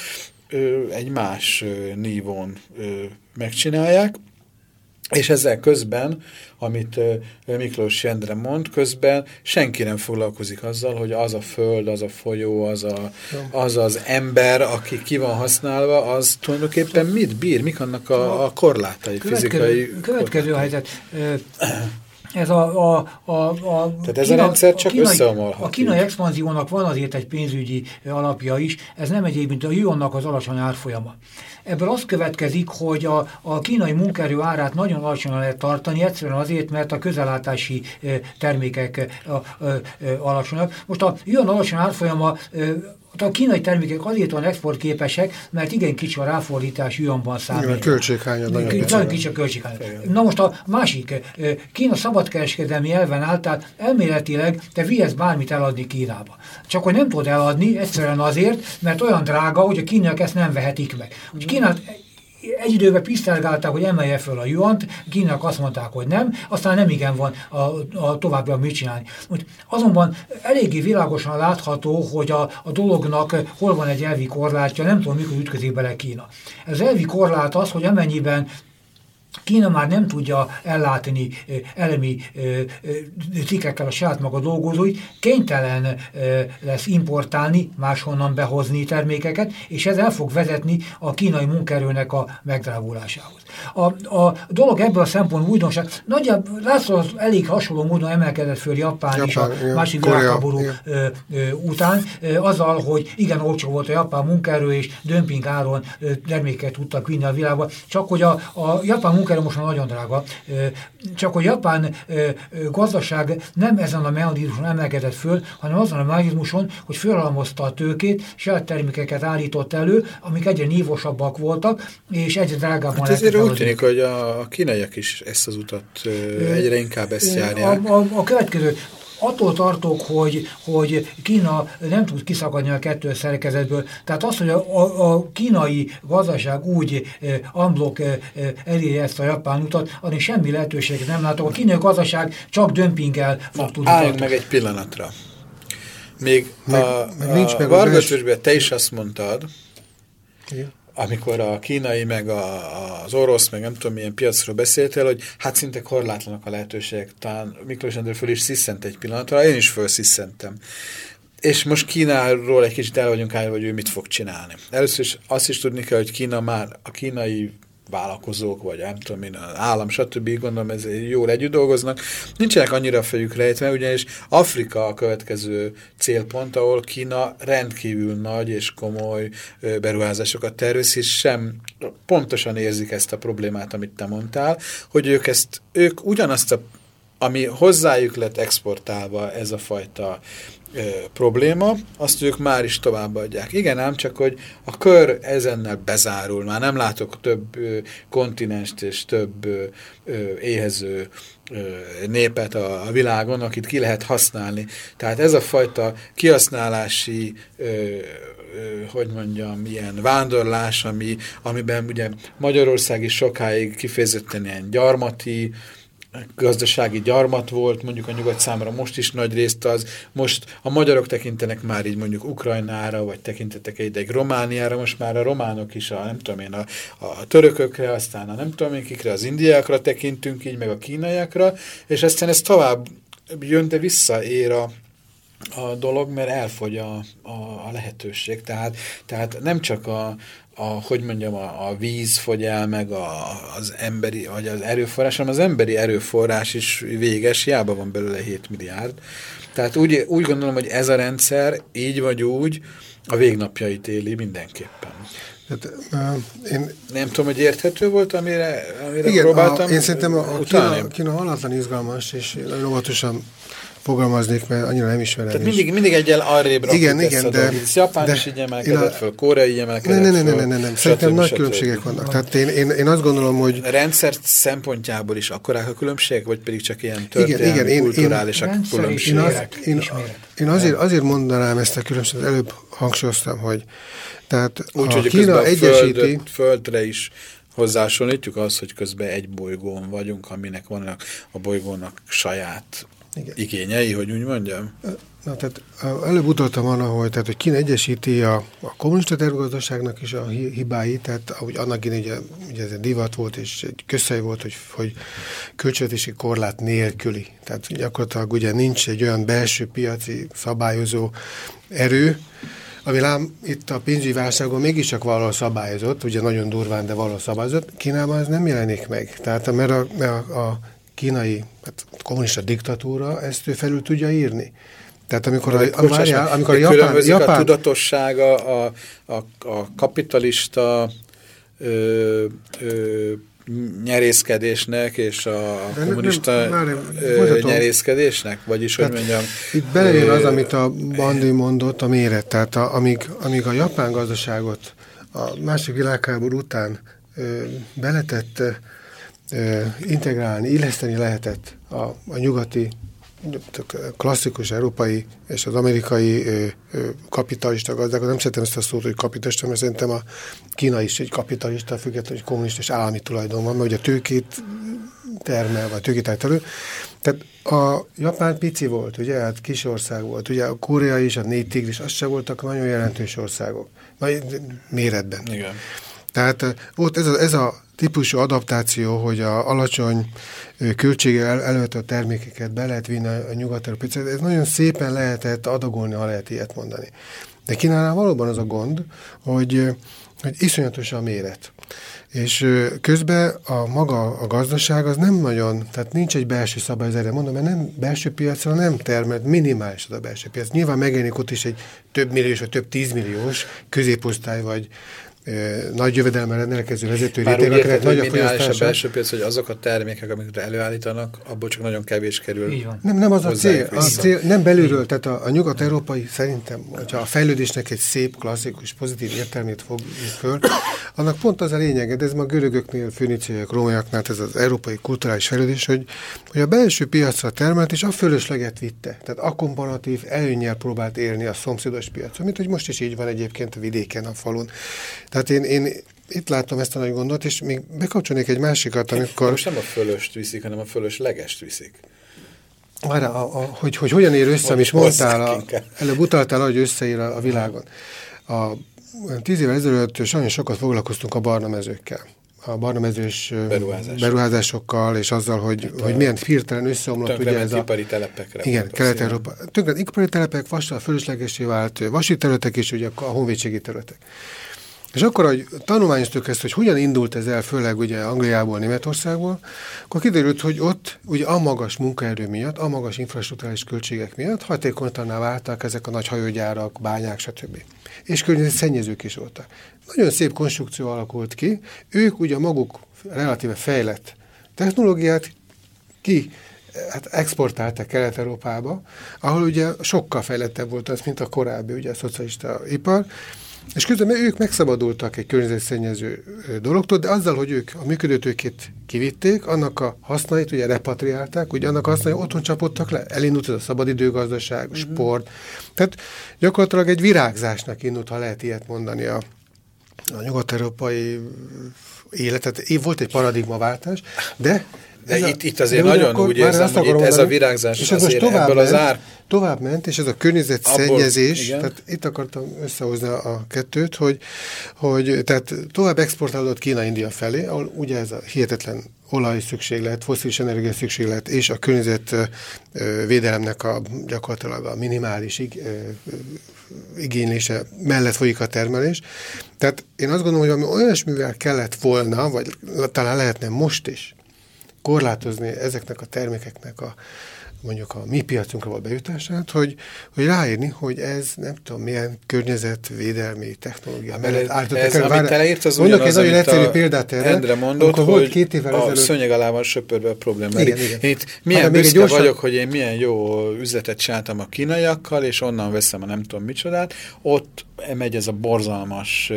egy más nívón megcsinálják, és ezzel közben, amit Miklós Jendre mond, közben senki nem foglalkozik azzal, hogy az a föld, az a folyó, az a, az, az ember, aki ki van használva, az tulajdonképpen mit bír? Mik annak a, a korlátai, következő, fizikai Következő helyzet. Ez a, a, a, a Tehát ez Kína, a rendszer csak a kínai, összeomolhat. A kínai expanziónak van azért egy pénzügyi alapja is, ez nem egyéb, mint a yuannak az alacsony árfolyama. Ebből az következik, hogy a, a kínai munkaerő árát nagyon alacsonyan lehet tartani, egyszerűen azért, mert a közellátási termékek alacsonyak. Most a yuan alacsony árfolyama a kínai termékek azért van exportképesek, mert igen kicsi a ráfordítás yuanban számít. A költséghánya nagyon, nagyon kicsi a költséghánya. Na most a másik, Kína szabadkereskedelmi elven áll, tehát elméletileg te vihetsz bármit eladni Kínába. Csak hogy nem tudod eladni, egyszerűen azért, mert olyan drága, hogy a kínaiak ezt nem vehetik meg. Úgy Kínát egy időben pisztelgálták, hogy emelje föl a juant, Kínak azt mondták, hogy nem, aztán nem igen van a, a továbbiak mit csinálni. Úgy, azonban eléggé világosan látható, hogy a, a dolognak hol van egy elvi korlátja, nem tudom, mikor ütközik bele Kína. Ez elvi korlát az, hogy amennyiben Kína már nem tudja ellátni elemi cikkekkel a saját maga dolgozóit, kénytelen lesz importálni, máshonnan behozni termékeket, és ez el fog vezetni a kínai munkerőnek a megdrágulásához. A, a dolog ebből a szempontból újdonság, nagyjából látszol, elég hasonló módon emelkedett föl Japán, Japán is a igen, másik világháború után, azzal, hogy igen olcsó volt a japán munkaerő, és dömping áron terméket tudtak vinni a világba, csak hogy a, a japán munkaerő most már nagyon drága, csak a japán gazdaság nem ezen a mechanizmuson emelkedett föl, hanem azon a mechanizmuson, hogy fölhalmozta a tőkét, saját termékeket állított elő, amik egyre nívosabbak voltak, és egyre drágábban hát ezért úgy tűnik, hogy a kínaiak is ezt az utat egyre inkább ezt járják. A, a, a következő, attól tartok, hogy, hogy Kína nem tud kiszakadni a kettő szerkezetből. Tehát az, hogy a, a, a kínai gazdaság úgy eh, amblok eh, eléri ezt a japán utat, annak semmi lehetőséget nem látok. A kínai gazdaság csak dömpinggel fog tudni Álljunk meg egy pillanatra. Még meg, a, meg nincs a meg Vargas te is azt mondtad, Igen amikor a kínai, meg a, az orosz, meg nem tudom milyen piacról beszéltél, hogy hát szinte korlátlanak a lehetőségek. Talán Miklós Endről föl is sziszent egy pillanatra, én is fölsziszentem. és most Kínáról egy kicsit el vagyunk állva, hogy ő mit fog csinálni. Először is azt is tudni kell, hogy Kína már a kínai vállalkozók, vagy nem tudom én, az állam, stb. gondolom ez jól együtt dolgoznak. Nincsenek annyira fejük rejtve, ugyanis Afrika a következő célpont, ahol Kína rendkívül nagy és komoly beruházásokat tervez, és sem pontosan érzik ezt a problémát, amit te mondtál, hogy ők ezt, ők ugyanazt a ami hozzájuk lett exportálva ez a fajta probléma, azt ők már is továbbadják. Igen, ám csak, hogy a kör ezennel bezárul, már nem látok több ö, kontinenst és több ö, éhező ö, népet a, a világon, akit ki lehet használni. Tehát ez a fajta kihasználási hogy mondjam, ilyen vándorlás, ami, amiben ugye Magyarország is sokáig kifejezetten ilyen gyarmati, gazdasági gyarmat volt, mondjuk a nyugat számára most is nagy részt az, most a magyarok tekintenek már így mondjuk Ukrajnára, vagy tekintetek egy, egy Romániára, most már a románok is a nem tudom én, a, a törökökre, aztán a nem tudom én kikre, az indiákra tekintünk így, meg a kínaiakra, és aztán ez tovább jön, de visszaér a, a dolog, mert elfogy a, a, a lehetőség. Tehát, tehát nem csak a, a, hogy mondjam, a, a víz fogy el, meg a, az emberi, vagy az erőforrás, hanem az emberi erőforrás is véges, hiába van belőle 7 milliárd. Tehát úgy, úgy gondolom, hogy ez a rendszer így vagy úgy a végnapjait éli mindenképpen. Tehát, uh, én... Nem tudom, hogy érthető volt, amire, amire igen, próbáltam a, Én szerintem a, a Kína, Kína halatlan izgalmas, és óvatosan fogalmaznék, mert annyira nem ismerem. Tehát mindig, mindig egyel arrébb igen, igen, de, Japán de, is így emelkedett a, föl, Koreai emelkedett ne, ne, ne, ne, ne, ne, Szerintem nagy különbségek vannak. Tehát én, én, én azt gondolom, hogy... A rendszer szempontjából is akkorák a különbségek, vagy pedig csak ilyen történelmi, igen, igen, én, a különbségek? Én, az, én, én azért, azért mondanám ezt a különbséget, előbb hangsúlyoztam, hogy tehát Úgy, hogy Kína egyesíti... Föld, földre is hozzásonlítjuk az, hogy közben egy bolygón vagyunk, aminek vannak a bolygónak saját igen. igényei, hogy úgy mondjam? Na, tehát előbb utaltam arra, hogy, tehát, hogy Kína egyesíti a, a kommunista tervgazdaságnak is a hibáit, tehát ahogy annak én ugye, ugye ez egy divat volt, és egy közhely volt, hogy, hogy költségvetési korlát nélküli. Tehát gyakorlatilag ugye nincs egy olyan belső piaci szabályozó erő, ami lám itt a pénzügyi válságon mégiscsak valahol szabályozott, ugye nagyon durván, de valahol szabályozott, Kínában ez nem jelenik meg. Tehát mert a, mert a, a kínai hát, kommunista diktatúra ezt ő felül tudja írni. Tehát amikor a, a, várjál, amikor a Japán, Japán... a tudatossága a, a, a kapitalista ö, ö, nyerészkedésnek és a De kommunista nem, már, nyerészkedésnek? Vagyis, hogy mondjam... Itt belejön az, amit a Bandi mondott, a méret. Tehát a, amíg, amíg a japán gazdaságot a másik világháború után ö, beletett integrálni, illeszteni lehetett a, a nyugati, klasszikus európai és az amerikai ö, ö, kapitalista gazdákat. Nem szeretem ezt a szót, hogy kapitalista, mert szerintem a Kína is egy kapitalista, függetlenül, hogy kommunista és állami tulajdon van, mert ugye a tőkét termel, vagy tőkét elő. Tehát a Japán pici volt, ugye, hát kis ország volt. Ugye a Korea is, a négy tigris, az se voltak nagyon jelentős országok. Vagy méretben. Igen. Tehát ott ez a, ez a típusú adaptáció, hogy a alacsony költsége el, előtt termékeket be lehet vinni a nyugat ez nagyon szépen lehetett adagolni, ha lehet ilyet mondani. De Kínálnál valóban az a gond, hogy, hogy iszonyatos a méret. És közben a maga a gazdaság az nem nagyon, tehát nincs egy belső szabály, erre mondom, mert nem belső piacra nem termelt, minimális az a belső piac. Nyilván megjelenik ott is egy több milliós, vagy több tízmilliós középosztály, vagy, nagy jövedelme rendelkező vezető réteg, akinek nagy a fogyasztása. a belső piac, hogy azok a termékek, amiket előállítanak, abból csak nagyon kevés kerül. Nem, nem az a cél, a cél, nem belülről, tehát a, a nyugat-európai szerintem, hogyha a fejlődésnek egy szép, klasszikus, pozitív értelmét fog föl, annak pont az a lényege, de ez ma görögöknél, főnicéiak, rómaiaknál, ez az európai kulturális fejlődés, hogy, hogy a belső piacra termelt, és a fölösleget vitte. Tehát a komparatív előnyel próbált élni a szomszédos piacon, mint hogy most is így van egyébként a vidéken, a falun. Tehát én, én itt látom ezt a nagy gondot, és még bekapcsolnék egy másikat, amikor... Most nem a fölöst viszik, hanem a fölös legest viszik. Arra, a, a, hogy, hogy hogyan ér össze, amit mondtál, a, előbb utaltál, hogy összeír a, a világon. A, tíz évvel ezelőtt sajnos sokat foglalkoztunk a barna mezőkkel. a barnamezős Beruházás. beruházásokkal, és azzal, hogy, hát hogy milyen firtelen összeomlott ugye ez a... ipari telepekre. Igen, Kelet-Európa. Tönkre ipari telepek, vasal fölöslegesé vált vasi területek, és ugye a honvédségi területek. És akkor, hogy tanulmányoztuk ezt, hogy hogyan indult ez el, főleg ugye Angliából, Németországból, akkor kiderült, hogy ott ugye a magas munkaerő miatt, a magas infrastruktúrális költségek miatt hatékonytalanná váltak ezek a nagy hajógyárak, bányák, stb. És szennyezők is voltak. Nagyon szép konstrukció alakult ki. Ők ugye maguk relatíve fejlett technológiát ki hát exportáltak Kelet-Európába, ahol ugye sokkal fejlettebb volt az, mint a korábbi ugye, a szocialista ipar, és közben ők megszabadultak egy környezetszennyező dologtól, de azzal, hogy ők a működőtőkét kivitték, annak a hasznait ugye repatriálták, ugye annak a hasznai otthon csapottak le. Elindult ez a szabadidőgazdaság, a sport. Tehát gyakorlatilag egy virágzásnak indult, ha lehet ilyet mondani a, a nyugat-európai életet. Volt egy paradigmaváltás, de de itt, a, itt azért nagyon akkor, úgy érzem, hogy itt ez a virágzás és ez azért tovább ebből ment, az ár... Tovább ment, és ez a környezetszennyezés, tehát itt akartam összehozni a kettőt, hogy, hogy tehát tovább exportálódott Kína India felé, ahol ugye ez a hihetetlen olaj szükséglet, foszilis energia szükséglet és a környezet védelemnek a gyakorlatilag a minimális ig, igénylése mellett folyik a termelés. Tehát én azt gondolom, hogy ami olyasmivel kellett volna, vagy talán lehetne most is, korlátozni ezeknek a termékeknek a mondjuk a mi piacunkra való bejutását, hogy, hogy ráírni, hogy ez nem tudom milyen környezetvédelmi technológia mellett állítottak ez. Amit te leírt, az Mondok egy nagyon egyszerű példát erre. Endre mondott, hogy volt két évvel a ezelőtt... szönyeg alá van söpörve a probléma. Igen, igen. Én itt milyen büszke gyorsan... vagyok, hogy én milyen jó üzletet csináltam a kínaiakkal, és onnan veszem a nem tudom micsodát. Ott megy ez a borzalmas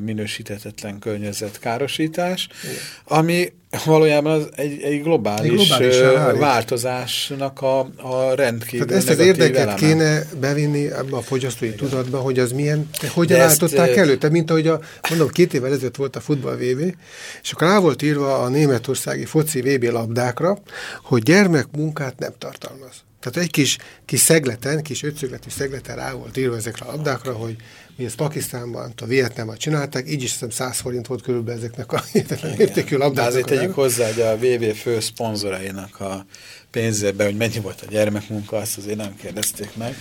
minősítetetlen környezetkárosítás, igen. ami valójában az egy, egy globális, egy globális változásnak a, a rendkívül Tehát ezt az érdeket eleme. kéne bevinni ebbe a fogyasztói Igen. tudatba, hogy az milyen, hogyan állították elő. Tehát mint ahogy a, mondom, két évvel ezelőtt volt a futball VB, és akkor rá volt írva a németországi foci VB labdákra, hogy gyermekmunkát nem tartalmaz. Tehát egy kis, kis szegleten, kis ötszögletű szegleten rá volt írva ezekre a labdákra, hogy mi ezt Pakisztánban, a Vietnámban csinálták, így is hiszem 100 forint volt körülbelül ezeknek a (laughs) értékű labdáknak. De azért tegyük hozzá, hogy a VV fő szponzorainak a pénzébe, hogy mennyi volt a gyermekmunka, azt azért nem kérdezték meg.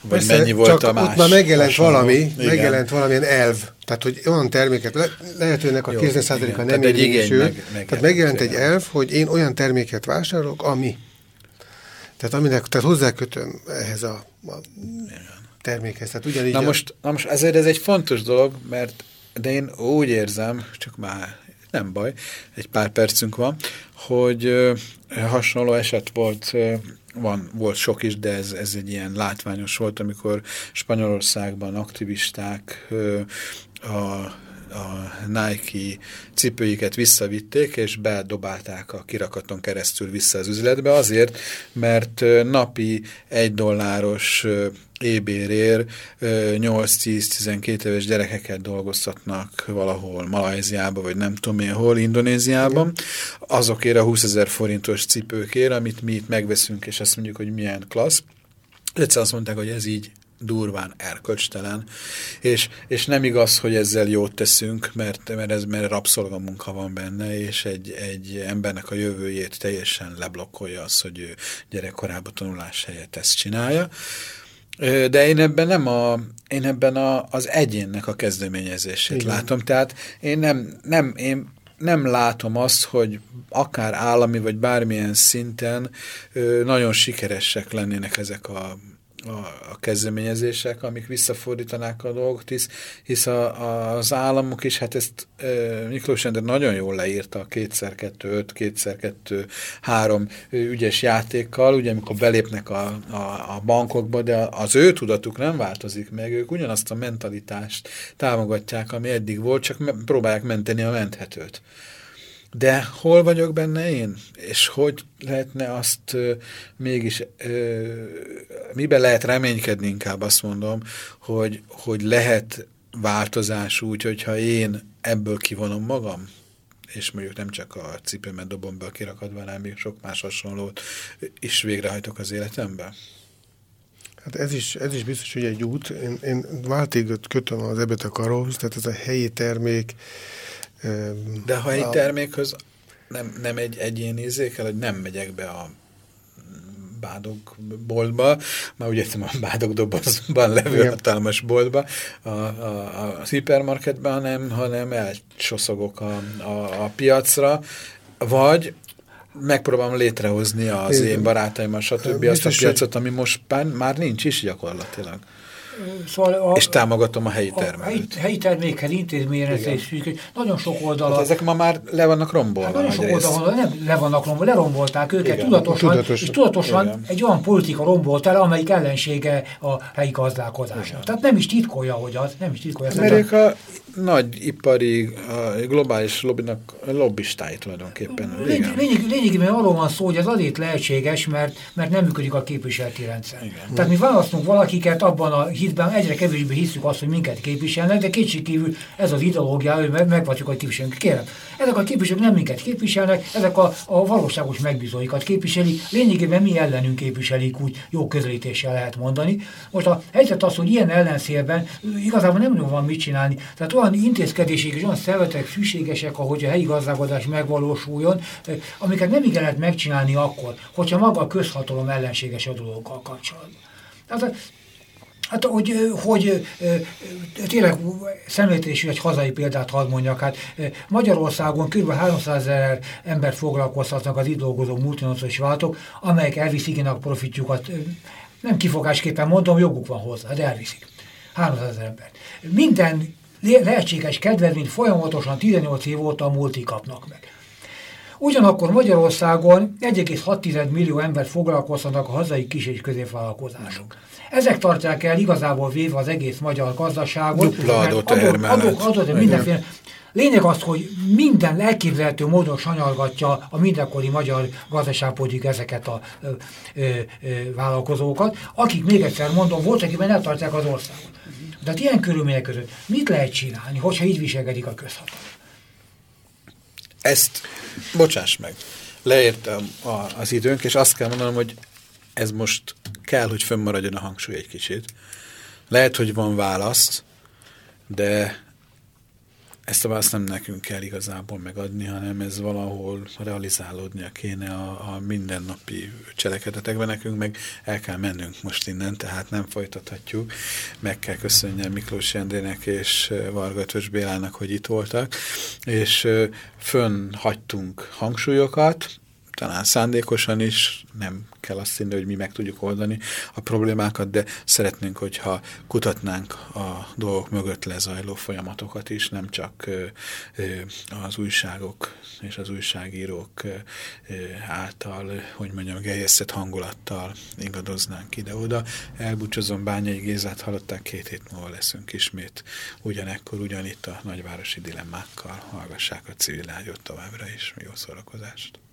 Vagy Persze, mennyi volt csak a más ott már megjelent hasonló. valami, igen. megjelent valamilyen elv. Tehát, hogy olyan terméket, le, lehet, hogy ennek a 90%-a nem érvényesül. Meg, meg tehát megjelent egy elv, hogy én olyan terméket vásárolok, ami. Tehát, aminek, tehát hozzákötöm ehhez a, a termékhez. Tehát ugyanígy na, most, na most ezért ez egy fontos dolog, mert de én úgy érzem, csak már nem baj, egy pár percünk van, hogy ö, hasonló eset volt, ö, van, volt sok is, de ez, ez egy ilyen látványos volt, amikor Spanyolországban aktivisták ö, a a Nike cipőiket visszavitték, és bedobálták a kirakaton keresztül vissza az üzletbe, azért, mert napi egy dolláros ébérér 8-10-12 éves gyerekeket dolgoztatnak valahol Malajziába, vagy nem tudom én hol, Indonéziában, azokért a 20 ezer forintos cipőkért, amit mi itt megveszünk, és azt mondjuk, hogy milyen klassz. Egyszer azt mondták, hogy ez így durván erkölcstelen, és, és nem igaz, hogy ezzel jót teszünk, mert, mert, ez, mert rabszolgamunka van benne, és egy, egy embernek a jövőjét teljesen leblokkolja az, hogy ő gyerekkorába tanulás helyett ezt csinálja. De én ebben nem a, én ebben a, az egyénnek a kezdeményezését Igen. látom. Tehát én nem, nem, én nem látom azt, hogy akár állami vagy bármilyen szinten nagyon sikeresek lennének ezek a a, kezdeményezések, amik visszafordítanák a dolgot, hisz, hisz a, a, az államok is, hát ezt e, Miklós Ender nagyon jól leírta a kétszer-kettő, öt, kétszer-kettő, három ügyes játékkal, ugye amikor belépnek a, a, a bankokba, de az ő tudatuk nem változik meg, ők ugyanazt a mentalitást támogatják, ami eddig volt, csak próbálják menteni a menthetőt. De hol vagyok benne én? És hogy lehetne azt mégis, uh, miben lehet reménykedni inkább azt mondom, hogy, hogy lehet változás úgy, hogyha én ebből kivonom magam? és mondjuk nem csak a cipőmet dobom be a kirakadva, hanem még sok más hasonlót is végrehajtok az életemben? Hát ez is, ez is biztos, hogy egy út. Én, én váltégot kötöm az ebet a karóhoz, tehát ez a helyi termék, De ha egy termékhöz nem, nem egy egyéni érzékel, hogy nem megyek be a bádogboltba, már úgy értem a bádogdobozban levő Igen. hatalmas boltba, a, a, a hipermarketben, hanem, hanem elcsoszogok a, a, a piacra, vagy megpróbálom létrehozni az Igen. én barátaimmal, stb. azt a piacot, ami most már nincs is gyakorlatilag. Szóval a, és támogatom a helyi termelőt. A helyi, helyi termékkel intézményezés, nagyon sok oldala. Hát ezek ma már le vannak rombolva. Hát nagyon sok oldala, nem le vannak rombolva, lerombolták őket Igen. tudatosan, Tudatos. és tudatosan Igen. egy olyan politika rombolt el, amelyik ellensége a helyi gazdálkodásnak. Tehát nem is titkolja, hogy az, nem is titkolja. Amerika nagy ipari, globális lobbynak lobbistái tulajdonképpen. Lényeg, lényeg, lényegében arról van szó, hogy ez azért lehetséges, mert, mert nem működik a képviseleti rendszer. Igen. Tehát mi választunk valakiket abban a hitben, egyre kevésbé hiszük azt, hogy minket képviselnek, de kétségkívül ez az ideológia, hogy meg, megvatjuk a képviselőnk. Kérem, ezek a képviselők nem minket képviselnek, ezek a, a valóságos megbízóikat képviselik, lényegében mi ellenünk képviselik, úgy jó közelítéssel lehet mondani. Most a helyzet az, hogy ilyen ellenszélben igazából nem van mit csinálni. Tehát olyan intézkedések és olyan szervezetek szükségesek, ahogy a helyi gazdálkodás megvalósuljon, amiket nem igen lehet megcsinálni akkor, hogyha maga a közhatalom ellenséges a dolgokkal kapcsolatban. Tehát Hát, hogy, hogy tényleg szemléltetésű egy hazai példát hadd mondjak, hát Magyarországon kb. 300 ezer ember foglalkoztatnak az itt dolgozó multinacionális váltok, amelyek elviszik a profitjukat. Nem kifogásképpen mondom, joguk van hozzá, de elviszik. 300 ezer ember. Minden lehetséges kedvezményt folyamatosan 18 év óta a multi kapnak meg. Ugyanakkor Magyarországon 1,6 millió ember foglalkoztatnak a hazai kis- és középvállalkozások. Ezek tartják el igazából véve az egész magyar gazdaságot. Dupla adott adók, adók, adók, mindenféle. Lényeg az, hogy minden elképzelhető módon sanyargatja a mindenkori magyar gazdaságpolitik ezeket a ö, ö, ö, vállalkozókat, akik még egyszer mondom, volt, akiben eltartják az országot. De hát ilyen körülmények között mit lehet csinálni, hogyha így viselkedik a közhatalom? Ezt, bocsáss meg, leértem a, az időnk, és azt kell mondanom, hogy ez most kell, hogy fönnmaradjon a hangsúly egy kicsit. Lehet, hogy van választ, de ezt a választ nem nekünk kell igazából megadni, hanem ez valahol realizálódnia kéne a, a mindennapi cselekedetekben. Nekünk meg el kell mennünk most innen, tehát nem folytathatjuk. Meg kell köszönjem Miklós Endrének és Varga Ötvös Bélának, hogy itt voltak, és fönn hagytunk hangsúlyokat, talán szándékosan is, nem kell azt hinni, hogy mi meg tudjuk oldani a problémákat, de szeretnénk, hogyha kutatnánk a dolgok mögött lezajló folyamatokat is, nem csak az újságok és az újságírók által, hogy mondjam, gerjesztett hangulattal ingadoznánk ide-oda. Elbúcsozom Bányai Gézát, hallották, két hét múlva leszünk ismét ugyanekkor, ugyanitt a nagyvárosi dilemmákkal. Hallgassák a civil továbbra is. Jó szórakozást!